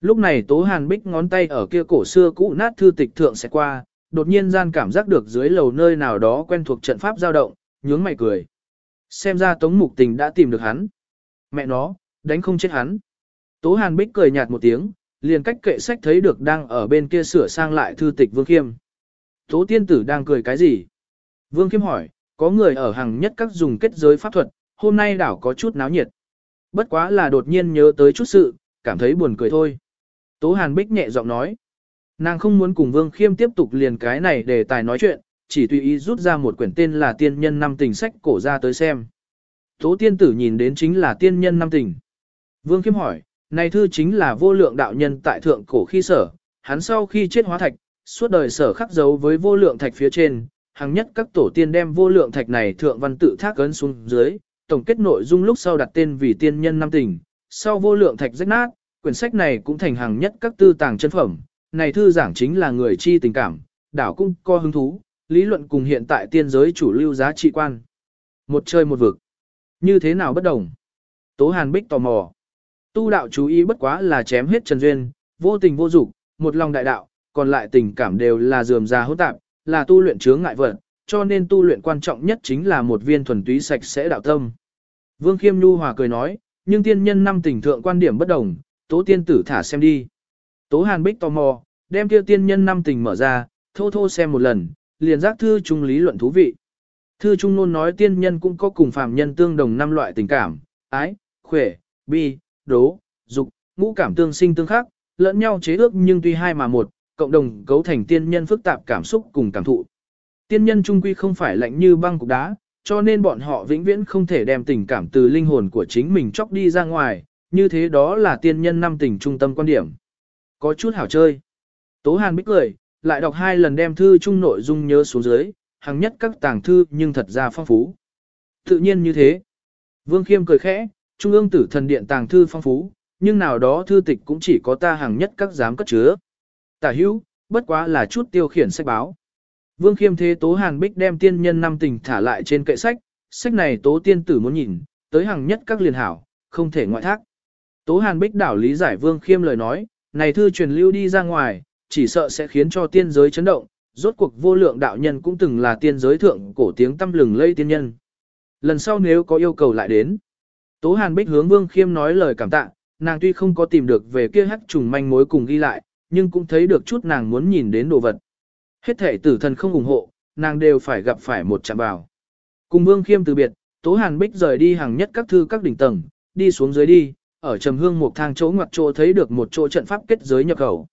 Lúc này Tố Hàn Bích ngón tay ở kia cổ xưa cũ nát thư tịch thượng sẽ qua, đột nhiên gian cảm giác được dưới lầu nơi nào đó quen thuộc trận pháp dao động, nhướng mày cười. Xem ra Tống Mục Tình đã tìm được hắn. Mẹ nó, đánh không chết hắn. Tố Hàn Bích cười nhạt một tiếng, liền cách kệ sách thấy được đang ở bên kia sửa sang lại thư tịch Vương Khiêm. Tố tiên tử đang cười cái gì? Vương Khiêm hỏi, có người ở hàng nhất các dùng kết giới pháp thuật, hôm nay đảo có chút náo nhiệt. Bất quá là đột nhiên nhớ tới chút sự, cảm thấy buồn cười thôi. Tố Hàn Bích nhẹ giọng nói. Nàng không muốn cùng Vương Khiêm tiếp tục liền cái này để tài nói chuyện, chỉ tùy ý rút ra một quyển tên là tiên nhân năm tình sách cổ ra tới xem. Tố tiên tử nhìn đến chính là tiên nhân năm tình. Vương Khiêm hỏi, này thư chính là vô lượng đạo nhân tại thượng cổ khi sở, hắn sau khi chết hóa thạch, suốt đời sở khắc dấu với vô lượng thạch phía trên, hàng nhất các tổ tiên đem vô lượng thạch này thượng văn tự thác ấn xuống dưới, tổng kết nội dung lúc sau đặt tên vì tiên nhân năm tình, sau vô lượng thạch rách nát, quyển sách này cũng thành hàng nhất các tư tàng chân phẩm, này thư giảng chính là người chi tình cảm, đảo cung co hứng thú, lý luận cùng hiện tại tiên giới chủ lưu giá trị quan. Một chơi một vực. Như thế nào bất đồng? Tố Hàn Bích tò mò. Tu đạo chú ý bất quá là chém hết trần duyên, vô tình vô dục, một lòng đại đạo, còn lại tình cảm đều là dườm già hỗn tạp, là tu luyện chướng ngại vật, cho nên tu luyện quan trọng nhất chính là một viên thuần túy sạch sẽ đạo tâm. Vương Khiêm Nhu hòa cười nói, nhưng tiên nhân năm tình thượng quan điểm bất đồng, tố tiên tử thả xem đi. Tố Hàn Bích tò mò, đem kia tiên nhân năm tình mở ra, thô thô xem một lần, liền giác thư trung lý luận thú vị. Thư trung nôn nói tiên nhân cũng có cùng phàm nhân tương đồng năm loại tình cảm, ái, khỏe, bi, đố, dục, ngũ cảm tương sinh tương khắc, lẫn nhau chế ước nhưng tuy hai mà một, cộng đồng cấu thành tiên nhân phức tạp cảm xúc cùng cảm thụ. Tiên nhân trung quy không phải lạnh như băng cục đá, cho nên bọn họ vĩnh viễn không thể đem tình cảm từ linh hồn của chính mình chóc đi ra ngoài, như thế đó là tiên nhân năm tình trung tâm quan điểm. Có chút hảo chơi. Tố Hàn bích cười, lại đọc hai lần đem thư chung nội dung nhớ xuống dưới, hàng nhất các tàng thư nhưng thật ra phong phú. Tự nhiên như thế. Vương Khiêm cười khẽ, Trung ương tử thần điện tàng thư phong phú, nhưng nào đó thư tịch cũng chỉ có ta hàng nhất các giám cất chứa. Tả hữu, bất quá là chút tiêu khiển sách báo. Vương Khiêm thế Tố Hàn Bích đem tiên nhân năm tình thả lại trên kệ sách, sách này Tố tiên tử muốn nhìn, tới hàng nhất các liền hảo, không thể ngoại thác. Tố Hàn Bích đảo lý giải Vương Khiêm lời nói, này thư truyền lưu đi ra ngoài, chỉ sợ sẽ khiến cho tiên giới chấn động, rốt cuộc vô lượng đạo nhân cũng từng là tiên giới thượng cổ tiếng tâm lừng lây tiên nhân. Lần sau nếu có yêu cầu lại đến. Tố Hàn Bích hướng Vương Khiêm nói lời cảm tạ, nàng tuy không có tìm được về kia hắc trùng manh mối cùng ghi lại, nhưng cũng thấy được chút nàng muốn nhìn đến đồ vật. Hết thể tử thần không ủng hộ, nàng đều phải gặp phải một chạm vào. Cùng Vương Khiêm từ biệt, Tố Hàn Bích rời đi hàng nhất các thư các đỉnh tầng, đi xuống dưới đi, ở trầm hương một thang chỗ ngoặt chỗ thấy được một chỗ trận pháp kết giới nhập khẩu.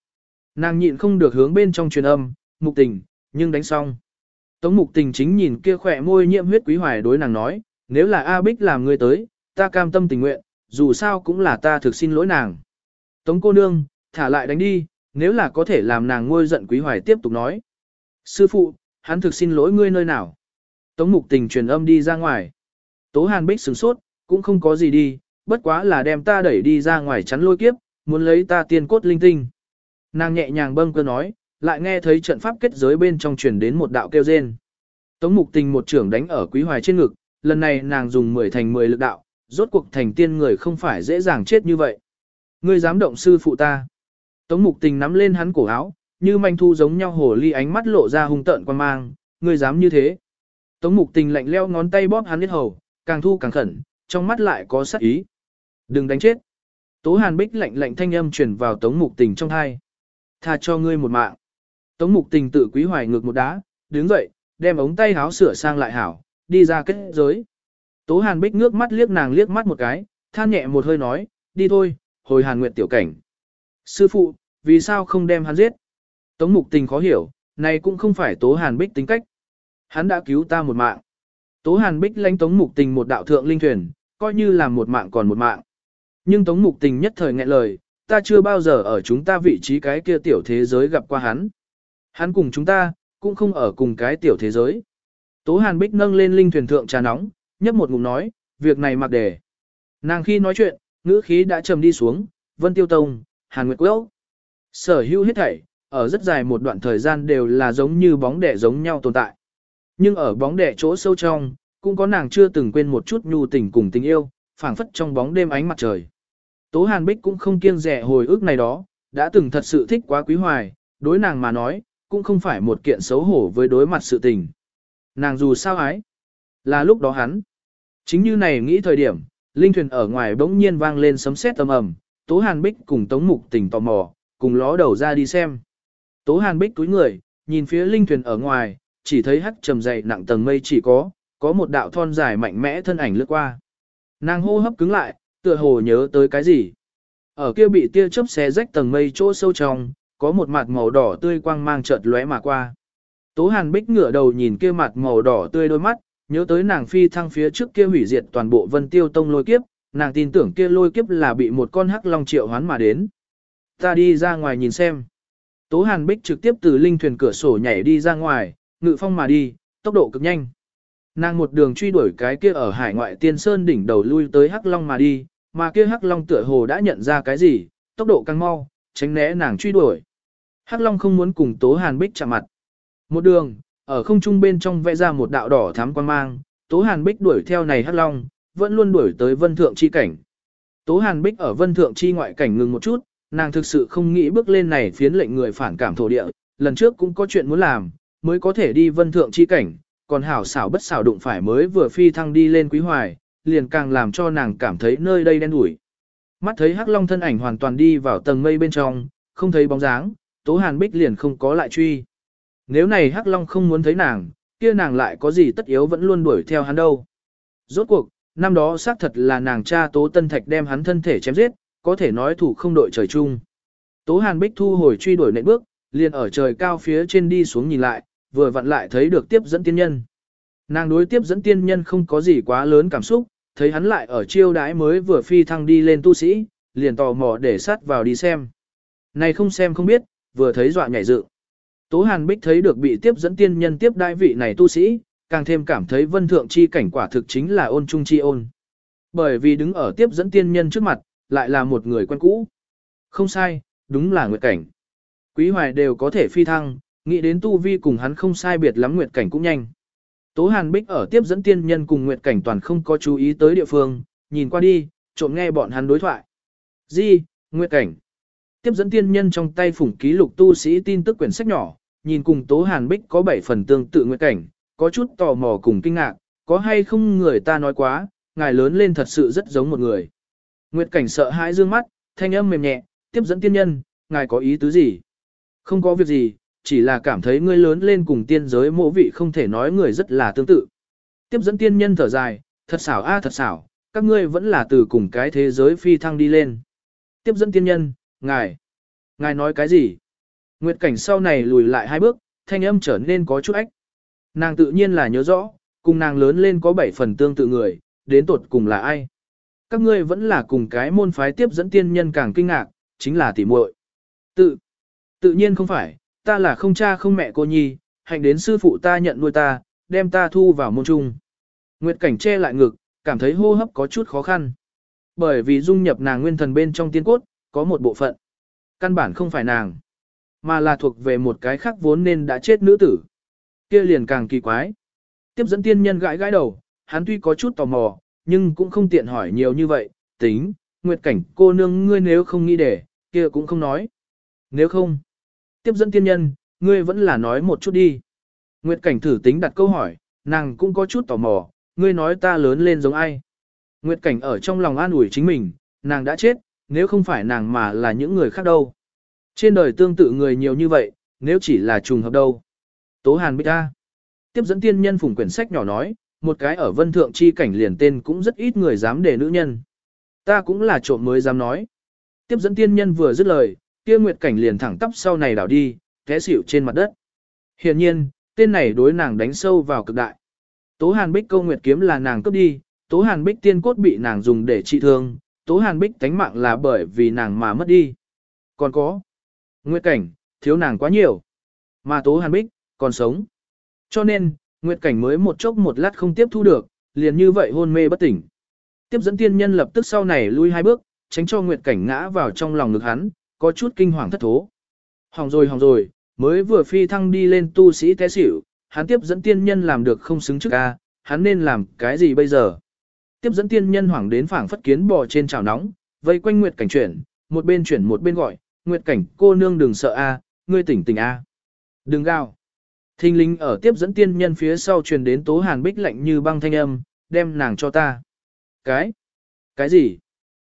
Nàng nhịn không được hướng bên trong truyền âm, mục tình, nhưng đánh xong. Tống mục tình chính nhìn kia khỏe môi nhiễm huyết quý hoài đối nàng nói, nếu là A Bích làm người tới, ta cam tâm tình nguyện, dù sao cũng là ta thực xin lỗi nàng. Tống cô nương, thả lại đánh đi, nếu là có thể làm nàng ngôi giận quý hoài tiếp tục nói. Sư phụ, hắn thực xin lỗi ngươi nơi nào. Tống mục tình truyền âm đi ra ngoài. Tố hàn bích sửng sốt, cũng không có gì đi, bất quá là đem ta đẩy đi ra ngoài chắn lôi kiếp, muốn lấy ta tiên cốt linh tinh. Nàng nhẹ nhàng bâng cơ nói, lại nghe thấy trận pháp kết giới bên trong truyền đến một đạo kêu rên. Tống mục tình một trưởng đánh ở quý hoài trên ngực, lần này nàng dùng 10 thành 10 lực đạo, rốt cuộc thành tiên người không phải dễ dàng chết như vậy. Ngươi dám động sư phụ ta. Tống mục tình nắm lên hắn cổ áo, như manh thu giống nhau hồ ly ánh mắt lộ ra hung tợn quan mang, ngươi dám như thế. Tống mục tình lạnh leo ngón tay bóp hắn hết hầu, càng thu càng khẩn, trong mắt lại có sát ý. Đừng đánh chết. Tố hàn bích lạnh lạnh thanh âm truyền vào tống mục tình trong thai. Tha cho ngươi một mạng. Tống mục tình tự quý hoài ngược một đá, đứng dậy, đem ống tay háo sửa sang lại hảo, đi ra kết giới. Tố hàn bích ngước mắt liếc nàng liếc mắt một cái, than nhẹ một hơi nói, đi thôi, hồi hàn nguyệt tiểu cảnh. Sư phụ, vì sao không đem hắn giết? Tống mục tình khó hiểu, này cũng không phải tố hàn bích tính cách. Hắn đã cứu ta một mạng. Tố hàn bích lánh tống mục tình một đạo thượng linh thuyền, coi như là một mạng còn một mạng. Nhưng tống mục tình nhất thời nghẹn lời, ta chưa bao giờ ở chúng ta vị trí cái kia tiểu thế giới gặp qua hắn. Hắn cùng chúng ta, cũng không ở cùng cái tiểu thế giới. Tố hàn bích nâng lên linh thuyền thượng trà nóng, nhấp một ngụm nói, việc này mặc đề. Nàng khi nói chuyện, ngữ khí đã trầm đi xuống, vân tiêu tông, hàn nguyệt quốc. Sở hữu hết thảy, ở rất dài một đoạn thời gian đều là giống như bóng đẻ giống nhau tồn tại. Nhưng ở bóng đẻ chỗ sâu trong, cũng có nàng chưa từng quên một chút nhu tình cùng tình yêu, phảng phất trong bóng đêm ánh mặt trời. Tố Hàn Bích cũng không kiêng rẻ hồi ức này đó, đã từng thật sự thích quá quý hoài, đối nàng mà nói, cũng không phải một kiện xấu hổ với đối mặt sự tình. Nàng dù sao ái, là lúc đó hắn. Chính như này nghĩ thời điểm, linh thuyền ở ngoài bỗng nhiên vang lên sấm sét âm ầm, Tố Hàn Bích cùng Tống Mục Tình tò mò, cùng ló đầu ra đi xem. Tố Hàn Bích túi người, nhìn phía linh thuyền ở ngoài, chỉ thấy hắc trầm dày nặng tầng mây chỉ có, có một đạo thon dài mạnh mẽ thân ảnh lướt qua. Nàng hô hấp cứng lại, tựa hồ nhớ tới cái gì. Ở kia bị tia chớp xé rách tầng mây chỗ sâu trong, có một mặt màu đỏ tươi quang mang chợt lóe mà qua. Tố Hàn Bích ngửa đầu nhìn kia mặt màu đỏ tươi đôi mắt, nhớ tới nàng phi thăng phía trước kia hủy diệt toàn bộ Vân Tiêu Tông lôi kiếp, nàng tin tưởng kia lôi kiếp là bị một con hắc long triệu hoán mà đến. Ta đi ra ngoài nhìn xem. Tố Hàn Bích trực tiếp từ linh thuyền cửa sổ nhảy đi ra ngoài, ngự phong mà đi, tốc độ cực nhanh. Nàng một đường truy đuổi cái kia ở hải ngoại tiên sơn đỉnh đầu lui tới hắc long mà đi, mà kia hắc long tựa hồ đã nhận ra cái gì, tốc độ càng mau, tránh né nàng truy đuổi. Hắc long không muốn cùng Tố Hàn Bích chạm mặt. Một đường, ở không trung bên trong vẽ ra một đạo đỏ thám quan mang, Tố Hàn Bích đuổi theo này hắc long, vẫn luôn đuổi tới vân thượng chi cảnh. Tố Hàn Bích ở vân thượng chi ngoại cảnh ngừng một chút, nàng thực sự không nghĩ bước lên này phiến lệnh người phản cảm thổ địa, lần trước cũng có chuyện muốn làm, mới có thể đi vân thượng chi cảnh, còn hảo xảo bất xảo đụng phải mới vừa phi thăng đi lên quý hoài, liền càng làm cho nàng cảm thấy nơi đây đen đủi. Mắt thấy hắc long thân ảnh hoàn toàn đi vào tầng mây bên trong, không thấy bóng dáng, Tố Hàn Bích liền không có lại truy. Nếu này hắc long không muốn thấy nàng, kia nàng lại có gì tất yếu vẫn luôn đuổi theo hắn đâu. Rốt cuộc, năm đó xác thật là nàng cha Tố Tân Thạch đem hắn thân thể chém giết, có thể nói thủ không đội trời chung. Tố Hàn Bích thu hồi truy đuổi nệ bước, liền ở trời cao phía trên đi xuống nhìn lại, vừa vặn lại thấy được tiếp dẫn tiên nhân. Nàng đối tiếp dẫn tiên nhân không có gì quá lớn cảm xúc, thấy hắn lại ở chiêu đái mới vừa phi thăng đi lên tu sĩ, liền tò mò để sát vào đi xem. Này không xem không biết, vừa thấy dọa nhảy dựng. Tố Hàn Bích thấy được bị tiếp dẫn tiên nhân tiếp đại vị này tu sĩ, càng thêm cảm thấy vân thượng chi cảnh quả thực chính là ôn trung chi ôn. Bởi vì đứng ở tiếp dẫn tiên nhân trước mặt, lại là một người quen cũ. Không sai, đúng là nguyệt cảnh. Quý hoài đều có thể phi thăng, nghĩ đến tu vi cùng hắn không sai biệt lắm nguyệt cảnh cũng nhanh. Tố Hàn Bích ở tiếp dẫn tiên nhân cùng nguyệt cảnh toàn không có chú ý tới địa phương, nhìn qua đi, trộm nghe bọn hắn đối thoại. Di, nguyệt cảnh. Tiếp dẫn tiên nhân trong tay phủng ký lục tu sĩ tin tức quyển sách nhỏ, nhìn cùng Tố Hàn Bích có 7 phần tương tự nguyệt cảnh, có chút tò mò cùng kinh ngạc, có hay không người ta nói quá, ngài lớn lên thật sự rất giống một người. Nguyệt cảnh sợ hãi dương mắt, thanh âm mềm nhẹ, tiếp dẫn tiên nhân, ngài có ý tứ gì? Không có việc gì, chỉ là cảm thấy ngươi lớn lên cùng tiên giới mộ vị không thể nói người rất là tương tự. Tiếp dẫn tiên nhân thở dài, thật xảo a thật xảo, các ngươi vẫn là từ cùng cái thế giới phi thăng đi lên. Tiếp dẫn tiên nhân, ngài, ngài nói cái gì? Nguyệt cảnh sau này lùi lại hai bước, thanh âm trở nên có chút ách. Nàng tự nhiên là nhớ rõ, cùng nàng lớn lên có bảy phần tương tự người, đến tột cùng là ai. các ngươi vẫn là cùng cái môn phái tiếp dẫn tiên nhân càng kinh ngạc, chính là tỉ muội. Tự, tự nhiên không phải, ta là không cha không mẹ cô nhi, hành đến sư phụ ta nhận nuôi ta, đem ta thu vào môn trung. Nguyệt cảnh che lại ngực, cảm thấy hô hấp có chút khó khăn. Bởi vì dung nhập nàng nguyên thần bên trong tiên cốt, có một bộ phận. Căn bản không phải nàng, mà là thuộc về một cái khác vốn nên đã chết nữ tử. kia liền càng kỳ quái. Tiếp dẫn tiên nhân gãi gãi đầu, hắn tuy có chút tò mò, nhưng cũng không tiện hỏi nhiều như vậy, tính, nguyệt cảnh cô nương ngươi nếu không nghĩ để, kia cũng không nói. Nếu không, tiếp dẫn tiên nhân, ngươi vẫn là nói một chút đi. Nguyệt cảnh thử tính đặt câu hỏi, nàng cũng có chút tò mò, ngươi nói ta lớn lên giống ai. Nguyệt cảnh ở trong lòng an ủi chính mình, nàng đã chết, nếu không phải nàng mà là những người khác đâu. Trên đời tương tự người nhiều như vậy, nếu chỉ là trùng hợp đâu. Tố Hàn Bích A. Tiếp dẫn tiên nhân phủng quyển sách nhỏ nói, một cái ở vân thượng chi cảnh liền tên cũng rất ít người dám để nữ nhân. Ta cũng là trộm mới dám nói. Tiếp dẫn tiên nhân vừa dứt lời, kia nguyệt cảnh liền thẳng tắp sau này đảo đi, té xỉu trên mặt đất. Hiển nhiên, tên này đối nàng đánh sâu vào cực đại. Tố Hàn Bích câu nguyệt kiếm là nàng cướp đi, Tố Hàn Bích tiên cốt bị nàng dùng để trị thương, Tố Hàn Bích tánh mạng là bởi vì nàng mà mất đi. Còn có, nguyệt cảnh, thiếu nàng quá nhiều. Mà Tố Hàn Bích, còn sống. Cho nên, nguyệt cảnh mới một chốc một lát không tiếp thu được, liền như vậy hôn mê bất tỉnh. Tiếp dẫn tiên nhân lập tức sau này lui hai bước, tránh cho nguyệt cảnh ngã vào trong lòng ngực hắn, có chút kinh hoàng thất thố. Hỏng rồi hỏng rồi, mới vừa phi thăng đi lên tu sĩ té xỉu, hắn tiếp dẫn tiên nhân làm được không xứng trước ca, hắn nên làm cái gì bây giờ? Tiếp dẫn tiên nhân hoảng đến phảng phất kiến bò trên chảo nóng, vây quanh Nguyệt cảnh chuyển, một bên chuyển một bên gọi, Nguyệt cảnh cô nương đừng sợ a, ngươi tỉnh tỉnh a. Đừng gào. Thinh linh ở tiếp dẫn tiên nhân phía sau truyền đến tố hàn bích lạnh như băng thanh âm, đem nàng cho ta. Cái? Cái gì?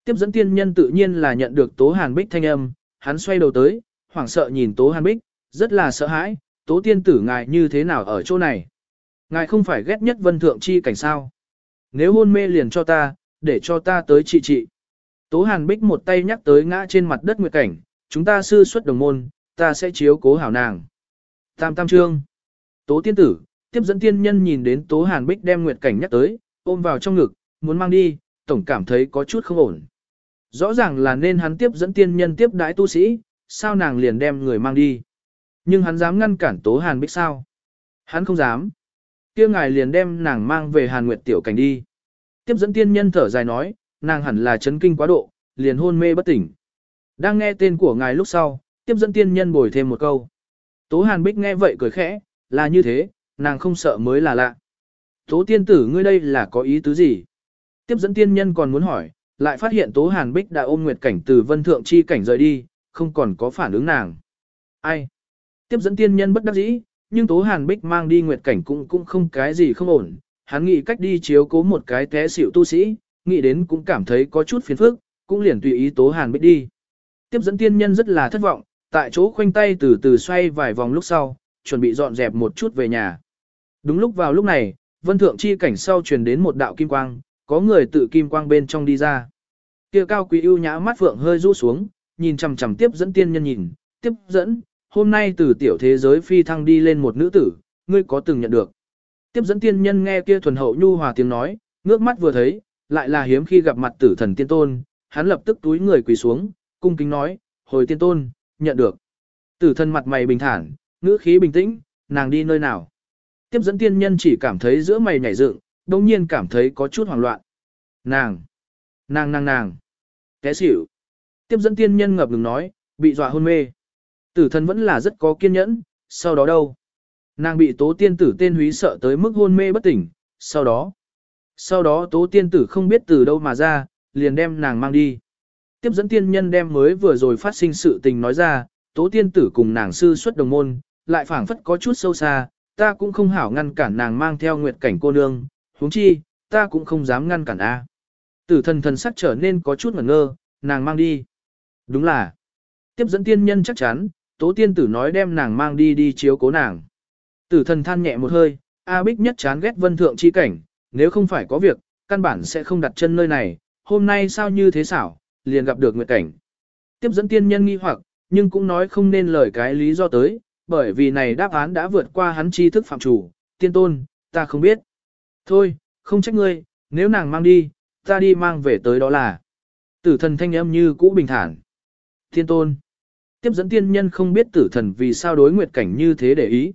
Tiếp dẫn tiên nhân tự nhiên là nhận được tố hàn bích thanh âm, hắn xoay đầu tới, hoảng sợ nhìn tố hàn bích, rất là sợ hãi, tố tiên tử ngài như thế nào ở chỗ này? Ngài không phải ghét nhất vân thượng chi cảnh sao? Nếu hôn mê liền cho ta, để cho ta tới trị trị. Tố hàn bích một tay nhắc tới ngã trên mặt đất nguyệt cảnh, chúng ta sư xuất đồng môn, ta sẽ chiếu cố hảo nàng. Tam tam trương. Tố tiên tử, tiếp dẫn tiên nhân nhìn đến tố hàn bích đem nguyệt cảnh nhắc tới, ôm vào trong ngực, muốn mang đi, tổng cảm thấy có chút không ổn. Rõ ràng là nên hắn tiếp dẫn tiên nhân tiếp đái tu sĩ, sao nàng liền đem người mang đi. Nhưng hắn dám ngăn cản Tố Hàn Bích sao? Hắn không dám. kia ngài liền đem nàng mang về Hàn Nguyệt tiểu cảnh đi. Tiếp dẫn tiên nhân thở dài nói, nàng hẳn là chấn kinh quá độ, liền hôn mê bất tỉnh. Đang nghe tên của ngài lúc sau, tiếp dẫn tiên nhân bồi thêm một câu. Tố Hàn Bích nghe vậy cười khẽ, là như thế, nàng không sợ mới là lạ. Tố tiên tử ngươi đây là có ý tứ gì? Tiếp dẫn tiên nhân còn muốn hỏi, lại phát hiện Tố Hàn Bích đã ôm Nguyệt cảnh từ vân thượng chi cảnh rời đi, không còn có phản ứng nàng. Ai? Tiếp dẫn tiên nhân bất đắc dĩ, nhưng Tố Hàn Bích mang đi nguyệt cảnh cũng cũng không cái gì không ổn, hắn nghĩ cách đi chiếu cố một cái té xỉu tu sĩ, nghĩ đến cũng cảm thấy có chút phiền phức, cũng liền tùy ý Tố Hàn Bích đi. Tiếp dẫn tiên nhân rất là thất vọng, tại chỗ khoanh tay từ từ xoay vài vòng lúc sau, chuẩn bị dọn dẹp một chút về nhà. Đúng lúc vào lúc này, vân thượng chi cảnh sau truyền đến một đạo kim quang, có người tự kim quang bên trong đi ra. Kia cao quý ưu nhã mắt phượng hơi rũ xuống, nhìn chằm chằm tiếp dẫn tiên nhân nhìn, tiếp dẫn, hôm nay từ tiểu thế giới phi thăng đi lên một nữ tử, ngươi có từng nhận được. Tiếp dẫn tiên nhân nghe kia thuần hậu nhu hòa tiếng nói, ngước mắt vừa thấy, lại là hiếm khi gặp mặt tử thần tiên tôn, hắn lập tức túi người quỳ xuống, cung kính nói, hồi tiên tôn, nhận được. Tử thần mặt mày bình thản, ngữ khí bình tĩnh, nàng đi nơi nào. Tiếp dẫn tiên nhân chỉ cảm thấy giữa mày nhảy dựng, đồng nhiên cảm thấy có chút hoảng loạn. Nàng, nàng nàng nàng, té xỉu. Tiếp dẫn tiên nhân ngập ngừng nói, bị dọa hôn mê. Tử thần vẫn là rất có kiên nhẫn, sau đó đâu? Nàng bị tố tiên tử tên húy sợ tới mức hôn mê bất tỉnh, sau đó. Sau đó tố tiên tử không biết từ đâu mà ra, liền đem nàng mang đi. Tiếp dẫn tiên nhân đem mới vừa rồi phát sinh sự tình nói ra, tố tiên tử cùng nàng sư xuất đồng môn, lại phảng phất có chút sâu xa, ta cũng không hảo ngăn cản nàng mang theo nguyệt cảnh cô nương, huống chi, ta cũng không dám ngăn cản a. Tử thần thần sắc trở nên có chút ngẩn ngơ, nàng mang đi. Đúng là, tiếp dẫn tiên nhân chắc chắn, tố tiên tử nói đem nàng mang đi đi chiếu cố nàng. Tử thần than nhẹ một hơi, A Bích nhất chán ghét vân thượng chi cảnh, nếu không phải có việc, căn bản sẽ không đặt chân nơi này, hôm nay sao như thế xảo, liền gặp được nguyệt cảnh. Tiếp dẫn tiên nhân nghi hoặc, nhưng cũng nói không nên lời cái lý do tới, bởi vì này đáp án đã vượt qua hắn tri thức phạm chủ, tiên tôn, ta không biết. Thôi, không trách ngươi, nếu nàng mang đi, Ta đi mang về tới đó là. Tử thần thanh âm như cũ bình thản. Thiên tôn. Tiếp dẫn tiên nhân không biết tử thần vì sao đối nguyệt cảnh như thế để ý.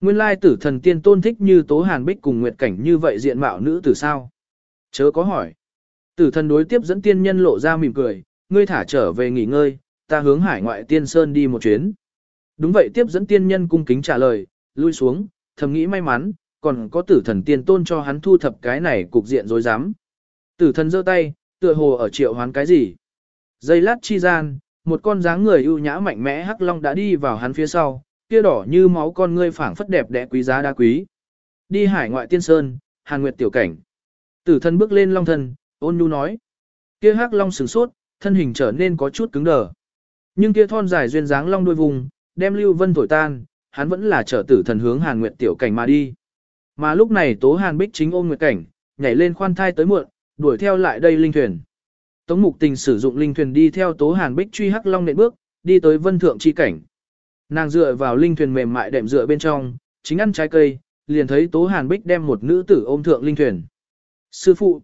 Nguyên lai tử thần tiên tôn thích như tố hàn bích cùng nguyệt cảnh như vậy diện mạo nữ tử sao. Chớ có hỏi. Tử thần đối tiếp dẫn tiên nhân lộ ra mỉm cười, ngươi thả trở về nghỉ ngơi, ta hướng hải ngoại tiên sơn đi một chuyến. Đúng vậy tiếp dẫn tiên nhân cung kính trả lời, lui xuống, thầm nghĩ may mắn, còn có tử thần tiên tôn cho hắn thu thập cái này cục diện dối rắm. Tử thần giơ tay, tựa hồ ở triệu hoán cái gì. Giây lát chi gian, một con dáng người ưu nhã mạnh mẽ hắc long đã đi vào hắn phía sau, kia đỏ như máu con ngươi phảng phất đẹp đẽ quý giá đa quý. Đi hải ngoại tiên sơn, hàn nguyệt tiểu cảnh. Tử thần bước lên long thân, ôn nhu nói. Kia hắc long sửng sốt, thân hình trở nên có chút cứng đờ. Nhưng kia thon dài duyên dáng long đuôi vùng, đem lưu vân thổi tan, hắn vẫn là trở tử thần hướng hàn nguyệt tiểu cảnh mà đi. Mà lúc này tố hàn bích chính ôm nguyệt cảnh, nhảy lên khoan thai tới muộn, đuổi theo lại đây linh thuyền. Tống mục tình sử dụng linh thuyền đi theo tố hàn bích truy hắc long nện bước, đi tới vân thượng chi cảnh. Nàng dựa vào linh thuyền mềm mại đệm dựa bên trong, chính ăn trái cây, liền thấy tố hàn bích đem một nữ tử ôm thượng linh thuyền. Sư phụ!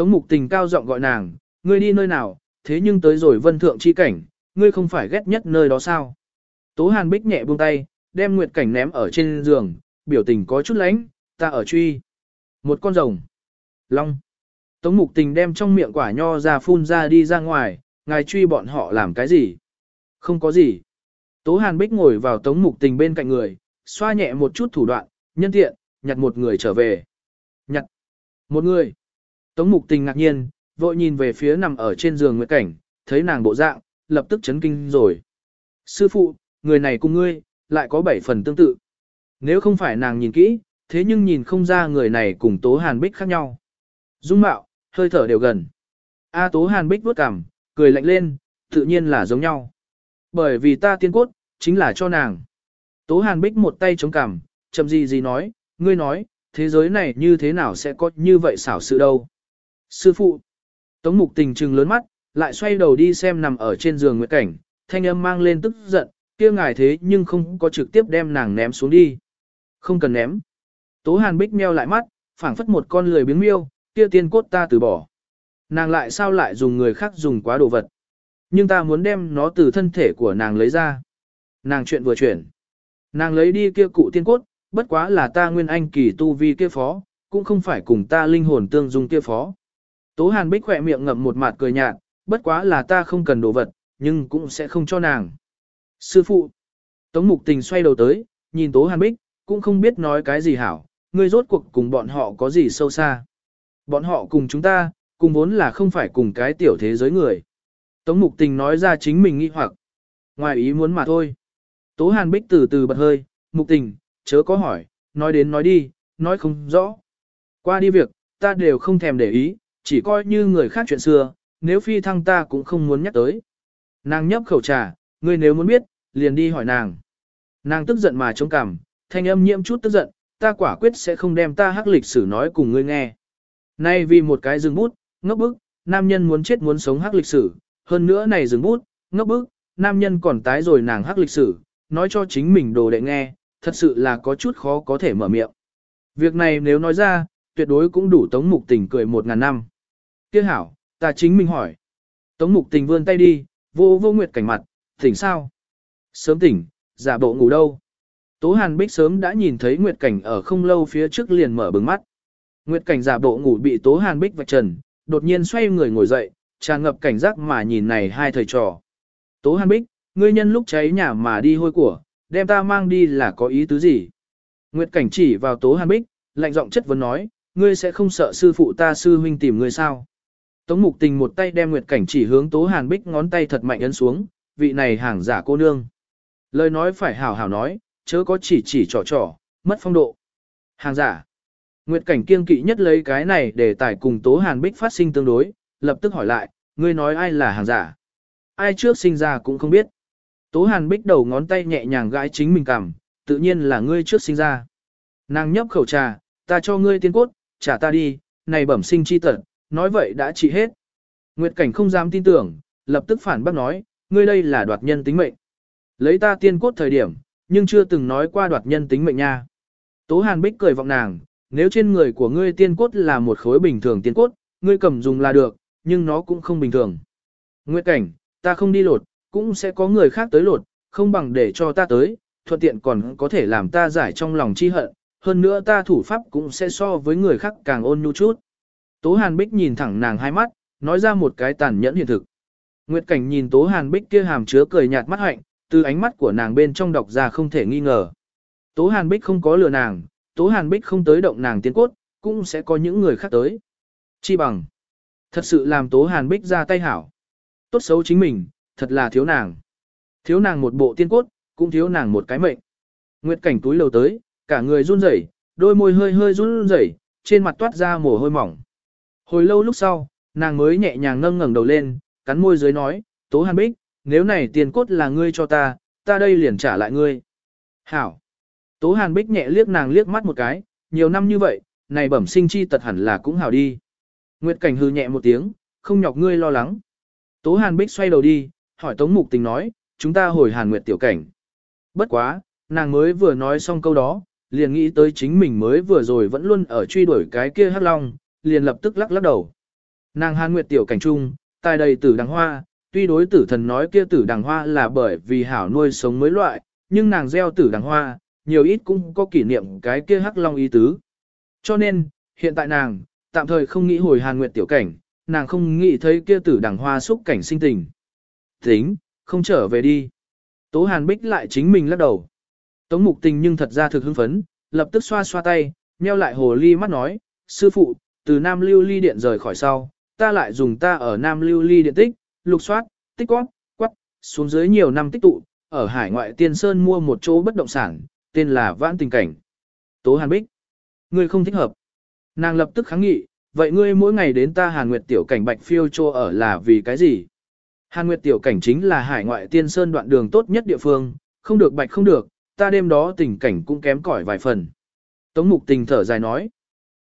Tống mục tình cao giọng gọi nàng, ngươi đi nơi nào, thế nhưng tới rồi vân thượng chi cảnh, ngươi không phải ghét nhất nơi đó sao? Tố hàn bích nhẹ buông tay, đem nguyệt cảnh ném ở trên giường, biểu tình có chút lánh, ta ở truy. Một con rồng. Long. Tống mục tình đem trong miệng quả nho ra phun ra đi ra ngoài, ngài truy bọn họ làm cái gì? Không có gì. Tố Hàn Bích ngồi vào tống mục tình bên cạnh người, xoa nhẹ một chút thủ đoạn, nhân tiện, nhặt một người trở về. Nhặt. Một người. Tống mục tình ngạc nhiên, vội nhìn về phía nằm ở trên giường Nguyệt Cảnh, thấy nàng bộ dạng, lập tức chấn kinh rồi. Sư phụ, người này cùng ngươi, lại có bảy phần tương tự. Nếu không phải nàng nhìn kỹ, thế nhưng nhìn không ra người này cùng Tố Hàn Bích khác nhau. Dung mạo, hơi thở đều gần. A Tố Hàn Bích vuốt cằm, cười lạnh lên, tự nhiên là giống nhau. Bởi vì ta tiên cốt, chính là cho nàng. Tố Hàn Bích một tay chống cằm, chậm gì gì nói, ngươi nói, thế giới này như thế nào sẽ có như vậy xảo sự đâu. Sư phụ, Tống Mục tình trừng lớn mắt, lại xoay đầu đi xem nằm ở trên giường nguyệt cảnh, thanh âm mang lên tức giận, kia ngài thế nhưng không có trực tiếp đem nàng ném xuống đi. Không cần ném. Tố Hàn Bích meo lại mắt, phảng phất một con lười biếng miêu, kia tiên cốt ta từ bỏ. Nàng lại sao lại dùng người khác dùng quá đồ vật. Nhưng ta muốn đem nó từ thân thể của nàng lấy ra. Nàng chuyện vừa chuyển. Nàng lấy đi kia cụ tiên cốt, bất quá là ta nguyên anh kỳ tu vi kia phó, cũng không phải cùng ta linh hồn tương dung kia phó. Tố Hàn Bích khỏe miệng ngậm một mặt cười nhạt, bất quá là ta không cần đồ vật, nhưng cũng sẽ không cho nàng. Sư phụ. Tống Mục Tình xoay đầu tới, nhìn Tố Hàn Bích, cũng không biết nói cái gì hảo, ngươi rốt cuộc cùng bọn họ có gì sâu xa. Bọn họ cùng chúng ta, cùng vốn là không phải cùng cái tiểu thế giới người. Tống Mục Tình nói ra chính mình nghi hoặc. Ngoài ý muốn mà thôi. Tố Hàn Bích từ từ bật hơi, Mục Tình, chớ có hỏi, nói đến nói đi, nói không rõ. Qua đi việc, ta đều không thèm để ý, chỉ coi như người khác chuyện xưa, nếu phi thăng ta cũng không muốn nhắc tới. Nàng nhấp khẩu trà, ngươi nếu muốn biết, liền đi hỏi nàng. Nàng tức giận mà chống cằm, thanh âm nhiễm chút tức giận, ta quả quyết sẽ không đem ta hắc lịch sử nói cùng ngươi nghe. Nay vì một cái rừng bút, ngốc bức, nam nhân muốn chết muốn sống hắc lịch sử, hơn nữa này rừng bút, ngốc bức, nam nhân còn tái rồi nàng hắc lịch sử, nói cho chính mình đồ đệ nghe, thật sự là có chút khó có thể mở miệng. Việc này nếu nói ra, tuyệt đối cũng đủ tống mục tình cười một ngàn năm. Tiếc hảo, ta chính mình hỏi. Tống mục tình vươn tay đi, vô vô nguyệt cảnh mặt, tỉnh sao? Sớm tỉnh, giả bộ ngủ đâu? Tố Hàn Bích sớm đã nhìn thấy Nguyệt Cảnh ở không lâu phía trước liền mở bừng mắt. Nguyệt Cảnh giả bộ ngủ bị Tố Hàn Bích vạch trần, đột nhiên xoay người ngồi dậy, tràn ngập cảnh giác mà nhìn này hai thầy trò. Tố Hàn Bích, ngươi nhân lúc cháy nhà mà đi hôi của, đem ta mang đi là có ý tứ gì? Nguyệt Cảnh chỉ vào Tố Hàn Bích, lạnh giọng chất vấn nói, ngươi sẽ không sợ sư phụ ta sư huynh tìm ngươi sao? Tống Mục Tình một tay đem Nguyệt Cảnh chỉ hướng Tố Hàn Bích ngón tay thật mạnh ấn xuống, vị này hàng giả cô nương. Lời nói phải hảo hảo nói, chớ có chỉ chỉ trò trò, mất phong độ. Hàng giả. Nguyệt Cảnh kiêng kỵ nhất lấy cái này để tải cùng Tố Hàn Bích phát sinh tương đối, lập tức hỏi lại, ngươi nói ai là hàng giả? Ai trước sinh ra cũng không biết. Tố Hàn Bích đầu ngón tay nhẹ nhàng gãi chính mình cằm, tự nhiên là ngươi trước sinh ra. Nàng nhấp khẩu trà, ta cho ngươi tiên cốt, trả ta đi, này bẩm sinh chi tận, nói vậy đã trị hết. Nguyệt Cảnh không dám tin tưởng, lập tức phản bác nói, ngươi đây là đoạt nhân tính mệnh. Lấy ta tiên cốt thời điểm, nhưng chưa từng nói qua đoạt nhân tính mệnh nha. Tố Hàn Bích cười vọng nàng, nếu trên người của ngươi tiên cốt là một khối bình thường tiên cốt, ngươi cầm dùng là được, nhưng nó cũng không bình thường. Nguyệt cảnh, ta không đi lột, cũng sẽ có người khác tới lột, không bằng để cho ta tới, thuận tiện còn có thể làm ta giải trong lòng chi hận, hơn nữa ta thủ pháp cũng sẽ so với người khác càng ôn nhu chút. Tố Hàn Bích nhìn thẳng nàng hai mắt, nói ra một cái tàn nhẫn hiện thực. Nguyệt Cảnh nhìn Tố Hàn Bích kia hàm chứa cười nhạt mắt hạnh, từ ánh mắt của nàng bên trong đọc ra không thể nghi ngờ. Tố Hàn Bích không có lừa nàng, Tố Hàn Bích không tới động nàng tiến cốt, cũng sẽ có những người khác tới. Chi bằng. Thật sự làm Tố Hàn Bích ra tay hảo. Tốt xấu chính mình, thật là thiếu nàng. Thiếu nàng một bộ tiên cốt, cũng thiếu nàng một cái mệnh. Nguyệt cảnh túi lầu tới, cả người run rẩy, đôi môi hơi hơi run rẩy, trên mặt toát ra mồ hôi mỏng. Hồi lâu lúc sau, nàng mới nhẹ nhàng nâng ngẩng đầu lên, cắn môi dưới nói, Tố Hàn Bích, nếu này tiền cốt là ngươi cho ta, ta đây liền trả lại ngươi. Hảo. Tố Hàn Bích nhẹ liếc nàng liếc mắt một cái, nhiều năm như vậy, này bẩm sinh chi tật hẳn là cũng hảo đi. Nguyệt Cảnh hư nhẹ một tiếng, không nhọc ngươi lo lắng. Tố Hàn Bích xoay đầu đi, hỏi Tống Mục Tình nói, chúng ta hồi Hàn Nguyệt tiểu cảnh. Bất quá, nàng mới vừa nói xong câu đó, liền nghĩ tới chính mình mới vừa rồi vẫn luôn ở truy đuổi cái kia hắc long, liền lập tức lắc lắc đầu. Nàng Hàn Nguyệt tiểu cảnh trung, tài đầy tử đằng hoa, tuy đối tử thần nói kia tử đằng hoa là bởi vì hảo nuôi sống mới loại, nhưng nàng gieo tử đằng hoa, nhiều ít cũng có kỷ niệm cái kia hắc long ý tứ. Cho nên, hiện tại nàng, tạm thời không nghĩ hồi Hàn Nguyệt tiểu cảnh, nàng không nghĩ thấy kia tử đằng hoa xúc cảnh sinh tình. Tính, không trở về đi. Tố Hàn Bích lại chính mình lắc đầu. Tống mục tình nhưng thật ra thực hưng phấn, lập tức xoa xoa tay, nheo lại hồ ly mắt nói, sư phụ, từ Nam Lưu Ly Điện rời khỏi sau, ta lại dùng ta ở Nam Lưu Ly Điện tích, lục soát, tích quát, quát, xuống dưới nhiều năm tích tụ, ở hải ngoại tiên sơn mua một chỗ bất động sản, tên là Vãn Tình Cảnh. Tố Hàn Bích, ngươi không thích hợp. Nàng lập tức kháng nghị, vậy ngươi mỗi ngày đến ta Hàn Nguyệt tiểu cảnh Bạch Phiêu Chô ở là vì cái gì? Hàn Nguyệt tiểu cảnh chính là hải ngoại tiên sơn đoạn đường tốt nhất địa phương, không được bạch không được, ta đêm đó tình cảnh cũng kém cỏi vài phần. Tống mục tình thở dài nói,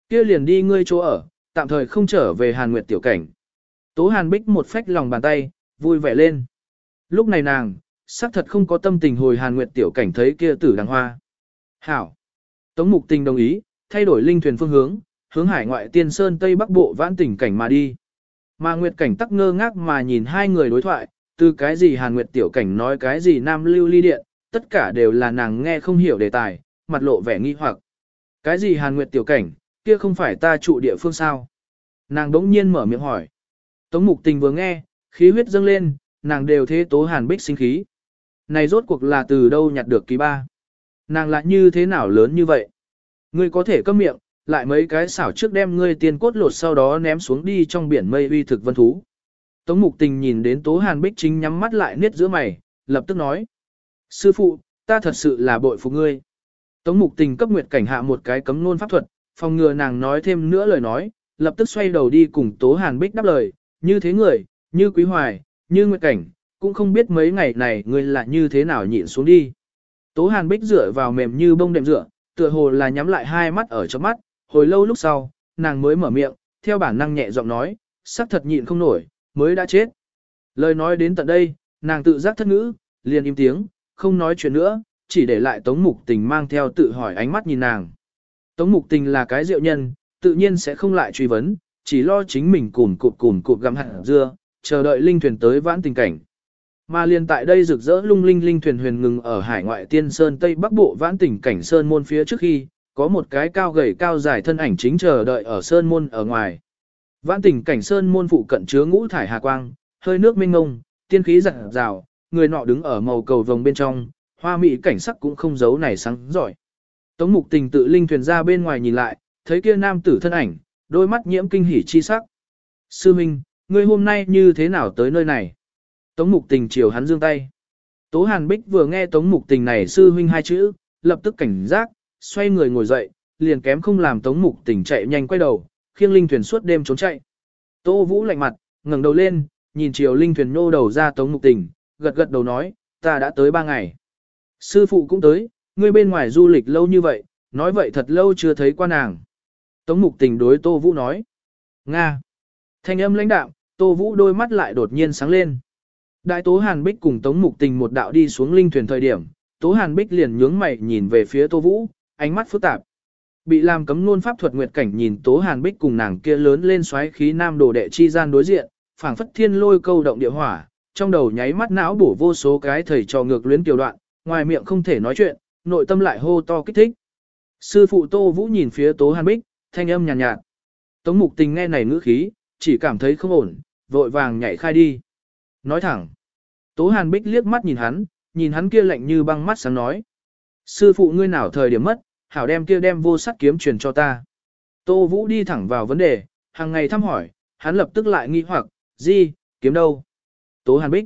kia liền đi ngươi chỗ ở, tạm thời không trở về Hàn Nguyệt tiểu cảnh. Tố Hàn Bích một phách lòng bàn tay, vui vẻ lên. Lúc này nàng, xác thật không có tâm tình hồi Hàn Nguyệt tiểu cảnh thấy kia tử đằng hoa. Hảo. Tống mục tình đồng ý, thay đổi linh thuyền phương hướng, hướng hải ngoại tiên sơn tây bắc bộ vãn tỉnh cảnh mà đi. Mà Nguyệt cảnh tắc ngơ ngác mà nhìn hai người đối thoại, từ cái gì Hàn Nguyệt tiểu cảnh nói cái gì Nam Lưu Ly Điện, tất cả đều là nàng nghe không hiểu đề tài, mặt lộ vẻ nghi hoặc. Cái gì Hàn Nguyệt tiểu cảnh, kia không phải ta trụ địa phương sao? Nàng đống nhiên mở miệng hỏi. Tống mục tình vừa nghe, khí huyết dâng lên, nàng đều thế tố Hàn Bích sinh khí. Này rốt cuộc là từ đâu nhặt được kỳ ba? Nàng lại như thế nào lớn như vậy? Ngươi có thể câm miệng, lại mấy cái xảo trước đem ngươi tiên cốt lột sau đó ném xuống đi trong biển mây uy thực vân thú. Tống mục tình nhìn đến tố hàn bích chính nhắm mắt lại niết giữa mày, lập tức nói. Sư phụ, ta thật sự là bội phục ngươi. Tống mục tình cấp nguyệt cảnh hạ một cái cấm nôn pháp thuật, phòng ngừa nàng nói thêm nữa lời nói, lập tức xoay đầu đi cùng tố hàn bích đáp lời, như thế người, như quý hoài, như nguyệt cảnh, cũng không biết mấy ngày này người là như thế nào nhịn xuống đi. Tố hàn bích dựa vào mềm như bông đệm dựa, tựa hồ là nhắm lại hai mắt ở trong mắt, hồi lâu lúc sau, nàng mới mở miệng, theo bản năng nhẹ giọng nói, sắc thật nhịn không nổi, mới đã chết. Lời nói đến tận đây, nàng tự giác thất ngữ, liền im tiếng, không nói chuyện nữa, chỉ để lại Tống Mục Tình mang theo tự hỏi ánh mắt nhìn nàng. Tống Mục Tình là cái rượu nhân, tự nhiên sẽ không lại truy vấn, chỉ lo chính mình cùn cụp cùn cụp gặm hạt dưa, chờ đợi linh thuyền tới vãn tình cảnh. Mà liền tại đây rực rỡ lung linh linh thuyền huyền ngừng ở hải ngoại tiên sơn tây bắc bộ vãn tình cảnh sơn môn phía trước khi, có một cái cao gầy cao dài thân ảnh chính chờ đợi ở sơn môn ở ngoài. Vãn tình cảnh sơn môn phụ cận chứa ngũ thải hà quang, hơi nước minh ngông, tiên khí rạng rào, người nọ đứng ở màu cầu vồng bên trong, hoa mỹ cảnh sắc cũng không giấu này sáng giỏi. Tống mục tình tự linh thuyền ra bên ngoài nhìn lại, thấy kia nam tử thân ảnh, đôi mắt nhiễm kinh hỉ chi sắc. Sư Minh, ngươi hôm nay như thế nào tới nơi này? Tống mục tình chiều hắn dương tay. Tố Hàn Bích vừa nghe Tống mục tình này sư huynh hai chữ, lập tức cảnh giác, xoay người ngồi dậy, liền kém không làm Tống Mục Tình chạy nhanh quay đầu, khiêng linh thuyền suốt đêm trốn chạy. Tô Vũ lạnh mặt, ngẩng đầu lên, nhìn chiều linh thuyền nô đầu ra Tống Mục Tình, gật gật đầu nói, ta đã tới ba ngày. Sư phụ cũng tới, ngươi bên ngoài du lịch lâu như vậy, nói vậy thật lâu chưa thấy qua nàng. Tống Mục Tình đối Tô Vũ nói, Nga. Thanh âm lãnh đạo, Tô Vũ đôi mắt lại đột nhiên sáng lên. Đại Tố Hàn Bích cùng Tống Mục Tình một đạo đi xuống linh thuyền thời điểm, Tố Hàn Bích liền nhướng mày nhìn về phía Tô Vũ, ánh mắt phức tạp. Bị làm cấm luôn pháp thuật nguyệt cảnh nhìn Tố Hàn Bích cùng nàng kia lớn lên xoáy khí nam đồ đệ chi gian đối diện, phảng phất thiên lôi câu động địa hỏa, trong đầu nháy mắt não bổ vô số cái thầy trò ngược luyến tiểu đoạn, ngoài miệng không thể nói chuyện, nội tâm lại hô to kích thích. Sư phụ Tô Vũ nhìn phía Tố Hàn Bích, thanh âm nhàn nhạt, nhạt. Tống Mục Tình nghe này ngữ khí, chỉ cảm thấy không ổn, vội vàng nhảy khai đi. Nói thẳng. Tố Hàn Bích liếc mắt nhìn hắn, nhìn hắn kia lạnh như băng mắt sáng nói. Sư phụ ngươi nào thời điểm mất, hảo đem kia đem vô sắc kiếm truyền cho ta. Tô Vũ đi thẳng vào vấn đề, hàng ngày thăm hỏi, hắn lập tức lại nghi hoặc, gì, kiếm đâu? Tố Hàn Bích.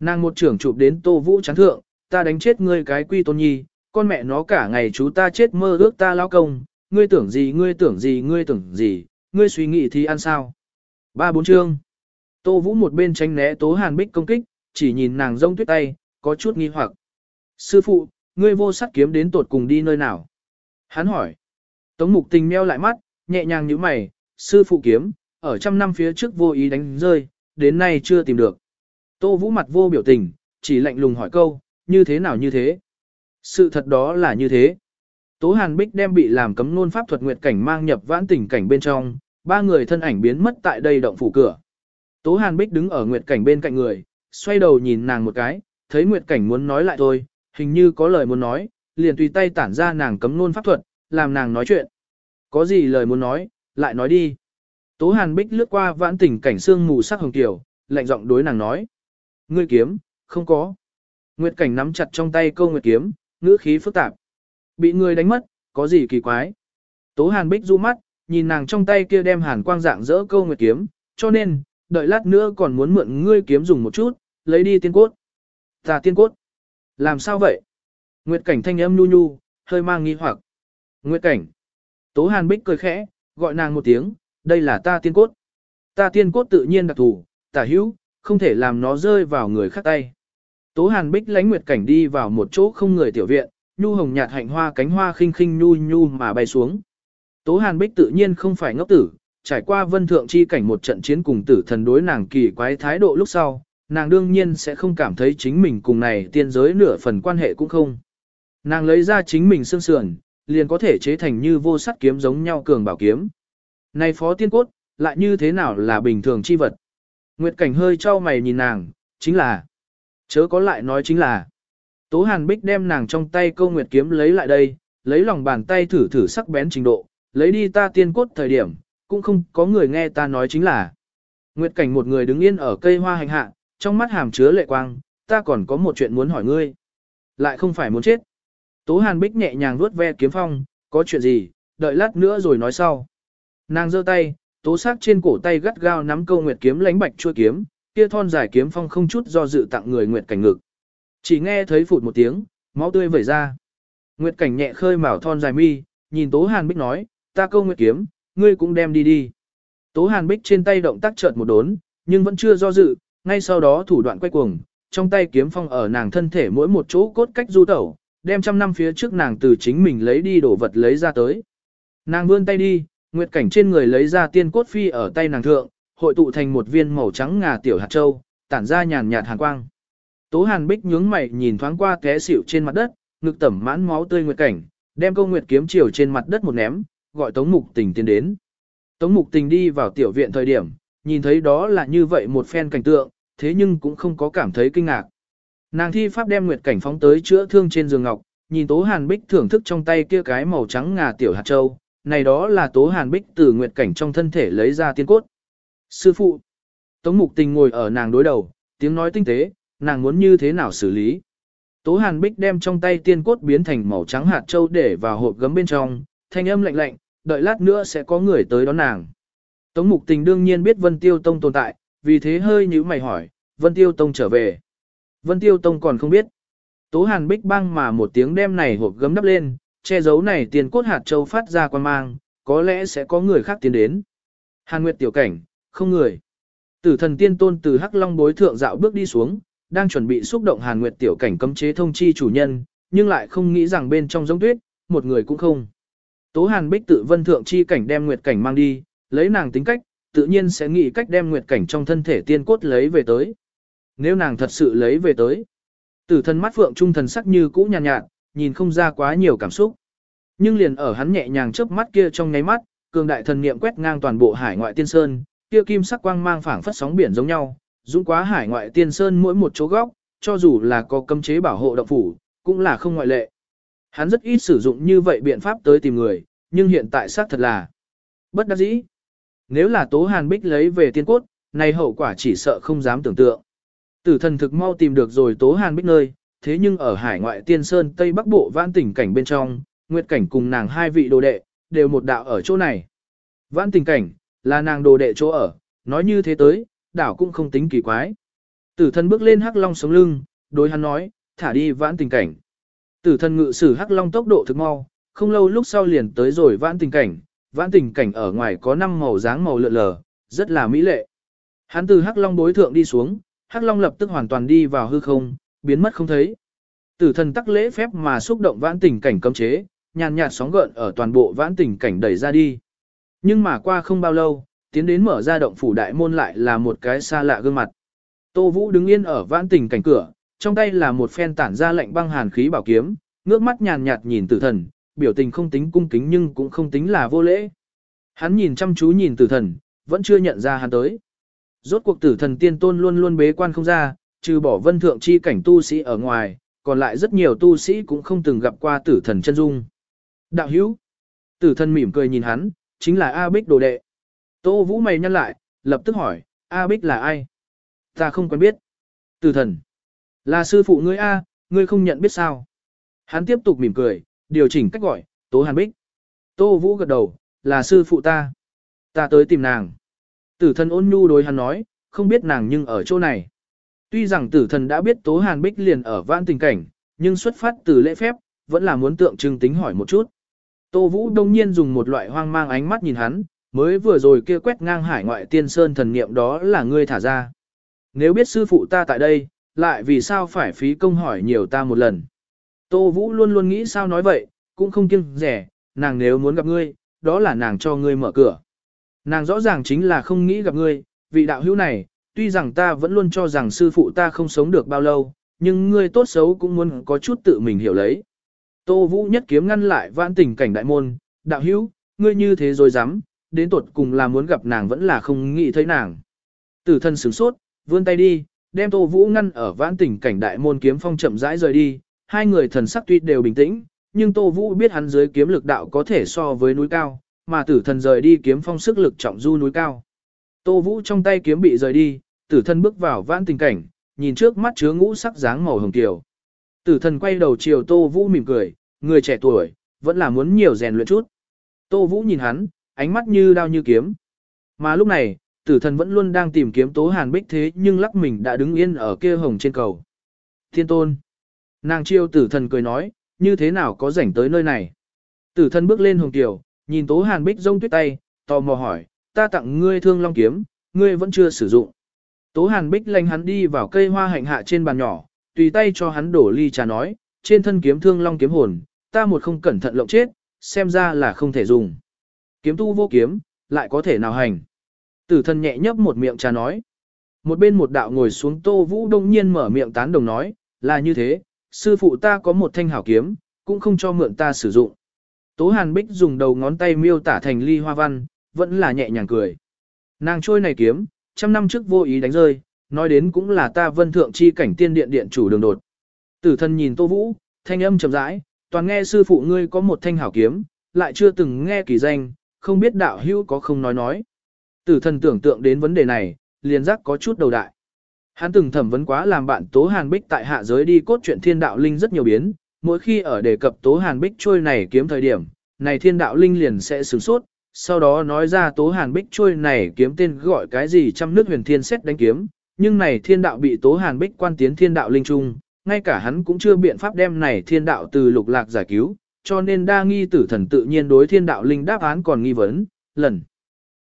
Nàng một trưởng chụp đến Tô Vũ chán thượng, ta đánh chết ngươi cái quy tôn nhi, con mẹ nó cả ngày chú ta chết mơ ước ta lao công, ngươi tưởng gì ngươi tưởng gì ngươi tưởng gì, ngươi suy nghĩ thì ăn sao. Ba bốn chương. Tô Vũ một bên tránh né Tố Hàn Bích công kích, chỉ nhìn nàng rông tuyết tay, có chút nghi hoặc. Sư phụ, ngươi vô sắc kiếm đến tột cùng đi nơi nào? Hắn hỏi. Tống mục tình meo lại mắt, nhẹ nhàng như mày, sư phụ kiếm, ở trăm năm phía trước vô ý đánh rơi, đến nay chưa tìm được. Tô Vũ mặt vô biểu tình, chỉ lạnh lùng hỏi câu, như thế nào như thế? Sự thật đó là như thế. Tố Hàn Bích đem bị làm cấm nôn pháp thuật nguyệt cảnh mang nhập vãn tình cảnh bên trong, ba người thân ảnh biến mất tại đây động phủ cửa. Tố Hàn Bích đứng ở nguyệt cảnh bên cạnh người, xoay đầu nhìn nàng một cái, thấy nguyệt cảnh muốn nói lại thôi, hình như có lời muốn nói, liền tùy tay tản ra nàng cấm nôn pháp thuật, làm nàng nói chuyện. Có gì lời muốn nói, lại nói đi. Tố Hàn Bích lướt qua vãn tình cảnh xương mù sắc hồng tiểu, lạnh giọng đối nàng nói. Ngươi kiếm, không có. Nguyệt cảnh nắm chặt trong tay câu nguyệt kiếm, ngữ khí phức tạp. Bị người đánh mất, có gì kỳ quái. Tố Hàn Bích du mắt, nhìn nàng trong tay kia đem hàn quang dạng dỡ câu nguyệt kiếm, cho nên, đợi lát nữa còn muốn mượn ngươi kiếm dùng một chút, lấy đi tiên cốt. Ta tiên cốt. Làm sao vậy? Nguyệt cảnh thanh âm nhu nhu, hơi mang nghi hoặc. Nguyệt cảnh. Tố Hàn Bích cười khẽ, gọi nàng một tiếng, đây là ta tiên cốt. Ta tiên cốt tự nhiên đặc thủ, tả hữu, không thể làm nó rơi vào người khác tay. Tố Hàn Bích lánh Nguyệt cảnh đi vào một chỗ không người tiểu viện, nhu hồng nhạt hạnh hoa cánh hoa khinh khinh nhu nhu mà bay xuống. Tố Hàn Bích tự nhiên không phải ngốc tử, trải qua vân thượng chi cảnh một trận chiến cùng tử thần đối nàng kỳ quái thái độ lúc sau, nàng đương nhiên sẽ không cảm thấy chính mình cùng này tiên giới nửa phần quan hệ cũng không. Nàng lấy ra chính mình xương sườn, liền có thể chế thành như vô sắt kiếm giống nhau cường bảo kiếm. Này phó tiên cốt, lại như thế nào là bình thường chi vật? Nguyệt cảnh hơi trao mày nhìn nàng, chính là, chớ có lại nói chính là, Tố Hàn Bích đem nàng trong tay câu nguyệt kiếm lấy lại đây, lấy lòng bàn tay thử thử sắc bén trình độ, lấy đi ta tiên cốt thời điểm, cũng không có người nghe ta nói chính là. Nguyệt cảnh một người đứng yên ở cây hoa hành hạ, trong mắt hàm chứa lệ quang, ta còn có một chuyện muốn hỏi ngươi. Lại không phải muốn chết. Tố Hàn Bích nhẹ nhàng vuốt ve kiếm phong, có chuyện gì, đợi lát nữa rồi nói sau. Nàng giơ tay, tố sắc trên cổ tay gắt gao nắm câu nguyệt kiếm lánh bạch chua kiếm, kia thon dài kiếm phong không chút do dự tặng người nguyệt cảnh ngực. Chỉ nghe thấy phụt một tiếng, máu tươi vẩy ra. Nguyệt cảnh nhẹ khơi mào thon dài mi, nhìn Tố Hàn Bích nói, ta câu nguyệt kiếm, ngươi cũng đem đi đi. Tố Hàn Bích trên tay động tác chợt một đốn, nhưng vẫn chưa do dự, ngay sau đó thủ đoạn quay cuồng, trong tay kiếm phong ở nàng thân thể mỗi một chỗ cốt cách du tẩu, đem trăm năm phía trước nàng từ chính mình lấy đi đổ vật lấy ra tới. Nàng vươn tay đi, nguyệt cảnh trên người lấy ra tiên cốt phi ở tay nàng thượng, hội tụ thành một viên màu trắng ngà tiểu hạt châu, tản ra nhàn nhạt hàn quang. Tố Hàn Bích nhướng mày nhìn thoáng qua té xỉu trên mặt đất, ngực tẩm mãn máu tươi nguyệt cảnh, đem câu nguyệt kiếm chiều trên mặt đất một ném, gọi Tống Mục Tình tiến đến. Tống Mục Tình đi vào tiểu viện thời điểm, nhìn thấy đó là như vậy một phen cảnh tượng, thế nhưng cũng không có cảm thấy kinh ngạc. Nàng thi pháp đem nguyệt cảnh phóng tới chữa thương trên giường ngọc, nhìn Tố Hàn Bích thưởng thức trong tay kia cái màu trắng ngà tiểu hạt châu, này đó là Tố Hàn Bích từ nguyệt cảnh trong thân thể lấy ra tiên cốt. Sư phụ, Tống Mục Tình ngồi ở nàng đối đầu, tiếng nói tinh tế, nàng muốn như thế nào xử lý. Tố Hàn Bích đem trong tay tiên cốt biến thành màu trắng hạt châu để vào hộp gấm bên trong, thanh âm lạnh lạnh, đợi lát nữa sẽ có người tới đón nàng. Tống Mục Tình đương nhiên biết Vân Tiêu Tông tồn tại, vì thế hơi nhíu mày hỏi, Vân Tiêu Tông trở về. Vân Tiêu Tông còn không biết. Tố Hàn Bích băng mà một tiếng đem này hộp gấm đắp lên, che giấu này tiền cốt hạt châu phát ra quan mang, có lẽ sẽ có người khác tiến đến. Hàn Nguyệt tiểu cảnh, không người. Tử thần tiên tôn từ Hắc Long bối thượng dạo bước đi xuống, đang chuẩn bị xúc động Hàn Nguyệt tiểu cảnh cấm chế thông chi chủ nhân, nhưng lại không nghĩ rằng bên trong giống tuyết, một người cũng không. Tố Hàn Bích tự vân thượng chi cảnh đem Nguyệt cảnh mang đi, lấy nàng tính cách, tự nhiên sẽ nghĩ cách đem Nguyệt cảnh trong thân thể tiên cốt lấy về tới. Nếu nàng thật sự lấy về tới, tử thần mắt phượng trung thần sắc như cũ nhàn nhạt, nhạt, nhìn không ra quá nhiều cảm xúc. Nhưng liền ở hắn nhẹ nhàng chớp mắt kia trong nháy mắt, cường đại thần niệm quét ngang toàn bộ hải ngoại tiên sơn, kia kim sắc quang mang phảng phất sóng biển giống nhau, dũng quá hải ngoại tiên sơn mỗi một chỗ góc, cho dù là có cấm chế bảo hộ động phủ, cũng là không ngoại lệ. Hắn rất ít sử dụng như vậy biện pháp tới tìm người, nhưng hiện tại xác thật là bất đắc dĩ. Nếu là Tố Hàn Bích lấy về tiên cốt, này hậu quả chỉ sợ không dám tưởng tượng. Tử thần thực mau tìm được rồi Tố Hàn Bích nơi, thế nhưng ở hải ngoại tiên sơn Tây Bắc Bộ vãn tỉnh cảnh bên trong, Nguyệt cảnh cùng nàng hai vị đồ đệ, đều một đạo ở chỗ này. Vãn tình cảnh, là nàng đồ đệ chỗ ở, nói như thế tới, đảo cũng không tính kỳ quái. Tử thần bước lên hắc long sống lưng, đối hắn nói, thả đi vãn tình cảnh. Tử thần ngự sử hắc long tốc độ thực mau, không lâu lúc sau liền tới rồi vãn tình cảnh, vãn tình cảnh ở ngoài có năm màu dáng màu lượn lờ, rất là mỹ lệ. Hắn từ hắc long đối thượng đi xuống, hắc long lập tức hoàn toàn đi vào hư không, biến mất không thấy. Tử thần tắc lễ phép mà xúc động vãn tình cảnh cấm chế, nhàn nhạt sóng gợn ở toàn bộ vãn tình cảnh đẩy ra đi. Nhưng mà qua không bao lâu, tiến đến mở ra động phủ đại môn lại là một cái xa lạ gương mặt. Tô Vũ đứng yên ở vãn tình cảnh cửa, trong tay là một phen tản ra lạnh băng hàn khí bảo kiếm, ngước mắt nhàn nhạt nhìn tử thần, biểu tình không tính cung kính nhưng cũng không tính là vô lễ. Hắn nhìn chăm chú nhìn tử thần, vẫn chưa nhận ra hắn tới. Rốt cuộc tử thần tiên tôn luôn luôn bế quan không ra, trừ bỏ vân thượng chi cảnh tu sĩ ở ngoài, còn lại rất nhiều tu sĩ cũng không từng gặp qua tử thần chân dung. Đạo hữu. Tử thần mỉm cười nhìn hắn, chính là A Bích đồ đệ. Tô Vũ mày nhăn lại, lập tức hỏi, A Bích là ai? Ta không quen biết. Tử thần. Là sư phụ ngươi A, ngươi không nhận biết sao? Hắn tiếp tục mỉm cười, điều chỉnh cách gọi, Tố Hàn Bích. Tô Vũ gật đầu, là sư phụ ta. Ta tới tìm nàng. Tử thần ôn nhu đối hắn nói, không biết nàng nhưng ở chỗ này. Tuy rằng tử thần đã biết Tố Hàn Bích liền ở vãn tình cảnh, nhưng xuất phát từ lễ phép, vẫn là muốn tượng trưng tính hỏi một chút. Tô Vũ đông nhiên dùng một loại hoang mang ánh mắt nhìn hắn, mới vừa rồi kia quét ngang hải ngoại tiên sơn thần niệm đó là ngươi thả ra. Nếu biết sư phụ ta tại đây, lại vì sao phải phí công hỏi nhiều ta một lần. Tô Vũ luôn luôn nghĩ sao nói vậy, cũng không kiêng rẻ, nàng nếu muốn gặp ngươi, đó là nàng cho ngươi mở cửa. Nàng rõ ràng chính là không nghĩ gặp ngươi, vị đạo hữu này, tuy rằng ta vẫn luôn cho rằng sư phụ ta không sống được bao lâu, nhưng ngươi tốt xấu cũng muốn có chút tự mình hiểu lấy. Tô Vũ nhất kiếm ngăn lại vãn tình cảnh đại môn, đạo hữu, ngươi như thế rồi dám, đến tuột cùng là muốn gặp nàng vẫn là không nghĩ thấy nàng. Tử thân sửng sốt, vươn tay đi, đem Tô Vũ ngăn ở vãn tình cảnh đại môn kiếm phong chậm rãi rời đi, hai người thần sắc tuy đều bình tĩnh, nhưng Tô Vũ biết hắn dưới kiếm lực đạo có thể so với núi cao, mà tử thần rời đi kiếm phong sức lực trọng du núi cao. Tô Vũ trong tay kiếm bị rời đi, tử thần bước vào vãn tình cảnh, nhìn trước mắt chứa ngũ sắc dáng màu hồng tiểu. Tử thần quay đầu chiều Tô Vũ mỉm cười, người trẻ tuổi, vẫn là muốn nhiều rèn luyện chút. Tô Vũ nhìn hắn, ánh mắt như đao như kiếm. Mà lúc này, tử thần vẫn luôn đang tìm kiếm Tố Hàn Bích thế nhưng lắc mình đã đứng yên ở kia hồng trên cầu. Thiên tôn. Nàng chiêu tử thần cười nói, như thế nào có rảnh tới nơi này. Tử thần bước lên hồng tiểu, nhìn Tố Hàn Bích rông tuyết tay, tò mò hỏi, ta tặng ngươi thương long kiếm, ngươi vẫn chưa sử dụng. Tố Hàn Bích lanh hắn đi vào cây hoa hạnh hạ trên bàn nhỏ, tùy tay cho hắn đổ ly trà nói, trên thân kiếm thương long kiếm hồn, ta một không cẩn thận lộng chết, xem ra là không thể dùng. Kiếm tu vô kiếm, lại có thể nào hành. Tử thần nhẹ nhấp một miệng trà nói. Một bên một đạo ngồi xuống tô vũ đông nhiên mở miệng tán đồng nói, là như thế, sư phụ ta có một thanh hảo kiếm, cũng không cho mượn ta sử dụng. Tố Hàn Bích dùng đầu ngón tay miêu tả thành ly hoa văn, vẫn là nhẹ nhàng cười. Nàng trôi này kiếm, trăm năm trước vô ý đánh rơi, nói đến cũng là ta vân thượng chi cảnh tiên điện điện chủ đường đột. Tử thân nhìn Tô Vũ, thanh âm chậm rãi, toàn nghe sư phụ ngươi có một thanh hảo kiếm, lại chưa từng nghe kỳ danh, không biết đạo hữu có không nói nói. Tử thần tưởng tượng đến vấn đề này, liền giác có chút đầu đại. Hắn từng thẩm vấn quá làm bạn Tố Hàn Bích tại hạ giới đi cốt truyện thiên đạo linh rất nhiều biến, mỗi khi ở đề cập Tố Hàn Bích trôi này kiếm thời điểm, này thiên đạo linh liền sẽ sửng sốt, sau đó nói ra Tố Hàn Bích trôi này kiếm tên gọi cái gì trăm nước huyền thiên xét đánh kiếm, nhưng này thiên đạo bị Tố Hàn Bích quan tiến thiên đạo linh trung, ngay cả hắn cũng chưa biện pháp đem này thiên đạo từ lục lạc giải cứu, cho nên đa nghi tử thần tự nhiên đối thiên đạo linh đáp án còn nghi vấn, lần.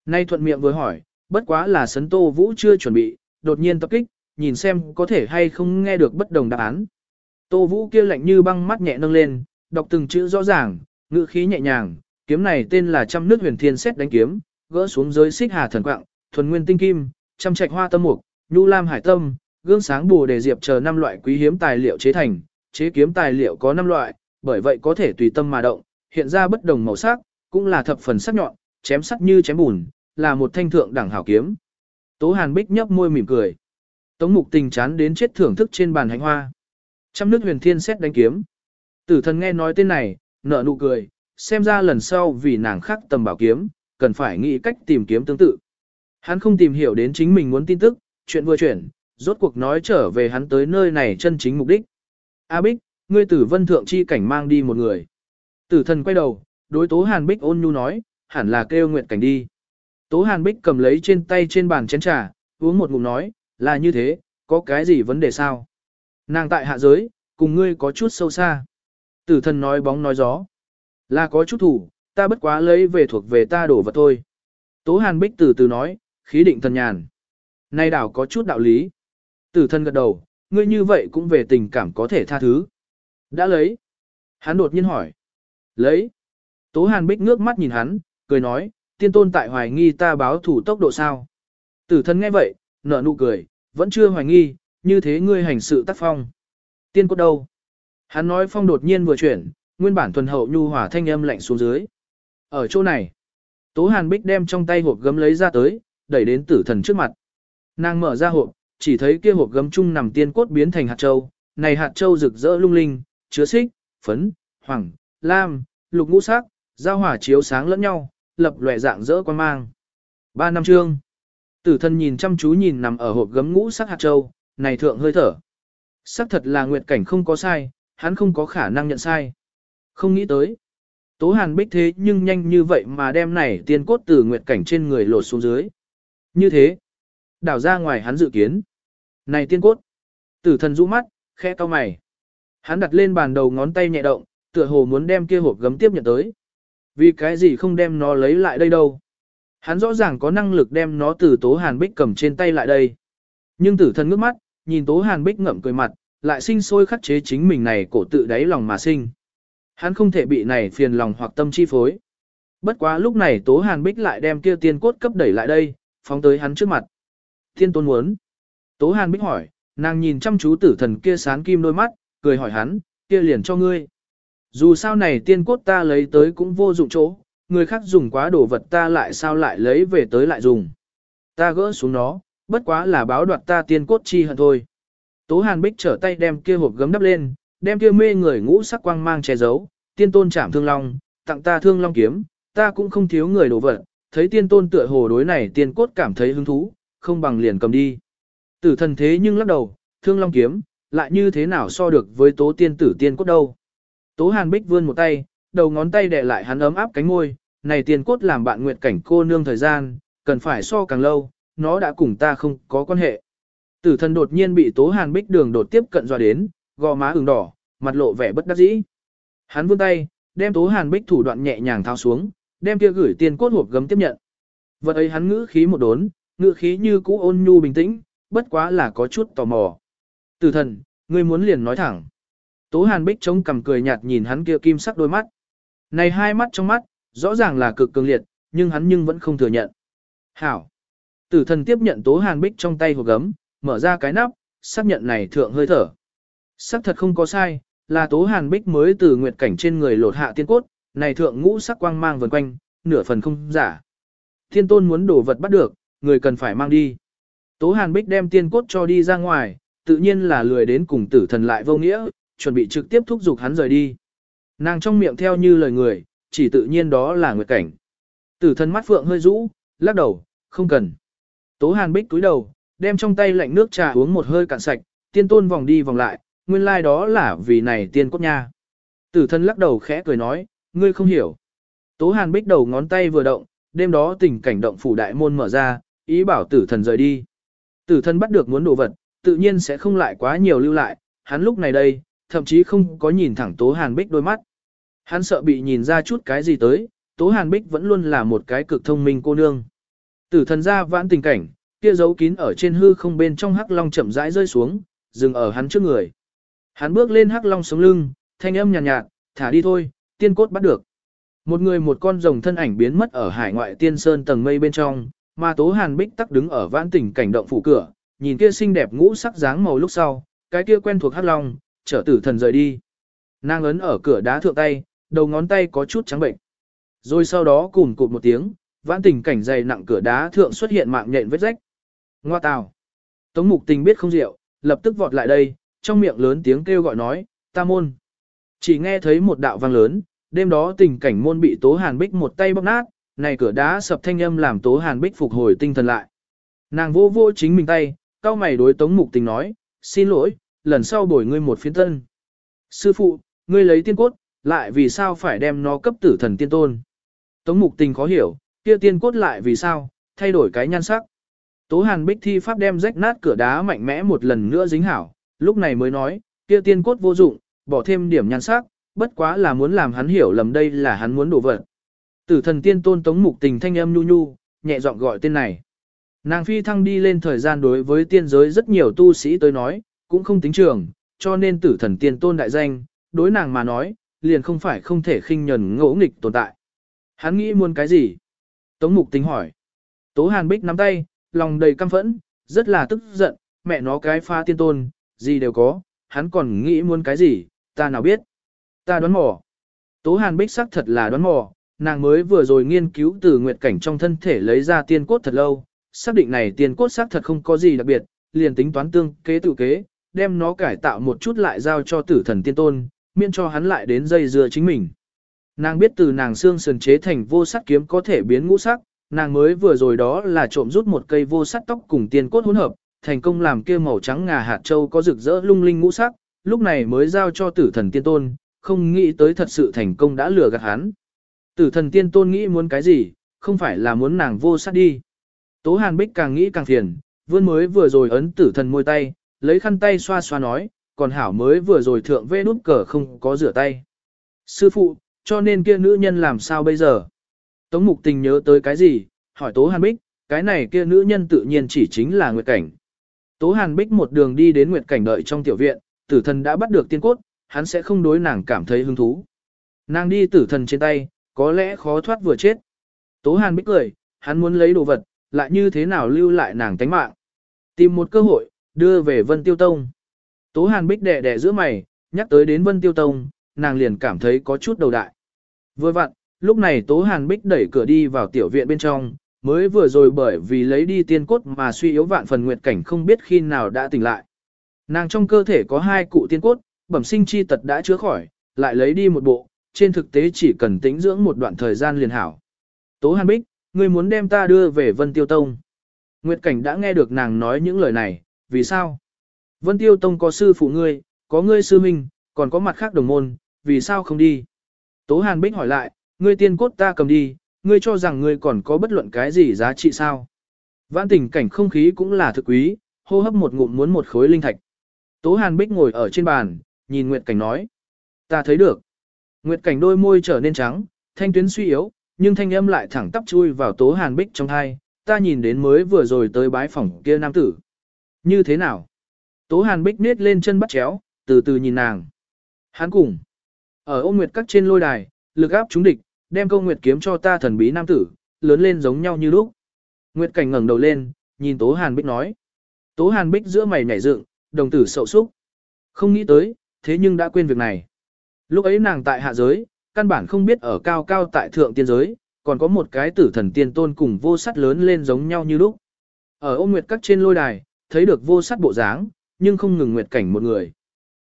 Nay thuận miệng vừa hỏi, bất quá là sấn tô vũ chưa chuẩn bị, đột nhiên tập kích, nhìn xem có thể hay không nghe được bất đồng đáp án. Tô vũ kia lạnh như băng mắt nhẹ nâng lên, đọc từng chữ rõ ràng, ngữ khí nhẹ nhàng, kiếm này tên là trăm nước huyền thiên xét đánh kiếm, gỡ xuống giới xích hà thần quạng, thuần nguyên tinh kim, trăm trạch hoa tâm mục, nhu lam hải tâm, gương sáng bù đề diệp chờ năm loại quý hiếm tài liệu chế thành, chế kiếm tài liệu có năm loại, bởi vậy có thể tùy tâm mà động, hiện ra bất đồng màu sắc, cũng là thập phần sắc nhọn, chém sắc như chém bùn, là một thanh thượng đẳng hảo kiếm. Tố Hàn Bích nhấp môi mỉm cười. Tống Mục Tình chán đến chết thưởng thức trên bàn hành hoa. Trăm nước huyền thiên xét đánh kiếm. Tử thần nghe nói tên này, nở nụ cười, xem ra lần sau vì nàng khắc tầm bảo kiếm, cần phải nghĩ cách tìm kiếm tương tự. Hắn không tìm hiểu đến chính mình muốn tin tức, chuyện vừa chuyển, rốt cuộc nói trở về hắn tới nơi này chân chính mục đích. A Bích, ngươi tử vân thượng chi cảnh mang đi một người. Tử thần quay đầu, đối tố Hàn Bích ôn nhu nói, hẳn là kêu nguyện cảnh đi. Tố Hàn Bích cầm lấy trên tay trên bàn chén trà, uống một ngụm nói, là như thế, có cái gì vấn đề sao? Nàng tại hạ giới, cùng ngươi có chút sâu xa. Tử thần nói bóng nói gió. Là có chút thủ, ta bất quá lấy về thuộc về ta đổ vật thôi. Tố Hàn Bích từ từ nói, khí định thần nhàn. Nay đảo có chút đạo lý. Tử thần gật đầu, ngươi như vậy cũng về tình cảm có thể tha thứ. Đã lấy. Hắn đột nhiên hỏi. Lấy. Tố Hàn Bích ngước mắt nhìn hắn, cười nói, tiên tôn tại hoài nghi ta báo thủ tốc độ sao. Tử thần nghe vậy, nở nụ cười, vẫn chưa hoài nghi, như thế ngươi hành sự tác phong. Tiên cốt đâu? Hắn nói phong đột nhiên vừa chuyển, nguyên bản thuần hậu nhu hòa thanh âm lạnh xuống dưới. Ở chỗ này, Tố Hàn Bích đem trong tay hộp gấm lấy ra tới, đẩy đến tử thần trước mặt. Nàng mở ra hộp, chỉ thấy kia hộp gấm chung nằm tiên cốt biến thành hạt châu, này hạt châu rực rỡ lung linh, chứa xích, phấn, hoàng, lam, lục ngũ sắc, giao hỏa chiếu sáng lẫn nhau, lập lòe dạng rỡ quan mang. Ba năm chương. Tử thân nhìn chăm chú nhìn nằm ở hộp gấm ngũ sắc hạt châu, này thượng hơi thở. Sắc thật là nguyệt cảnh không có sai, hắn không có khả năng nhận sai. Không nghĩ tới. Tố hàn bích thế nhưng nhanh như vậy mà đem này tiên cốt từ nguyệt cảnh trên người lột xuống dưới. Như thế. Đảo ra ngoài hắn dự kiến. Này tiên cốt. Tử thần rũ mắt, khẽ cau mày. Hắn đặt lên bàn đầu ngón tay nhẹ động, tựa hồ muốn đem kia hộp gấm tiếp nhận tới. Vì cái gì không đem nó lấy lại đây đâu. Hắn rõ ràng có năng lực đem nó từ tố hàn bích cầm trên tay lại đây. Nhưng tử thần ngước mắt, nhìn tố hàn bích ngậm cười mặt, lại sinh sôi khắc chế chính mình này cổ tự đáy lòng mà sinh. Hắn không thể bị này phiền lòng hoặc tâm chi phối. Bất quá lúc này tố hàn bích lại đem kia tiên cốt cấp đẩy lại đây, phóng tới hắn trước mặt. Thiên tôn muốn. Tố hàn bích hỏi, nàng nhìn chăm chú tử thần kia sán kim đôi mắt, cười hỏi hắn, kia liền cho ngươi. Dù sao này tiên cốt ta lấy tới cũng vô dụng chỗ, người khác dùng quá đồ vật ta lại sao lại lấy về tới lại dùng. Ta gỡ xuống nó, bất quá là báo đoạt ta tiên cốt chi hận thôi. Tố Hàn Bích trở tay đem kia hộp gấm đắp lên, đem kia mê người ngũ sắc quang mang che giấu, tiên tôn chạm thương long, tặng ta thương long kiếm, ta cũng không thiếu người đồ vật, thấy tiên tôn tựa hồ đối này tiên cốt cảm thấy hứng thú, không bằng liền cầm đi. Tử thần thế nhưng lắc đầu, thương long kiếm, lại như thế nào so được với tố tiên tử tiên cốt đâu. Tố Hàn Bích vươn một tay, đầu ngón tay đè lại hắn ấm áp cánh môi, này tiên cốt làm bạn nguyệt cảnh cô nương thời gian, cần phải so càng lâu, nó đã cùng ta không có quan hệ. Tử thần đột nhiên bị Tố Hàn Bích đường đột tiếp cận dọa đến, gò má ửng đỏ, mặt lộ vẻ bất đắc dĩ. Hắn vươn tay, đem Tố Hàn Bích thủ đoạn nhẹ nhàng thao xuống, đem kia gửi Tiên cốt hộp gấm tiếp nhận. Vật ấy hắn ngữ khí một đốn, ngữ khí như cũ ôn nhu bình tĩnh, bất quá là có chút tò mò. Tử thần, ngươi muốn liền nói thẳng. Tố Hàn Bích chống cằm cười nhạt nhìn hắn kia kim sắc đôi mắt. Này hai mắt trong mắt, rõ ràng là cực cường liệt, nhưng hắn nhưng vẫn không thừa nhận. Hảo. Tử thần tiếp nhận Tố Hàn Bích trong tay hộp gấm, mở ra cái nắp, xác nhận này thượng hơi thở. Sắc thật không có sai, là Tố Hàn Bích mới từ nguyệt cảnh trên người lột hạ tiên cốt, này thượng ngũ sắc quang mang vần quanh, nửa phần không giả. Thiên tôn muốn đổ vật bắt được, người cần phải mang đi. Tố Hàn Bích đem tiên cốt cho đi ra ngoài, tự nhiên là lười đến cùng tử thần lại vô nghĩa, chuẩn bị trực tiếp thúc giục hắn rời đi. Nàng trong miệng theo như lời người, chỉ tự nhiên đó là nguyệt cảnh. Tử thần mắt phượng hơi rũ, lắc đầu, không cần. Tố Hàn Bích cúi đầu, đem trong tay lạnh nước trà uống một hơi cạn sạch, tiên tôn vòng đi vòng lại, nguyên lai like đó là vì này tiên cốt nha. Tử thân lắc đầu khẽ cười nói, ngươi không hiểu. Tố hàn bích đầu ngón tay vừa động, đêm đó tình cảnh động phủ đại môn mở ra, ý bảo tử thần rời đi. Tử Thần bắt được muốn đồ vật, tự nhiên sẽ không lại quá nhiều lưu lại, hắn lúc này đây, thậm chí không có nhìn thẳng tố hàn bích đôi mắt. Hắn sợ bị nhìn ra chút cái gì tới, tố hàn bích vẫn luôn là một cái cực thông minh cô nương. Tử thần ra vãn tình cảnh, kia giấu kín ở trên hư không bên trong hắc long chậm rãi rơi xuống, dừng ở hắn trước người. Hắn bước lên hắc long sống lưng, thanh âm nhàn nhạt, nhạt, thả đi thôi, tiên cốt bắt được. Một người một con rồng thân ảnh biến mất ở hải ngoại tiên sơn tầng mây bên trong, mà Tố Hàn Bích tắc đứng ở vãn tỉnh cảnh động phủ cửa, nhìn kia xinh đẹp ngũ sắc dáng màu lúc sau, cái kia quen thuộc hắc long, trở tử thần rời đi. Nàng ấn ở cửa đá thượng tay, đầu ngón tay có chút trắng bệnh. Rồi sau đó cùng cụt một tiếng, vãn tình cảnh dày nặng cửa đá thượng xuất hiện mạng nhện vết rách. Ngoa tào. Tống mục tình biết không rượu, lập tức vọt lại đây, trong miệng lớn tiếng kêu gọi nói, ta môn. Chỉ nghe thấy một đạo vang lớn, đêm đó tình cảnh môn bị Tố Hàn Bích một tay bóc nát, này cửa đá sập thanh âm làm Tố Hàn Bích phục hồi tinh thần lại. Nàng vô vô chính mình tay, cao mày đối Tống Mục Tình nói, xin lỗi, lần sau bồi ngươi một phiến tân. Sư phụ, ngươi lấy tiên cốt, lại vì sao phải đem nó cấp tử thần tiên tôn? Tống Mục Tình khó hiểu, kia tiên cốt lại vì sao, thay đổi cái nhan sắc. Tố Hàn Bích thi pháp đem rách nát cửa đá mạnh mẽ một lần nữa dính hảo, lúc này mới nói, kia tiên cốt vô dụng, bỏ thêm điểm nhan sắc, bất quá là muốn làm hắn hiểu lầm đây là hắn muốn đổ vật. Tử thần tiên tôn tống mục tình thanh âm nhu nhu, nhẹ giọng gọi tên này. Nàng phi thăng đi lên thời gian đối với tiên giới rất nhiều tu sĩ tới nói, cũng không tính trường, cho nên tử thần tiên tôn đại danh, đối nàng mà nói, liền không phải không thể khinh nhẫn ngỗ nghịch tồn tại. Hắn nghĩ muốn cái gì? Tống mục tình hỏi. Tố hàn bích nắm tay, lòng đầy căm phẫn, rất là tức giận, mẹ nó cái pha tiên tôn, gì đều có, hắn còn nghĩ muốn cái gì, ta nào biết. Ta đoán mò. Tố Hàn Bích sắc thật là đoán mò, nàng mới vừa rồi nghiên cứu từ nguyệt cảnh trong thân thể lấy ra tiên cốt thật lâu, xác định này tiên cốt xác thật không có gì đặc biệt, liền tính toán tương kế tự kế, đem nó cải tạo một chút lại giao cho tử thần tiên tôn, miễn cho hắn lại đến dây dưa chính mình. Nàng biết từ nàng xương sườn chế thành vô sắc kiếm có thể biến ngũ sắc, nàng mới vừa rồi đó là trộm rút một cây vô sắc tóc cùng tiên cốt hỗn hợp, thành công làm kia màu trắng ngà hạt châu có rực rỡ lung linh ngũ sắc, lúc này mới giao cho tử thần tiên tôn, không nghĩ tới thật sự thành công đã lừa gạt hắn. Tử thần tiên tôn nghĩ muốn cái gì, không phải là muốn nàng vô sát đi. Tố Hàn Bích càng nghĩ càng phiền, vươn mới vừa rồi ấn tử thần môi tay, lấy khăn tay xoa xoa nói, còn hảo mới vừa rồi thượng vê nút cờ không có rửa tay. Sư phụ, cho nên kia nữ nhân làm sao bây giờ? Tống mục tình nhớ tới cái gì, hỏi Tố Hàn Bích, cái này kia nữ nhân tự nhiên chỉ chính là Nguyệt Cảnh. Tố Hàn Bích một đường đi đến Nguyệt Cảnh đợi trong tiểu viện, tử thần đã bắt được tiên cốt, hắn sẽ không đối nàng cảm thấy hứng thú. Nàng đi tử thần trên tay, có lẽ khó thoát vừa chết. Tố Hàn bích cười, hắn muốn lấy đồ vật, lại như thế nào lưu lại nàng tánh mạng. Tìm một cơ hội, đưa về Vân Tiêu Tông. Tố Hàn bích đẻ đẻ giữa mày, nhắc tới đến Vân Tiêu Tông, nàng liền cảm thấy có chút đầu đại. Vừa vặn, lúc này Tố Hàn bích đẩy cửa đi vào tiểu viện bên trong, mới vừa rồi bởi vì lấy đi tiên cốt mà suy yếu vạn phần nguyệt cảnh không biết khi nào đã tỉnh lại. Nàng trong cơ thể có hai cụ tiên cốt, bẩm sinh chi tật đã chữa khỏi, lại lấy đi một bộ, trên thực tế chỉ cần tĩnh dưỡng một đoạn thời gian liền hảo. Tố Hàn Bích, ngươi muốn đem ta đưa về Vân Tiêu Tông. Nguyệt Cảnh đã nghe được nàng nói những lời này, vì sao? Vân Tiêu Tông có sư phụ ngươi, có ngươi sư minh, còn có mặt khác đồng môn, vì sao không đi? Tố Hàn Bích hỏi lại, ngươi tiên cốt ta cầm đi, ngươi cho rằng ngươi còn có bất luận cái gì giá trị sao? Vãn tình cảnh không khí cũng là thực quý, hô hấp một ngụm muốn một khối linh thạch. Tố Hàn Bích ngồi ở trên bàn, nhìn Nguyệt Cảnh nói. Ta thấy được. Nguyệt Cảnh đôi môi trở nên trắng, thanh tuyến suy yếu, nhưng thanh âm lại thẳng tắp chui vào Tố Hàn Bích trong hai. Ta nhìn đến mới vừa rồi tới bái phòng kia nam tử. Như thế nào? Tố Hàn Bích nết lên chân bắt chéo, từ từ nhìn nàng. Hắn cùng. Ở ôm nguyệt các trên lôi đài, lực áp chúng địch, đem câu nguyệt kiếm cho ta thần bí nam tử, lớn lên giống nhau như lúc. Nguyệt Cảnh ngẩng đầu lên, nhìn Tố Hàn Bích nói. Tố Hàn Bích giữa mày nhảy dựng, đồng tử sậu súc. Không nghĩ tới, thế nhưng đã quên việc này. Lúc ấy nàng tại hạ giới, căn bản không biết ở cao cao tại thượng tiên giới, còn có một cái tử thần tiên tôn cùng vô sắt lớn lên giống nhau như lúc. Ở ôm nguyệt các trên lôi đài, thấy được vô sắt bộ dáng, nhưng không ngừng nguyệt cảnh một người.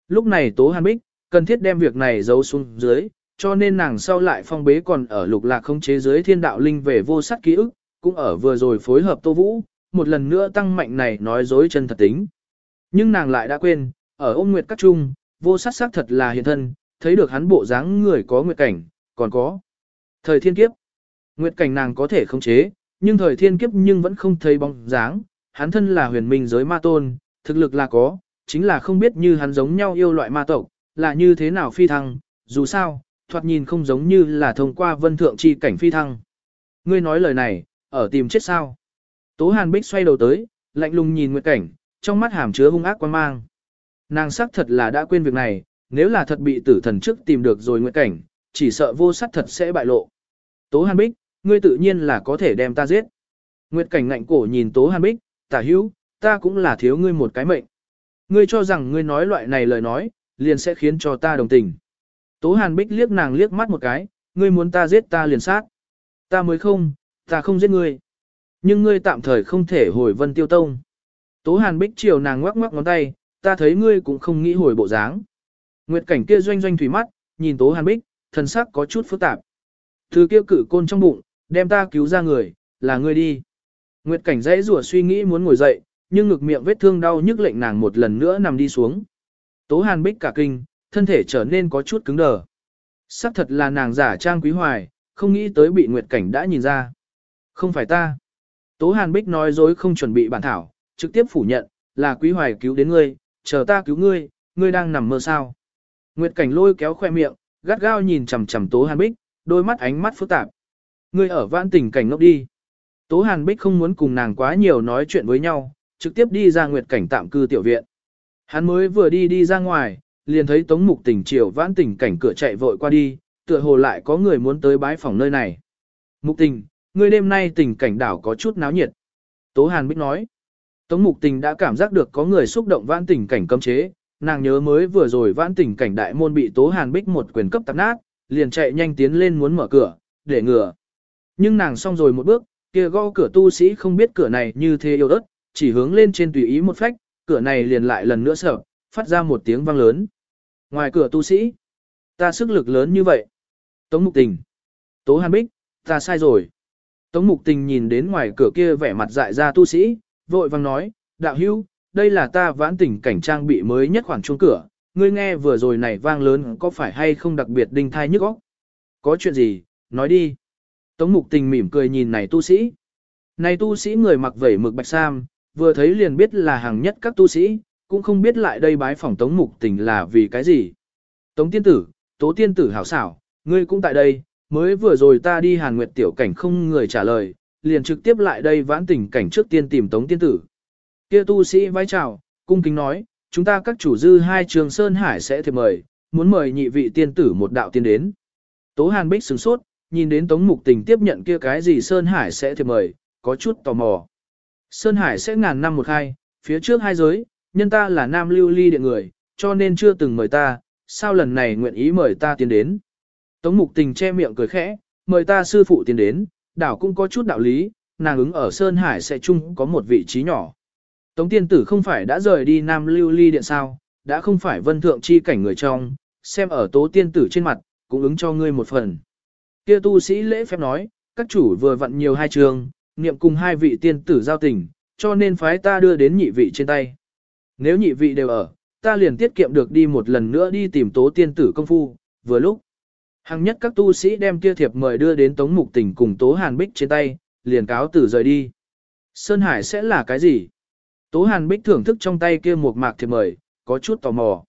Lúc này Tố Hàn Bích, cần thiết đem việc này giấu xuống dưới, cho nên nàng sau lại phong bế còn ở lục lạc không chế giới thiên đạo linh về vô sắt ký ức, cũng ở vừa rồi phối hợp Tô Vũ, một lần nữa tăng mạnh này nói dối chân thật tính. Nhưng nàng lại đã quên, ở ôm nguyệt các trung, vô sát sắc thật là hiện thân, thấy được hắn bộ dáng người có nguyệt cảnh, còn có thời thiên kiếp. Nguyệt cảnh nàng có thể khống chế, nhưng thời thiên kiếp nhưng vẫn không thấy bóng dáng, hắn thân là huyền minh giới ma tôn, thực lực là có, chính là không biết như hắn giống nhau yêu loại ma tộc, là như thế nào phi thăng, dù sao, thoạt nhìn không giống như là thông qua vân thượng chi cảnh phi thăng. Ngươi nói lời này, ở tìm chết sao? Tố Hàn Bích xoay đầu tới, lạnh lùng nhìn Nguyệt Cảnh, trong mắt hàm chứa hung ác quan mang. Nàng sắc thật là đã quên việc này, nếu là thật bị tử thần trước tìm được rồi nguyện cảnh, chỉ sợ vô sắc thật sẽ bại lộ. Tố Hàn Bích, ngươi tự nhiên là có thể đem ta giết. Nguyệt cảnh ngạnh cổ nhìn Tố Hàn Bích, tả hữu, ta cũng là thiếu ngươi một cái mệnh. Ngươi cho rằng ngươi nói loại này lời nói, liền sẽ khiến cho ta đồng tình. Tố Hàn Bích liếc nàng liếc mắt một cái, ngươi muốn ta giết ta liền sát. Ta mới không, ta không giết ngươi. Nhưng ngươi tạm thời không thể hồi vân tiêu tông. Tố Hàn Bích chiều nàng ngoắc ngoắc ngón tay, ta thấy ngươi cũng không nghĩ hồi bộ dáng. Nguyệt cảnh kia doanh doanh thủy mắt, nhìn Tố Hàn Bích, thần sắc có chút phức tạp. Thứ kia cử côn trong bụng, đem ta cứu ra người, là ngươi đi. Nguyệt cảnh dãy rủa suy nghĩ muốn ngồi dậy, nhưng ngực miệng vết thương đau nhức lệnh nàng một lần nữa nằm đi xuống. Tố Hàn Bích cả kinh, thân thể trở nên có chút cứng đờ. Sắc thật là nàng giả trang quý hoài, không nghĩ tới bị Nguyệt cảnh đã nhìn ra. Không phải ta. Tố Hàn Bích nói dối không chuẩn bị bản thảo, trực tiếp phủ nhận, là quý hoài cứu đến ngươi, chờ ta cứu ngươi, ngươi đang nằm mơ sao. Nguyệt cảnh lôi kéo khoe miệng, gắt gao nhìn chằm chằm Tố Hàn Bích, đôi mắt ánh mắt phức tạp. Ngươi ở vãn tình cảnh ngốc đi. Tố Hàn Bích không muốn cùng nàng quá nhiều nói chuyện với nhau, trực tiếp đi ra Nguyệt cảnh tạm cư tiểu viện. Hắn mới vừa đi đi ra ngoài, liền thấy Tống Mục Tình chiều vãn tình cảnh cửa chạy vội qua đi, tựa hồ lại có người muốn tới bái phòng nơi này. Mục Tình, ngươi đêm nay tình cảnh đảo có chút náo nhiệt. Tố Hàn Bích nói. Tống Mục Tình đã cảm giác được có người xúc động vãn tình cảnh cấm chế, nàng nhớ mới vừa rồi vãn tỉnh cảnh đại môn bị Tố Hàn Bích một quyền cấp tạp nát, liền chạy nhanh tiến lên muốn mở cửa, để ngừa. Nhưng nàng xong rồi một bước, kia gõ cửa tu sĩ không biết cửa này như thế yêu đất, chỉ hướng lên trên tùy ý một phách, cửa này liền lại lần nữa sợ, phát ra một tiếng vang lớn. Ngoài cửa tu sĩ, ta sức lực lớn như vậy. Tống Mục Tình, Tố Hàn Bích, ta sai rồi. Tống Mục Tình nhìn đến ngoài cửa kia vẻ mặt dại ra tu sĩ, vội vang nói, đạo hưu, đây là ta vãn Tỉnh cảnh trang bị mới nhất khoảng chuông cửa, ngươi nghe vừa rồi này vang lớn có phải hay không đặc biệt đinh thai nhức óc? Có chuyện gì, nói đi. Tống Mục Tình mỉm cười nhìn này tu sĩ. Này tu sĩ người mặc vẩy mực bạch sam, vừa thấy liền biết là hàng nhất các tu sĩ, cũng không biết lại đây bái phỏng Tống Mục Tình là vì cái gì. Tống tiên tử, tố tiên tử hảo xảo, ngươi cũng tại đây, mới vừa rồi ta đi hàn nguyệt tiểu cảnh không người trả lời, liền trực tiếp lại đây vãn tình cảnh trước tiên tìm Tống tiên tử. Kia tu sĩ vai chào, cung kính nói, chúng ta các chủ dư hai trường Sơn Hải sẽ thiệp mời, muốn mời nhị vị tiên tử một đạo tiên đến. Tố Hàn Bích sửng sốt, nhìn đến Tống Mục Tình tiếp nhận kia cái gì Sơn Hải sẽ thiệp mời, có chút tò mò. Sơn Hải sẽ ngàn năm một hai, phía trước hai giới, nhân ta là nam lưu ly địa người, cho nên chưa từng mời ta, sao lần này nguyện ý mời ta tiến đến. Tống Mục Tình che miệng cười khẽ, mời ta sư phụ tiến đến, đảo cũng có chút đạo lý, nàng ứng ở Sơn Hải sẽ chung có một vị trí nhỏ. Tống tiên tử không phải đã rời đi Nam Lưu Ly Điện sao, đã không phải vân thượng chi cảnh người trong, xem ở tố tiên tử trên mặt, cũng ứng cho ngươi một phần. Kia tu sĩ lễ phép nói, các chủ vừa vặn nhiều hai trường, niệm cùng hai vị tiên tử giao tình, cho nên phái ta đưa đến nhị vị trên tay. Nếu nhị vị đều ở, ta liền tiết kiệm được đi một lần nữa đi tìm tố tiên tử công phu, vừa lúc. Hằng nhất các tu sĩ đem kia thiệp mời đưa đến Tống Mục Tình cùng Tố Hàn Bích trên tay, liền cáo tử rời đi. Sơn Hải sẽ là cái gì? Tố Hàn Bích thưởng thức trong tay kia một mạc thiệp mời, có chút tò mò.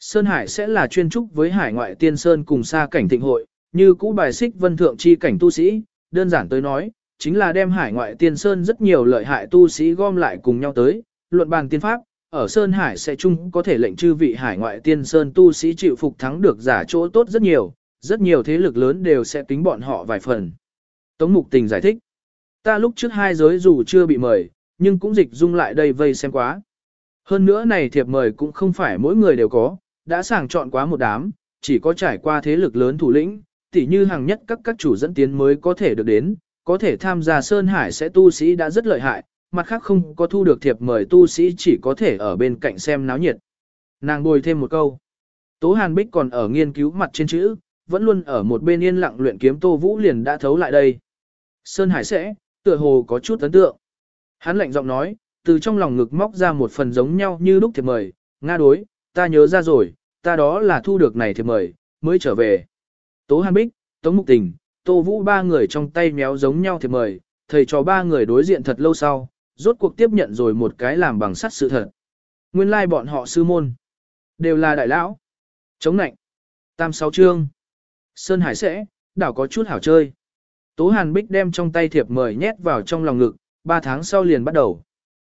Sơn Hải sẽ là chuyên trúc với hải ngoại tiên sơn cùng xa cảnh thịnh hội, như cũ bài xích vân thượng chi cảnh tu sĩ, đơn giản tới nói, chính là đem hải ngoại tiên sơn rất nhiều lợi hại tu sĩ gom lại cùng nhau tới, luận bàn tiên pháp, ở Sơn Hải sẽ chung có thể lệnh chư vị hải ngoại tiên sơn tu sĩ chịu phục thắng được giả chỗ tốt rất nhiều, rất nhiều thế lực lớn đều sẽ tính bọn họ vài phần. Tống Mục Tình giải thích, ta lúc trước hai giới dù chưa bị mời, nhưng cũng dịch dung lại đây vây xem quá. Hơn nữa này thiệp mời cũng không phải mỗi người đều có, đã sàng chọn quá một đám, chỉ có trải qua thế lực lớn thủ lĩnh, tỉ như hàng nhất các các chủ dẫn tiến mới có thể được đến, có thể tham gia Sơn Hải sẽ tu sĩ đã rất lợi hại, mặt khác không có thu được thiệp mời tu sĩ chỉ có thể ở bên cạnh xem náo nhiệt. Nàng bồi thêm một câu. Tố Hàn Bích còn ở nghiên cứu mặt trên chữ, vẫn luôn ở một bên yên lặng luyện kiếm Tô Vũ liền đã thấu lại đây. Sơn Hải sẽ, tựa hồ có chút ấn tượng. Hắn lạnh giọng nói, từ trong lòng ngực móc ra một phần giống nhau như lúc thiệp mời, Nga đối, ta nhớ ra rồi, ta đó là thu được này thiệp mời, mới trở về. Tố Hàn Bích, Tống Mục Tình, Tô Vũ ba người trong tay méo giống nhau thiệp mời, thầy cho ba người đối diện thật lâu sau, rốt cuộc tiếp nhận rồi một cái làm bằng sắt sự thật. Nguyên lai like bọn họ sư môn, đều là đại lão. Chống nạnh, tam sáu trương, Sơn Hải sẽ, đảo có chút hảo chơi. Tố Hàn Bích đem trong tay thiệp mời nhét vào trong lòng ngực, ba tháng sau liền bắt đầu.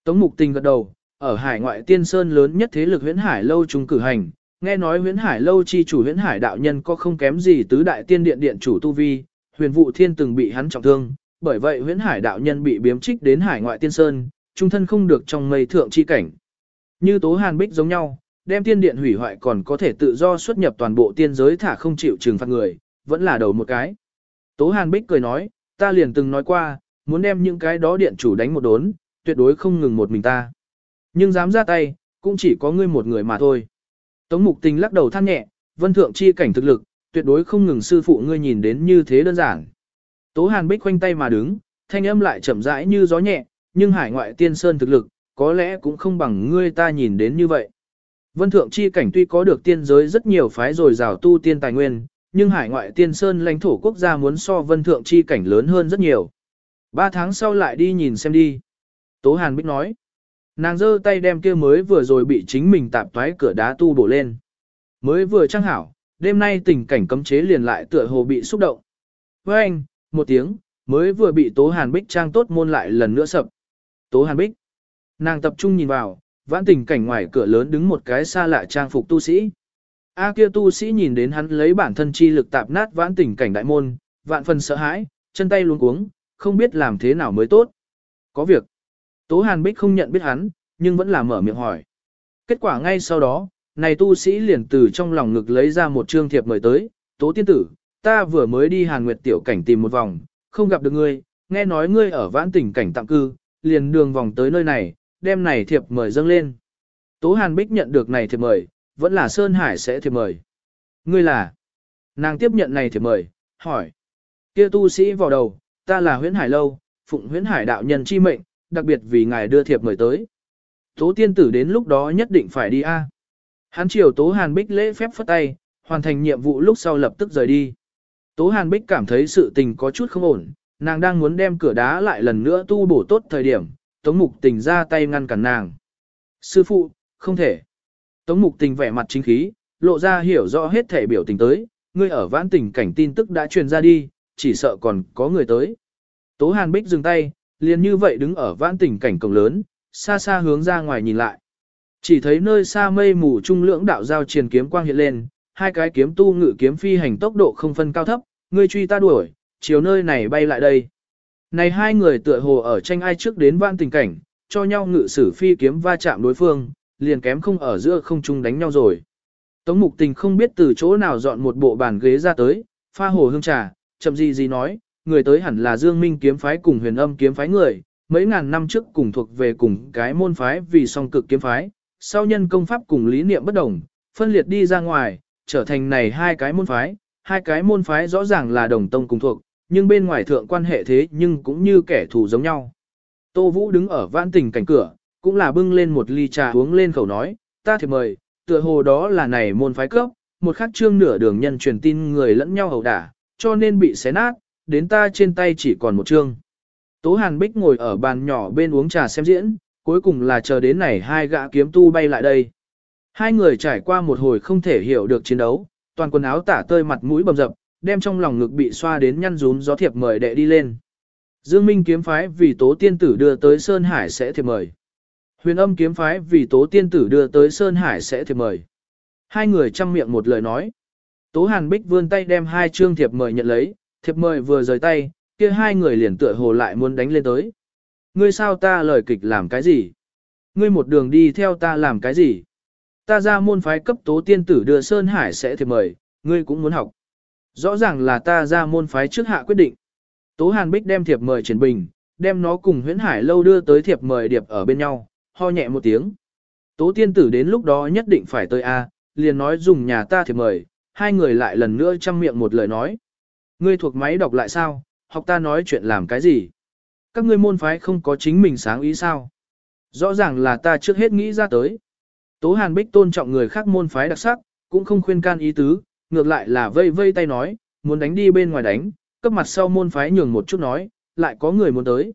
Tống Mục Tình gật đầu, ở hải ngoại tiên sơn lớn nhất thế lực huyễn hải lâu chúng cử hành, nghe nói huyễn hải lâu chi chủ huyễn hải đạo nhân có không kém gì tứ đại tiên điện điện chủ tu vi, huyền vụ thiên từng bị hắn trọng thương, bởi vậy huyễn hải đạo nhân bị biếm trích đến hải ngoại tiên sơn, trung thân không được trong mây thượng chi cảnh. Như Tố Hàn Bích giống nhau, đem tiên điện hủy hoại còn có thể tự do xuất nhập toàn bộ tiên giới thả không chịu trừng phạt người, vẫn là đầu một cái. Tố Hàn Bích cười nói, ta liền từng nói qua, muốn đem những cái đó điện chủ đánh một đốn, tuyệt đối không ngừng một mình ta. Nhưng dám ra tay, cũng chỉ có ngươi một người mà thôi. Tống Mục Tình lắc đầu than nhẹ, vân thượng chi cảnh thực lực, tuyệt đối không ngừng sư phụ ngươi nhìn đến như thế đơn giản. Tố Hàn Bích khoanh tay mà đứng, thanh âm lại chậm rãi như gió nhẹ, nhưng hải ngoại tiên sơn thực lực, có lẽ cũng không bằng ngươi ta nhìn đến như vậy. Vân thượng chi cảnh tuy có được tiên giới rất nhiều phái rồi rào tu tiên tài nguyên, nhưng hải ngoại tiên sơn lãnh thổ quốc gia muốn so vân thượng chi cảnh lớn hơn rất nhiều. Ba tháng sau lại đi nhìn xem đi. Tố Hàn Bích nói. Nàng giơ tay đem kia mới vừa rồi bị chính mình tạp toái cửa đá tu bổ lên. Mới vừa trang hảo, đêm nay tình cảnh cấm chế liền lại tựa hồ bị xúc động. Với anh, một tiếng, mới vừa bị Tố Hàn Bích trang tốt môn lại lần nữa sập. Tố Hàn Bích. Nàng tập trung nhìn vào, vãn tình cảnh ngoài cửa lớn đứng một cái xa lạ trang phục tu sĩ. A à, kia tu sĩ nhìn đến hắn lấy bản thân chi lực tạp nát vãn tình cảnh đại môn, vạn phần sợ hãi, chân tay luống cuống, không biết làm thế nào mới tốt. Có việc. Tố Hàn Bích không nhận biết hắn, nhưng vẫn là mở miệng hỏi. Kết quả ngay sau đó, này tu sĩ liền từ trong lòng ngực lấy ra một trương thiệp mời tới, Tố Tiên Tử, ta vừa mới đi Hàn Nguyệt Tiểu Cảnh tìm một vòng, không gặp được ngươi, nghe nói ngươi ở vãn tỉnh cảnh tạm cư, liền đường vòng tới nơi này, đem này thiệp mời dâng lên. Tố Hàn Bích nhận được này thiệp mời, vẫn là Sơn Hải sẽ thiệp mời. Ngươi là? Nàng tiếp nhận này thiệp mời, hỏi. Kia tu sĩ vào đầu, ta là huyễn hải lâu, phụng huyễn hải đạo nhân chi mệnh, đặc biệt vì ngài đưa thiệp mời tới. Tố tiên tử đến lúc đó nhất định phải đi a. Hắn chiều Tố Hàn Bích lễ phép phất tay, hoàn thành nhiệm vụ lúc sau lập tức rời đi. Tố Hàn Bích cảm thấy sự tình có chút không ổn, nàng đang muốn đem cửa đá lại lần nữa tu bổ tốt thời điểm, Tống Mục Tình ra tay ngăn cản nàng. Sư phụ, không thể. Tống Mục Tình vẻ mặt chính khí, lộ ra hiểu rõ hết thể biểu tình tới, ngươi ở vãn tình cảnh tin tức đã truyền ra đi, chỉ sợ còn có người tới. Tố Hàn Bích dừng tay, liền như vậy đứng ở vãn tình cảnh cổng lớn, xa xa hướng ra ngoài nhìn lại. Chỉ thấy nơi xa mây mù trung lưỡng đạo giao triền kiếm quang hiện lên, hai cái kiếm tu ngự kiếm phi hành tốc độ không phân cao thấp, ngươi truy ta đuổi, chiều nơi này bay lại đây. Này hai người tựa hồ ở tranh ai trước đến vãn tình cảnh, cho nhau ngự sử phi kiếm va chạm đối phương, liền kém không ở giữa không trung đánh nhau rồi. Tống mục tình không biết từ chỗ nào dọn một bộ bàn ghế ra tới, pha hồ hương trà, chậm gì gì nói, người tới hẳn là Dương Minh kiếm phái cùng huyền âm kiếm phái người, mấy ngàn năm trước cùng thuộc về cùng cái môn phái vì song cực kiếm phái, sau nhân công pháp cùng lý niệm bất đồng, phân liệt đi ra ngoài, trở thành này hai cái môn phái, hai cái môn phái rõ ràng là đồng tông cùng thuộc, nhưng bên ngoài thượng quan hệ thế nhưng cũng như kẻ thù giống nhau. Tô Vũ đứng ở vãn tình cảnh cửa, cũng là bưng lên một ly trà uống lên khẩu nói, ta thì mời, tựa hồ đó là này môn phái cấp, một khắc trương nửa đường nhân truyền tin người lẫn nhau hầu đả, cho nên bị xé nát, đến ta trên tay chỉ còn một chương. Tố Hàn Bích ngồi ở bàn nhỏ bên uống trà xem diễn, cuối cùng là chờ đến này hai gã kiếm tu bay lại đây. Hai người trải qua một hồi không thể hiểu được chiến đấu, toàn quần áo tả tơi mặt mũi bầm dập, đem trong lòng ngực bị xoa đến nhăn rún gió thiệp mời đệ đi lên. Dương Minh kiếm phái vì tố tiên tử đưa tới Sơn Hải sẽ thiệp mời. Huyền âm kiếm phái vì tố tiên tử đưa tới Sơn Hải sẽ thiệp mời. Hai người chăm miệng một lời nói. Tố Hàn Bích vươn tay đem hai chương thiệp mời nhận lấy, thiệp mời vừa rời tay, kia hai người liền tựa hồ lại muốn đánh lên tới. Ngươi sao ta lời kịch làm cái gì? Ngươi một đường đi theo ta làm cái gì? Ta ra môn phái cấp tố tiên tử đưa Sơn Hải sẽ thiệp mời, ngươi cũng muốn học. Rõ ràng là ta ra môn phái trước hạ quyết định. Tố Hàn Bích đem thiệp mời triển bình, đem nó cùng huyễn hải lâu đưa tới thiệp mời điệp ở bên nhau, ho nhẹ một tiếng. Tố tiên tử đến lúc đó nhất định phải tới A, liền nói dùng nhà ta thiệp mời, hai người lại lần nữa chăm miệng một lời nói. Ngươi thuộc máy đọc lại sao, học ta nói chuyện làm cái gì? Các ngươi môn phái không có chính mình sáng ý sao? Rõ ràng là ta trước hết nghĩ ra tới. Tố Hàn Bích tôn trọng người khác môn phái đặc sắc, cũng không khuyên can ý tứ, ngược lại là vây vây tay nói, muốn đánh đi bên ngoài đánh, cấp mặt sau môn phái nhường một chút nói, lại có người muốn tới.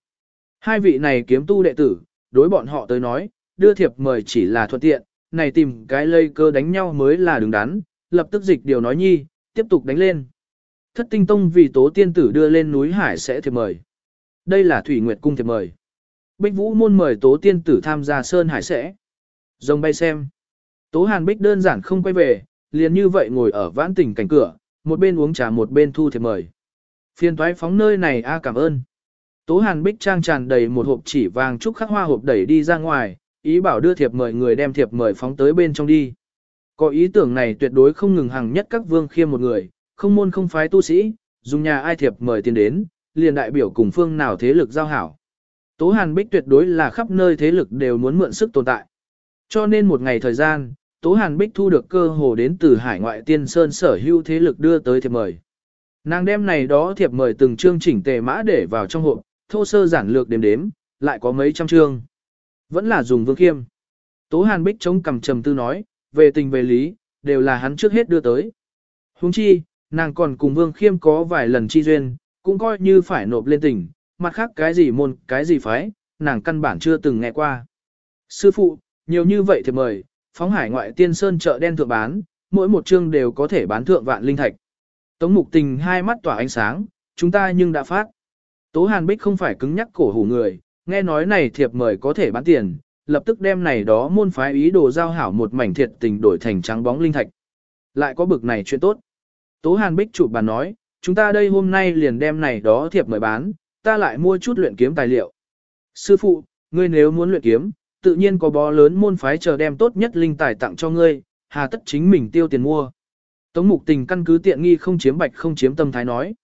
Hai vị này kiếm tu đệ tử, đối bọn họ tới nói, đưa thiệp mời chỉ là thuận tiện, này tìm cái lây cơ đánh nhau mới là đứng đắn, lập tức dịch điều nói nhi, tiếp tục đánh lên. Thất tinh tông vì tố tiên tử đưa lên núi Hải sẽ thiệp mời. Đây là Thủy Nguyệt Cung thiệp mời. Bích Vũ môn mời tố tiên tử tham gia Sơn Hải sẽ. Rồng bay xem. Tố Hàn Bích đơn giản không quay về, liền như vậy ngồi ở vãn tỉnh cảnh cửa, một bên uống trà một bên thu thiệp mời. Phiên toái phóng nơi này a cảm ơn. Tố Hàn Bích trang tràn đầy một hộp chỉ vàng trúc khắc hoa hộp đẩy đi ra ngoài, ý bảo đưa thiệp mời người đem thiệp mời phóng tới bên trong đi. Có ý tưởng này tuyệt đối không ngừng hàng nhất các vương khiêm một người, không môn không phái tu sĩ, dùng nhà ai thiệp mời tiền đến, liền đại biểu cùng phương nào thế lực giao hảo. Tố Hàn Bích tuyệt đối là khắp nơi thế lực đều muốn mượn sức tồn tại. Cho nên một ngày thời gian, Tố Hàn Bích thu được cơ hồ đến từ hải ngoại tiên sơn sở hữu thế lực đưa tới thiệp mời. Nàng đem này đó thiệp mời từng chương chỉnh tề mã để vào trong hộp, thô sơ giản lược đếm đếm, lại có mấy trăm chương. Vẫn là dùng vương khiêm. Tố Hàn Bích chống cầm trầm tư nói, về tình về lý, đều là hắn trước hết đưa tới. Huống chi, nàng còn cùng vương khiêm có vài lần chi duyên, cũng coi như phải nộp lên tình, mặt khác cái gì môn, cái gì phái, nàng căn bản chưa từng nghe qua. Sư phụ, nhiều như vậy thì mời, phóng hải ngoại tiên sơn chợ đen thượng bán, mỗi một chương đều có thể bán thượng vạn linh thạch. Tống mục tình hai mắt tỏa ánh sáng, chúng ta nhưng đã phát. Tố Hàn Bích không phải cứng nhắc cổ hủ người, nghe nói này thiệp mời có thể bán tiền, lập tức đem này đó môn phái ý đồ giao hảo một mảnh thiệt tình đổi thành trắng bóng linh thạch. Lại có bực này chuyện tốt. Tố Hàn Bích chụp bàn nói, chúng ta đây hôm nay liền đem này đó thiệp mời bán, ta lại mua chút luyện kiếm tài liệu. Sư phụ, ngươi nếu muốn luyện kiếm, tự nhiên có bó lớn môn phái chờ đem tốt nhất linh tài tặng cho ngươi, hà tất chính mình tiêu tiền mua. Tống mục tình căn cứ tiện nghi không chiếm bạch không chiếm tâm thái nói.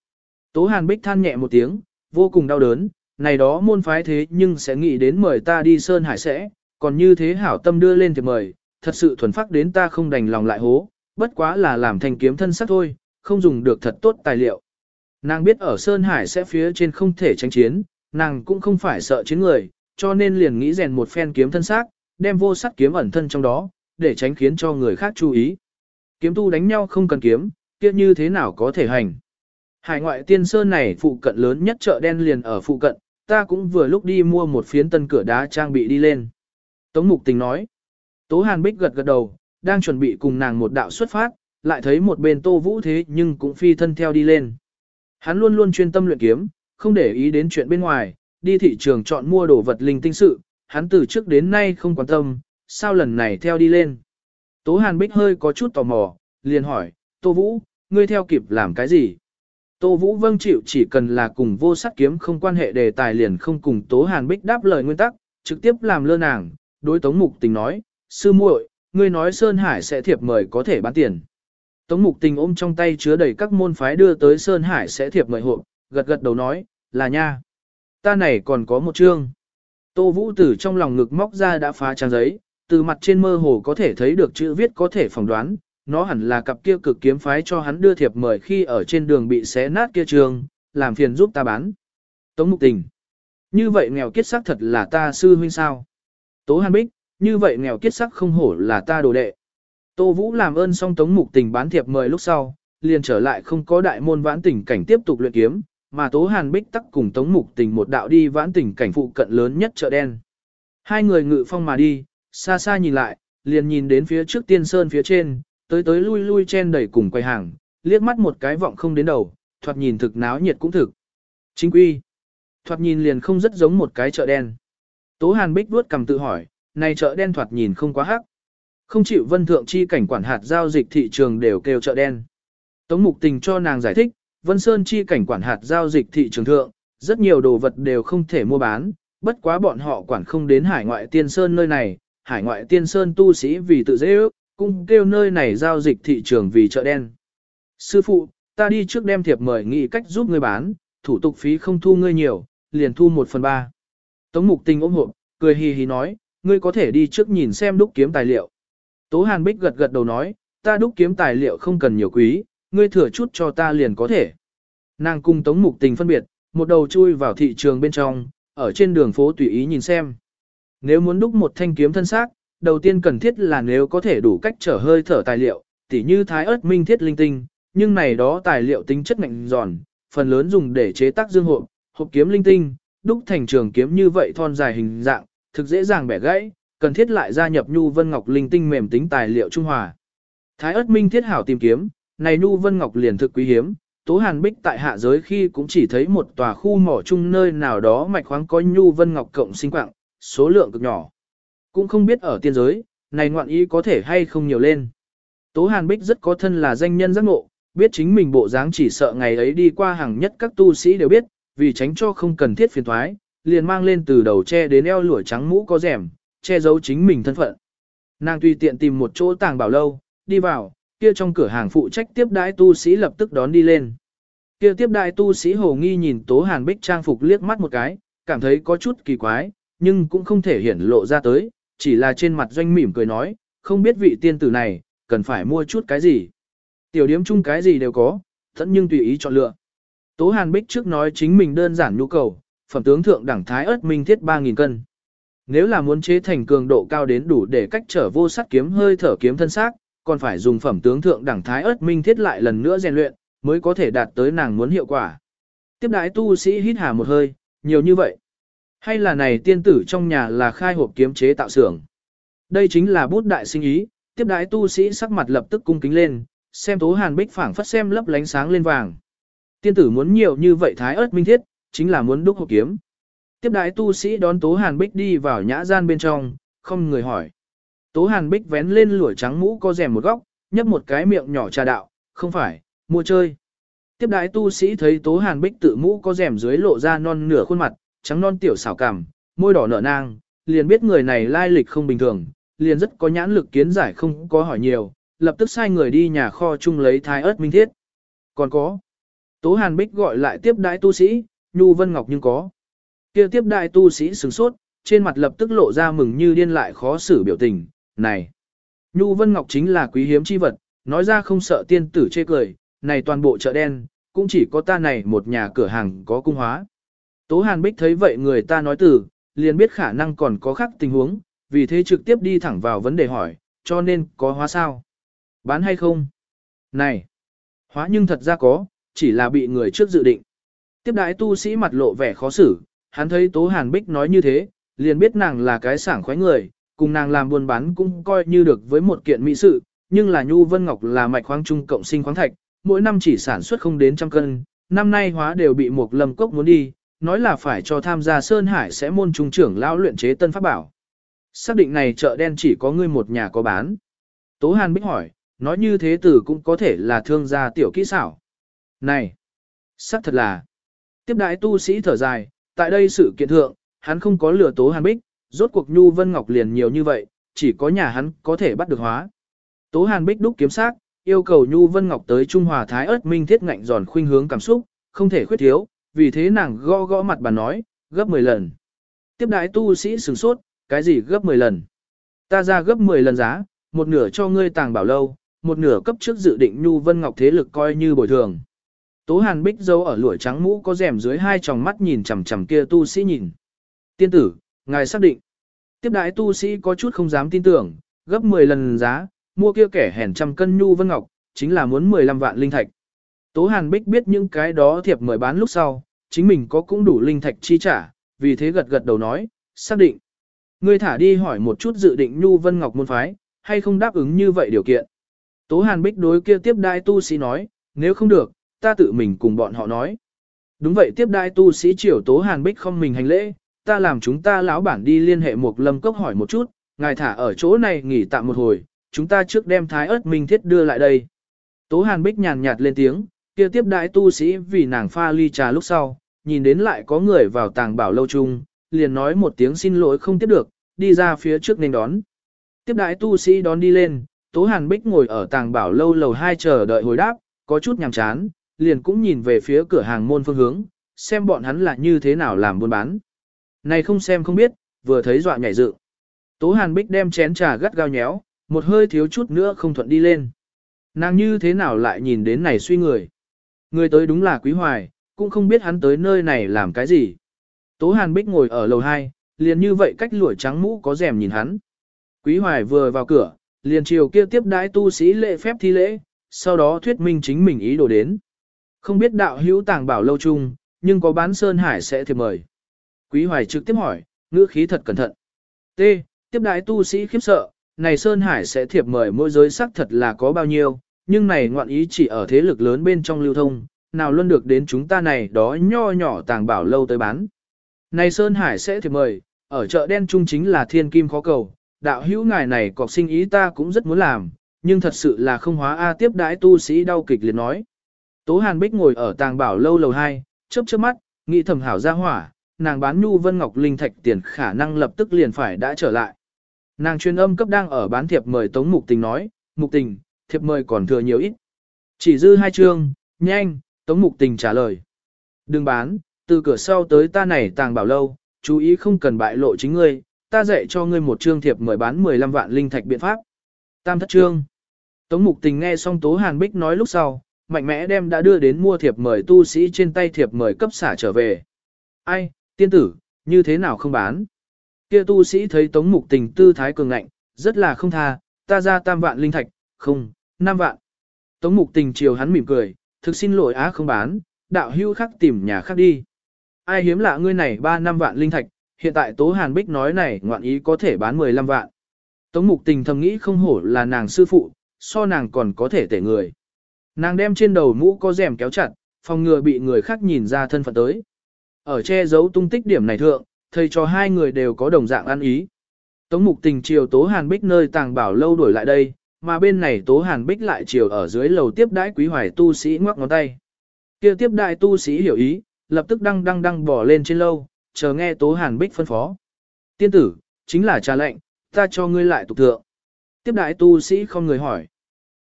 Tố Hàn Bích than nhẹ một tiếng, vô cùng đau đớn, này đó môn phái thế nhưng sẽ nghĩ đến mời ta đi Sơn Hải sẽ, còn như thế hảo tâm đưa lên thì mời, thật sự thuần phát đến ta không đành lòng lại hố, bất quá là làm thành kiếm thân sắc thôi, không dùng được thật tốt tài liệu. Nàng biết ở Sơn Hải sẽ phía trên không thể tranh chiến, nàng cũng không phải sợ chiến người, cho nên liền nghĩ rèn một phen kiếm thân xác, đem vô sắc kiếm ẩn thân trong đó, để tránh khiến cho người khác chú ý. Kiếm tu đánh nhau không cần kiếm, kia như thế nào có thể hành. Hải ngoại tiên sơn này phụ cận lớn nhất chợ đen liền ở phụ cận, ta cũng vừa lúc đi mua một phiến tân cửa đá trang bị đi lên. Tống Mục Tình nói. Tố Hàn Bích gật gật đầu, đang chuẩn bị cùng nàng một đạo xuất phát, lại thấy một bên Tô Vũ thế nhưng cũng phi thân theo đi lên. Hắn luôn luôn chuyên tâm luyện kiếm, không để ý đến chuyện bên ngoài, đi thị trường chọn mua đồ vật linh tinh sự, hắn từ trước đến nay không quan tâm, sao lần này theo đi lên. Tố Hàn Bích hơi có chút tò mò, liền hỏi, Tô Vũ, ngươi theo kịp làm cái gì? Tô Vũ vâng chịu chỉ cần là cùng vô sắc kiếm không quan hệ đề tài liền không cùng Tố Hàn Bích đáp lời nguyên tắc, trực tiếp làm lơ nàng, đối Tống Mục Tình nói, sư muội, ngươi nói Sơn Hải sẽ thiệp mời có thể bán tiền. Tống Mục Tình ôm trong tay chứa đầy các môn phái đưa tới Sơn Hải sẽ thiệp mời hộp, gật gật đầu nói, là nha. Ta này còn có một chương. Tô Vũ Tử trong lòng ngực móc ra đã phá trang giấy, từ mặt trên mơ hồ có thể thấy được chữ viết có thể phỏng đoán, nó hẳn là cặp kia cực kiếm phái cho hắn đưa thiệp mời khi ở trên đường bị xé nát kia trường, làm phiền giúp ta bán. Tống Mục Tình. Như vậy nghèo kiết sắc thật là ta sư huynh sao? Tố Hàn Bích, như vậy nghèo kiết sắc không hổ là ta đồ đệ. Tô Vũ làm ơn xong Tống Mục Tình bán thiệp mời lúc sau, liền trở lại không có đại môn vãn tình cảnh tiếp tục luyện kiếm, mà Tố Hàn Bích tắc cùng Tống Mục Tình một đạo đi vãn tình cảnh phụ cận lớn nhất chợ đen. Hai người ngự phong mà đi, xa xa nhìn lại, liền nhìn đến phía trước tiên sơn phía trên, tới tới lui lui chen đầy cùng quầy hàng, liếc mắt một cái vọng không đến đầu, thoạt nhìn thực náo nhiệt cũng thực. Chính quy, thoạt nhìn liền không rất giống một cái chợ đen. Tố Hàn Bích vuốt cầm tự hỏi, này chợ đen thoạt nhìn không quá hắc. Không chịu vân thượng chi cảnh quản hạt giao dịch thị trường đều kêu chợ đen. Tống mục tình cho nàng giải thích, vân sơn chi cảnh quản hạt giao dịch thị trường thượng, rất nhiều đồ vật đều không thể mua bán, bất quá bọn họ quản không đến hải ngoại tiên sơn nơi này, hải ngoại tiên sơn tu sĩ vì tự dễ ước, cũng kêu nơi này giao dịch thị trường vì chợ đen. Sư phụ, ta đi trước đem thiệp mời nghị cách giúp ngươi bán, thủ tục phí không thu ngươi nhiều, liền thu một phần ba. Tống mục tình ôm hộp, cười hì hì nói, ngươi có thể đi trước nhìn xem đúc kiếm tài liệu. Tố Hàn Bích gật gật đầu nói, ta đúc kiếm tài liệu không cần nhiều quý, ngươi thừa chút cho ta liền có thể. Nàng cùng Tống Mục Tình phân biệt, một đầu chui vào thị trường bên trong, ở trên đường phố tùy ý nhìn xem. Nếu muốn đúc một thanh kiếm thân xác, đầu tiên cần thiết là nếu có thể đủ cách trở hơi thở tài liệu, tỉ như thái ớt minh thiết linh tinh, nhưng này đó tài liệu tính chất ngạnh giòn, phần lớn dùng để chế tác dương hộp, hộp kiếm linh tinh, đúc thành trường kiếm như vậy thon dài hình dạng, thực dễ dàng bẻ gãy, cần thiết lại gia nhập nhu vân ngọc linh tinh mềm tính tài liệu trung hòa. Thái ớt minh thiết hảo tìm kiếm, này nhu vân ngọc liền thực quý hiếm, Tố Hàn Bích tại hạ giới khi cũng chỉ thấy một tòa khu mỏ chung nơi nào đó mạch khoáng có nhu vân ngọc cộng sinh quạng, số lượng cực nhỏ. Cũng không biết ở tiên giới, này ngoạn ý có thể hay không nhiều lên. Tố Hàn Bích rất có thân là danh nhân giác ngộ, biết chính mình bộ dáng chỉ sợ ngày ấy đi qua hàng nhất các tu sĩ đều biết, vì tránh cho không cần thiết phiền thoái, liền mang lên từ đầu che đến eo lũa trắng mũ có rèm, che giấu chính mình thân phận. Nàng tùy tiện tìm một chỗ tàng bảo lâu, đi vào, kia trong cửa hàng phụ trách tiếp đãi tu sĩ lập tức đón đi lên. Kia tiếp đãi tu sĩ hồ nghi nhìn Tố Hàn Bích trang phục liếc mắt một cái, cảm thấy có chút kỳ quái, nhưng cũng không thể hiển lộ ra tới, chỉ là trên mặt doanh mỉm cười nói, không biết vị tiên tử này, cần phải mua chút cái gì. Tiểu điếm chung cái gì đều có, thẫn nhưng tùy ý chọn lựa. Tố Hàn Bích trước nói chính mình đơn giản nhu cầu, phẩm tướng thượng đẳng thái ớt minh thiết 3.000 cân. Nếu là muốn chế thành cường độ cao đến đủ để cách trở vô sắt kiếm hơi thở kiếm thân xác, còn phải dùng phẩm tướng thượng đẳng thái ớt minh thiết lại lần nữa rèn luyện, mới có thể đạt tới nàng muốn hiệu quả. Tiếp đái tu sĩ hít hà một hơi, nhiều như vậy. Hay là này tiên tử trong nhà là khai hộp kiếm chế tạo xưởng. Đây chính là bút đại sinh ý, tiếp đái tu sĩ sắc mặt lập tức cung kính lên, xem tố hàn bích phảng phất xem lấp lánh sáng lên vàng. Tiên tử muốn nhiều như vậy thái ớt minh thiết, chính là muốn đúc hộp kiếm. Tiếp đái tu sĩ đón tố hàn bích đi vào nhã gian bên trong, không người hỏi. Tố hàn bích vén lên lũa trắng mũ có rèm một góc, nhấp một cái miệng nhỏ trà đạo, không phải, mua chơi. Tiếp đái tu sĩ thấy tố hàn bích tự mũ có rèm dưới lộ ra non nửa khuôn mặt, trắng non tiểu xảo cảm, môi đỏ nở nang, liền biết người này lai lịch không bình thường, liền rất có nhãn lực kiến giải không có hỏi nhiều, lập tức sai người đi nhà kho chung lấy thái ớt minh thiết. Còn có, Tố Hàn Bích gọi lại tiếp đại tu sĩ, Nhu Vân Ngọc nhưng có kia tiếp đại tu sĩ sửng sốt, trên mặt lập tức lộ ra mừng như điên lại khó xử biểu tình, này. Nhu Vân Ngọc chính là quý hiếm chi vật, nói ra không sợ tiên tử chê cười, này toàn bộ chợ đen, cũng chỉ có ta này một nhà cửa hàng có cung hóa. Tố Hàn Bích thấy vậy người ta nói từ, liền biết khả năng còn có khác tình huống, vì thế trực tiếp đi thẳng vào vấn đề hỏi, cho nên có hóa sao? Bán hay không? Này! Hóa nhưng thật ra có, chỉ là bị người trước dự định. Tiếp đái tu sĩ mặt lộ vẻ khó xử, hắn thấy Tố Hàn Bích nói như thế, liền biết nàng là cái sảng khoái người, cùng nàng làm buôn bán cũng coi như được với một kiện mỹ sự, nhưng là Nhu Vân Ngọc là mạch khoáng trung cộng sinh khoáng thạch, mỗi năm chỉ sản xuất không đến trăm cân, năm nay hóa đều bị một lâm cốc muốn đi, nói là phải cho tham gia Sơn Hải sẽ môn trung trưởng lão luyện chế tân pháp bảo. Xác định này chợ đen chỉ có ngươi một nhà có bán. Tố Hàn Bích hỏi, nói như thế tử cũng có thể là thương gia tiểu kỹ xảo. Này, xác thật là. Tiếp đại tu sĩ thở dài, tại đây sự kiện thượng, hắn không có lừa Tố Hàn Bích, rốt cuộc Nhu Vân Ngọc liền nhiều như vậy, chỉ có nhà hắn có thể bắt được hóa. Tố Hàn Bích đúc kiếm xác, yêu cầu Nhu Vân Ngọc tới Trung Hòa Thái ớt minh thiết ngạnh giòn khuynh hướng cảm xúc, không thể khuyết thiếu, vì thế nàng gõ gõ mặt bà nói, gấp 10 lần. Tiếp đại tu sĩ sửng sốt, cái gì gấp 10 lần? Ta ra gấp 10 lần giá, một nửa cho ngươi tàng bảo lâu, một nửa cấp trước dự định Nhu Vân Ngọc thế lực coi như bồi thường. Tố Hàn Bích dấu ở lụa trắng mũ có rèm dưới hai tròng mắt nhìn chằm chằm kia tu sĩ nhìn. Tiên tử, ngài xác định. Tiếp đại tu sĩ có chút không dám tin tưởng, gấp 10 lần giá, mua kia kẻ hèn trăm cân Nhu Vân Ngọc, chính là muốn 15 vạn linh thạch. Tố Hàn Bích biết những cái đó thiệp mời bán lúc sau, chính mình có cũng đủ linh thạch chi trả, vì thế gật gật đầu nói, xác định. Ngươi thả đi hỏi một chút dự định Nhu Vân Ngọc môn phái, hay không đáp ứng như vậy điều kiện. Tố Hàn Bích đối kia tiếp đại tu sĩ nói, nếu không được, ta tự mình cùng bọn họ nói. Đúng vậy tiếp đại tu sĩ triều Tố Hàn Bích không mình hành lễ, ta làm chúng ta lão bản đi liên hệ một lâm cốc hỏi một chút, ngài thả ở chỗ này nghỉ tạm một hồi, chúng ta trước đem thái ớt minh thiết đưa lại đây. Tố Hàn Bích nhàn nhạt lên tiếng, kia tiếp đại tu sĩ vì nàng pha ly trà lúc sau, nhìn đến lại có người vào tàng bảo lâu chung, liền nói một tiếng xin lỗi không tiếp được, đi ra phía trước nên đón. Tiếp đại tu sĩ đón đi lên, Tố Hàn Bích ngồi ở tàng bảo lâu lầu hai chờ đợi hồi đáp, có chút nhàm chán, liền cũng nhìn về phía cửa hàng môn phương hướng, xem bọn hắn là như thế nào làm buôn bán. Này không xem không biết, vừa thấy dọa nhảy dựng. Tố Hàn Bích đem chén trà gắt gao nhéo, một hơi thiếu chút nữa không thuận đi lên. Nàng như thế nào lại nhìn đến này suy người. Người tới đúng là Quý Hoài, cũng không biết hắn tới nơi này làm cái gì. Tố Hàn Bích ngồi ở lầu 2, liền như vậy cách lũi trắng mũ có rèm nhìn hắn. Quý Hoài vừa vào cửa, liền chiều kia tiếp đái tu sĩ lễ phép thi lễ, sau đó thuyết minh chính mình ý đồ đến. Không biết đạo hữu tàng bảo lâu chung, nhưng có bán Sơn Hải sẽ thiệp mời. Quý Hoài trực tiếp hỏi, ngữ khí thật cẩn thận. T. Tiếp đái tu sĩ khiếp sợ, này Sơn Hải sẽ thiệp mời mỗi giới sắc thật là có bao nhiêu, nhưng này ngoạn ý chỉ ở thế lực lớn bên trong lưu thông, nào luôn được đến chúng ta này đó nho nhỏ tàng bảo lâu tới bán. Này Sơn Hải sẽ thiệp mời, ở chợ đen trung chính là thiên kim khó cầu, đạo hữu ngài này cọc sinh ý ta cũng rất muốn làm, nhưng thật sự là không hóa A tiếp đại tu sĩ đau kịch liệt nói. Tố Hàn Bích ngồi ở tàng bảo lâu lầu 2, chớp chớp mắt, nghĩ thầm hảo ra hỏa, nàng bán nhu vân ngọc linh thạch tiền khả năng lập tức liền phải đã trở lại. Nàng truyền âm cấp đang ở bán thiệp mời Tống Mục Tình nói, Mục Tình, thiệp mời còn thừa nhiều ít. Chỉ dư hai chương, nhanh, Tống Mục Tình trả lời. Đừng bán, từ cửa sau tới ta này tàng bảo lâu, chú ý không cần bại lộ chính ngươi, ta dạy cho ngươi một chương thiệp mời bán 15 vạn linh thạch biện pháp. Tam thất chương. Tống Mục Tình nghe xong Tố Hàn Bích nói lúc sau, mạnh mẽ đem đã đưa đến mua thiệp mời tu sĩ trên tay thiệp mời cấp xả trở về. Ai, tiên tử, như thế nào không bán? Kia tu sĩ thấy Tống Mục Tình tư thái cường ngạnh, rất là không tha, ta ra tam vạn linh thạch, không, năm vạn. Tống Mục Tình chiều hắn mỉm cười, thực xin lỗi á không bán, đạo hưu khác tìm nhà khác đi. Ai hiếm lạ ngươi này ba năm vạn linh thạch, hiện tại Tố Hàn Bích nói này ngoạn ý có thể bán 15 vạn. Tống Mục Tình thầm nghĩ không hổ là nàng sư phụ, so nàng còn có thể tể người. Nàng đem trên đầu mũ có rèm kéo chặt, phòng ngừa bị người khác nhìn ra thân phận tới. Ở che giấu tung tích điểm này thượng, thầy cho hai người đều có đồng dạng ăn ý. Tống mục tình chiều Tố Hàn Bích nơi tàng bảo lâu đổi lại đây, mà bên này Tố Hàn Bích lại chiều ở dưới lầu tiếp đãi quý hoài tu sĩ ngoắc ngón tay. kia tiếp đại tu sĩ hiểu ý, lập tức đăng đăng đăng bỏ lên trên lâu, chờ nghe Tố Hàn Bích phân phó. Tiên tử, chính là trà lệnh, ta cho ngươi lại tục thượng. Tiếp đại tu sĩ không người hỏi.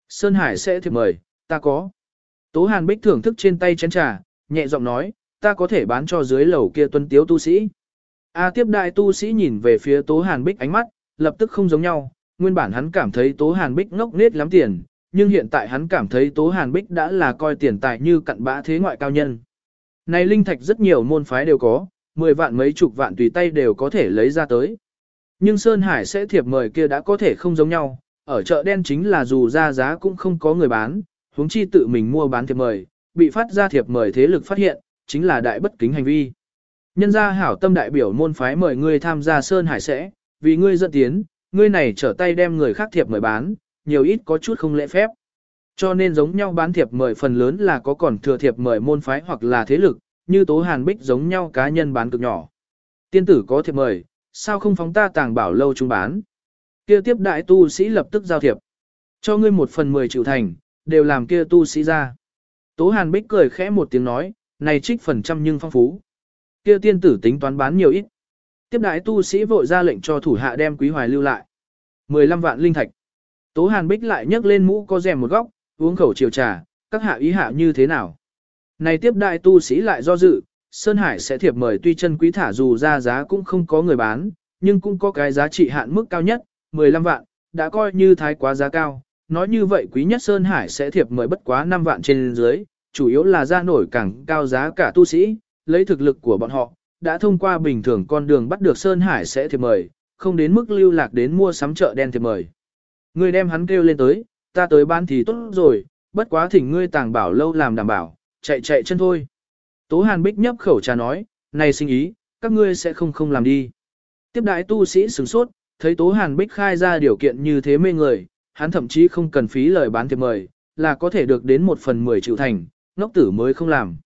Sơn Hải sẽ thiệp mời, ta có. Tố Hàn Bích thưởng thức trên tay chén trà, nhẹ giọng nói, ta có thể bán cho dưới lầu kia tuân tiếu tu sĩ. A tiếp đại tu sĩ nhìn về phía Tố Hàn Bích ánh mắt, lập tức không giống nhau, nguyên bản hắn cảm thấy Tố Hàn Bích ngốc nết lắm tiền, nhưng hiện tại hắn cảm thấy Tố Hàn Bích đã là coi tiền tài như cặn bã thế ngoại cao nhân. Này linh thạch rất nhiều môn phái đều có, 10 vạn mấy chục vạn tùy tay đều có thể lấy ra tới. Nhưng Sơn Hải sẽ thiệp mời kia đã có thể không giống nhau, ở chợ đen chính là dù ra giá cũng không có người bán, huống chi tự mình mua bán thiệp mời, bị phát ra thiệp mời thế lực phát hiện, chính là đại bất kính hành vi. Nhân gia hảo tâm đại biểu môn phái mời ngươi tham gia Sơn Hải sẽ, vì ngươi dẫn tiến, ngươi này trở tay đem người khác thiệp mời bán, nhiều ít có chút không lễ phép. Cho nên giống nhau bán thiệp mời phần lớn là có còn thừa thiệp mời môn phái hoặc là thế lực, như Tố Hàn Bích giống nhau cá nhân bán cực nhỏ. Tiên tử có thiệp mời, sao không phóng ta tàng bảo lâu chúng bán. Kia tiếp đại tu sĩ lập tức giao thiệp. Cho ngươi một phần mười triệu thành, đều làm kia tu sĩ ra. Tố Hàn Bích cười khẽ một tiếng nói, này trích phần trăm nhưng phong phú. Kia tiên tử tính toán bán nhiều ít. Tiếp đại tu sĩ vội ra lệnh cho thủ hạ đem quý hoài lưu lại. 15 vạn linh thạch. Tố Hàn Bích lại nhấc lên mũ có rèm một góc, uống khẩu chiều trà, các hạ ý hạ như thế nào. Này tiếp đại tu sĩ lại do dự, Sơn Hải sẽ thiệp mời tuy chân quý thả dù ra giá cũng không có người bán, nhưng cũng có cái giá trị hạn mức cao nhất, 15 vạn, đã coi như thái quá giá cao. Nói như vậy quý nhất Sơn Hải sẽ thiệp mời bất quá 5 vạn trên dưới, chủ yếu là ra nổi càng cao giá cả tu sĩ, lấy thực lực của bọn họ, đã thông qua bình thường con đường bắt được Sơn Hải sẽ thiệp mời, không đến mức lưu lạc đến mua sắm chợ đen thiệp mời. Người đem hắn kêu lên tới, ta tới ban thì tốt rồi, bất quá thỉnh ngươi tàng bảo lâu làm đảm bảo, chạy chạy chân thôi. Tố Hàn Bích nhấp khẩu trà nói, này sinh ý, các ngươi sẽ không không làm đi. Tiếp đại tu sĩ sửng sốt, thấy Tố Hàn Bích khai ra điều kiện như thế mê người, hắn thậm chí không cần phí lời bán thiệp mời, là có thể được đến một phần mười triệu thành, ngốc tử mới không làm.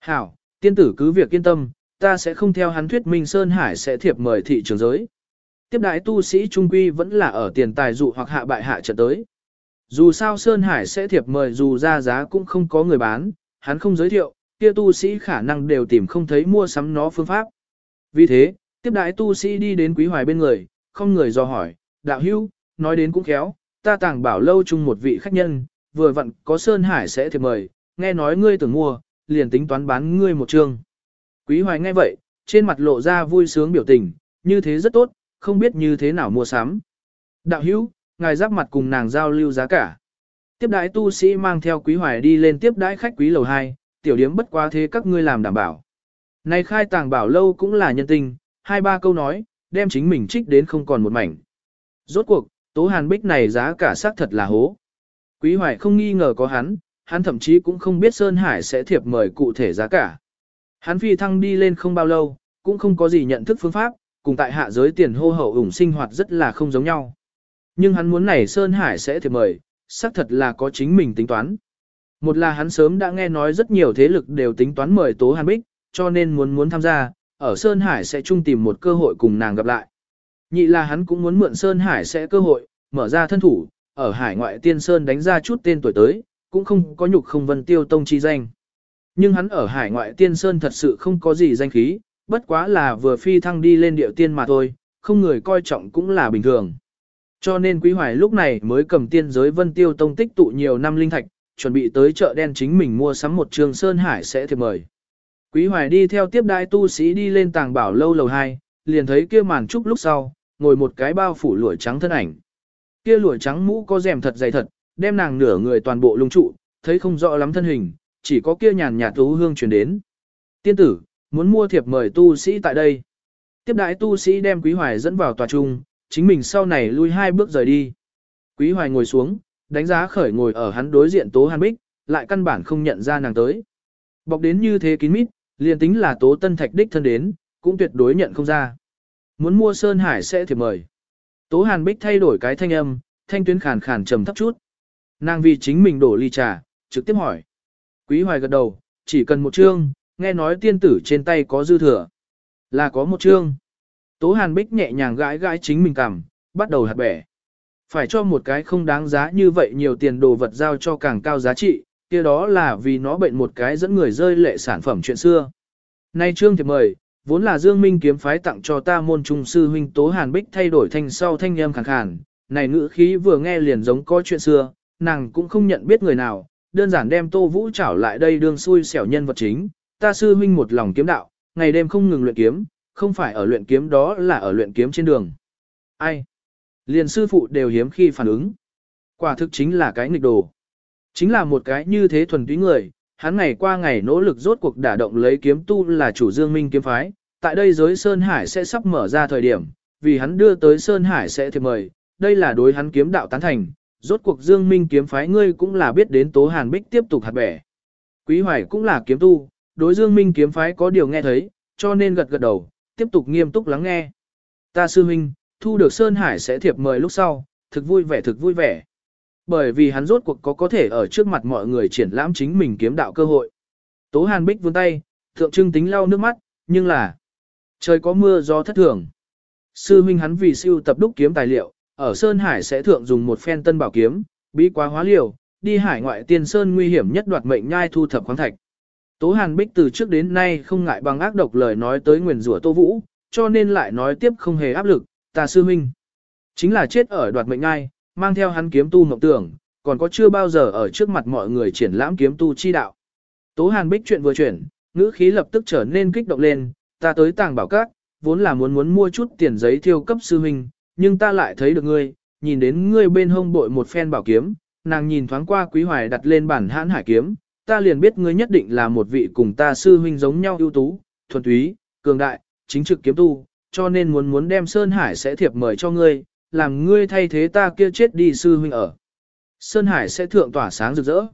Hảo, tiên tử cứ việc yên tâm, ta sẽ không theo hắn thuyết minh Sơn Hải sẽ thiệp mời thị trường giới. Tiếp đại tu sĩ trung quy vẫn là ở tiền tài dụ hoặc hạ bại hạ trận tới. Dù sao Sơn Hải sẽ thiệp mời dù ra giá cũng không có người bán, hắn không giới thiệu, kia tu sĩ khả năng đều tìm không thấy mua sắm nó phương pháp. Vì thế, tiếp đại tu sĩ đi đến quý hoài bên người, không người do hỏi, đạo hưu, nói đến cũng khéo, ta tàng bảo lâu chung một vị khách nhân, vừa vặn có Sơn Hải sẽ thiệp mời, nghe nói ngươi tưởng mua, liền tính toán bán ngươi một trương. Quý hoài nghe vậy, trên mặt lộ ra vui sướng biểu tình, như thế rất tốt, không biết như thế nào mua sắm. Đạo hữu, ngài giáp mặt cùng nàng giao lưu giá cả. Tiếp đái tu sĩ mang theo quý hoài đi lên tiếp đái khách quý lầu 2, tiểu điếm bất quá thế các ngươi làm đảm bảo. Này khai tàng bảo lâu cũng là nhân tình, hai ba câu nói, đem chính mình trích đến không còn một mảnh. Rốt cuộc, tố hàn bích này giá cả xác thật là hố. Quý hoài không nghi ngờ có hắn, hắn thậm chí cũng không biết Sơn Hải sẽ thiệp mời cụ thể giá cả. Hắn phi thăng đi lên không bao lâu, cũng không có gì nhận thức phương pháp, cùng tại hạ giới tiền hô hậu ủng sinh hoạt rất là không giống nhau. Nhưng hắn muốn này Sơn Hải sẽ thiệp mời, xác thật là có chính mình tính toán. Một là hắn sớm đã nghe nói rất nhiều thế lực đều tính toán mời Tố Hàn Bích, cho nên muốn muốn tham gia, ở Sơn Hải sẽ chung tìm một cơ hội cùng nàng gặp lại. Nhị là hắn cũng muốn mượn Sơn Hải sẽ cơ hội, mở ra thân thủ, ở hải ngoại tiên Sơn đánh ra chút tên tuổi tới, cũng không có nhục không vân tiêu tông chi danh. Nhưng hắn ở hải ngoại tiên Sơn thật sự không có gì danh khí, bất quá là vừa phi thăng đi lên điệu tiên mà thôi, không người coi trọng cũng là bình thường. Cho nên Quý Hoài lúc này mới cầm tiên giới vân tiêu tông tích tụ nhiều năm linh thạch, chuẩn bị tới chợ đen chính mình mua sắm một trường sơn hải sẽ thiệp mời. Quý Hoài đi theo tiếp đại tu sĩ đi lên tàng bảo lâu lầu 2, liền thấy kia màn trúc lúc sau, ngồi một cái bao phủ lụa trắng thân ảnh. Kia lụa trắng mũ có rèm thật dày thật, đem nàng nửa người toàn bộ lung trụ, thấy không rõ lắm thân hình, chỉ có kia nhàn nhạt tú hương truyền đến. Tiên tử, muốn mua thiệp mời tu sĩ tại đây. Tiếp đại tu sĩ đem Quý Hoài dẫn vào tòa trung, chính mình sau này lui hai bước rời đi. Quý Hoài ngồi xuống, đánh giá khởi ngồi ở hắn đối diện Tố Hàn Bích, lại căn bản không nhận ra nàng tới. Bọc đến như thế kín mít, liền tính là Tố Tân Thạch đích thân đến, cũng tuyệt đối nhận không ra. Muốn mua Sơn Hải sẽ thiệp mời. Tố Hàn Bích thay đổi cái thanh âm, thanh tuyến khàn khàn trầm thấp chút. Nàng vì chính mình đổ ly trà, trực tiếp hỏi. Quý Hoài gật đầu, chỉ cần một chương, nghe nói tiên tử trên tay có dư thừa. Là có một chương. Tố Hàn Bích nhẹ nhàng gãi gãi chính mình cằm, bắt đầu hạt bẻ. Phải cho một cái không đáng giá như vậy nhiều tiền đồ vật giao cho càng cao giá trị, kia đó là vì nó bệnh một cái dẫn người rơi lệ sản phẩm chuyện xưa. Nay trương thì mời, vốn là Dương Minh kiếm phái tặng cho ta môn trung sư huynh Tố Hàn Bích thay đổi thành sau thanh âm khàn khàn, này ngữ khí vừa nghe liền giống có chuyện xưa, nàng cũng không nhận biết người nào, đơn giản đem Tô Vũ trảo lại đây đương xui xẻo nhân vật chính, ta sư huynh một lòng kiếm đạo, ngày đêm không ngừng luyện kiếm, không phải ở luyện kiếm đó là ở luyện kiếm trên đường. Ai? Liền sư phụ đều hiếm khi phản ứng. Quả thực chính là cái nghịch đồ. Chính là một cái như thế thuần túy người, hắn ngày qua ngày nỗ lực rốt cuộc đả động lấy kiếm tu là chủ dương minh kiếm phái, tại đây giới Sơn Hải sẽ sắp mở ra thời điểm, vì hắn đưa tới Sơn Hải sẽ thiệp mời, đây là đối hắn kiếm đạo tán thành, rốt cuộc dương minh kiếm phái ngươi cũng là biết đến tố hàn bích tiếp tục hạt bẻ. Quý hoài cũng là kiếm tu, đối dương minh kiếm phái có điều nghe thấy, cho nên gật gật đầu, tiếp tục nghiêm túc lắng nghe. Ta sư minh, thu được Sơn Hải sẽ thiệp mời lúc sau, thực vui vẻ thực vui vẻ. Bởi vì hắn rốt cuộc có có thể ở trước mặt mọi người triển lãm chính mình kiếm đạo cơ hội. Tố Hàn Bích vươn tay, thượng trưng tính lau nước mắt, nhưng là trời có mưa gió thất thường. Sư huynh hắn vì siêu tập đúc kiếm tài liệu, ở Sơn Hải sẽ thượng dùng một phen tân bảo kiếm, bí quá hóa liều, đi hải ngoại tiên sơn nguy hiểm nhất đoạt mệnh nhai thu thập khoáng thạch. Tố Hàn Bích từ trước đến nay không ngại bằng ác độc lời nói tới nguyền rủa Tô Vũ, cho nên lại nói tiếp không hề áp lực, ta sư huynh. Chính là chết ở đoạt mệnh nhai mang theo hắn kiếm tu mộng tưởng, còn có chưa bao giờ ở trước mặt mọi người triển lãm kiếm tu chi đạo. Tố Hàn Bích chuyện vừa chuyển, ngữ khí lập tức trở nên kích động lên, ta tới tàng bảo các, vốn là muốn muốn mua chút tiền giấy thiêu cấp sư huynh, nhưng ta lại thấy được ngươi, nhìn đến ngươi bên hông bội một phen bảo kiếm, nàng nhìn thoáng qua quý hoài đặt lên bản hãn hải kiếm, ta liền biết ngươi nhất định là một vị cùng ta sư huynh giống nhau ưu tú, thuần túy, cường đại, chính trực kiếm tu, cho nên muốn muốn đem Sơn Hải sẽ thiệp mời cho ngươi, làm ngươi thay thế ta kia chết đi sư huynh ở. Sơn Hải sẽ thượng tỏa sáng rực rỡ.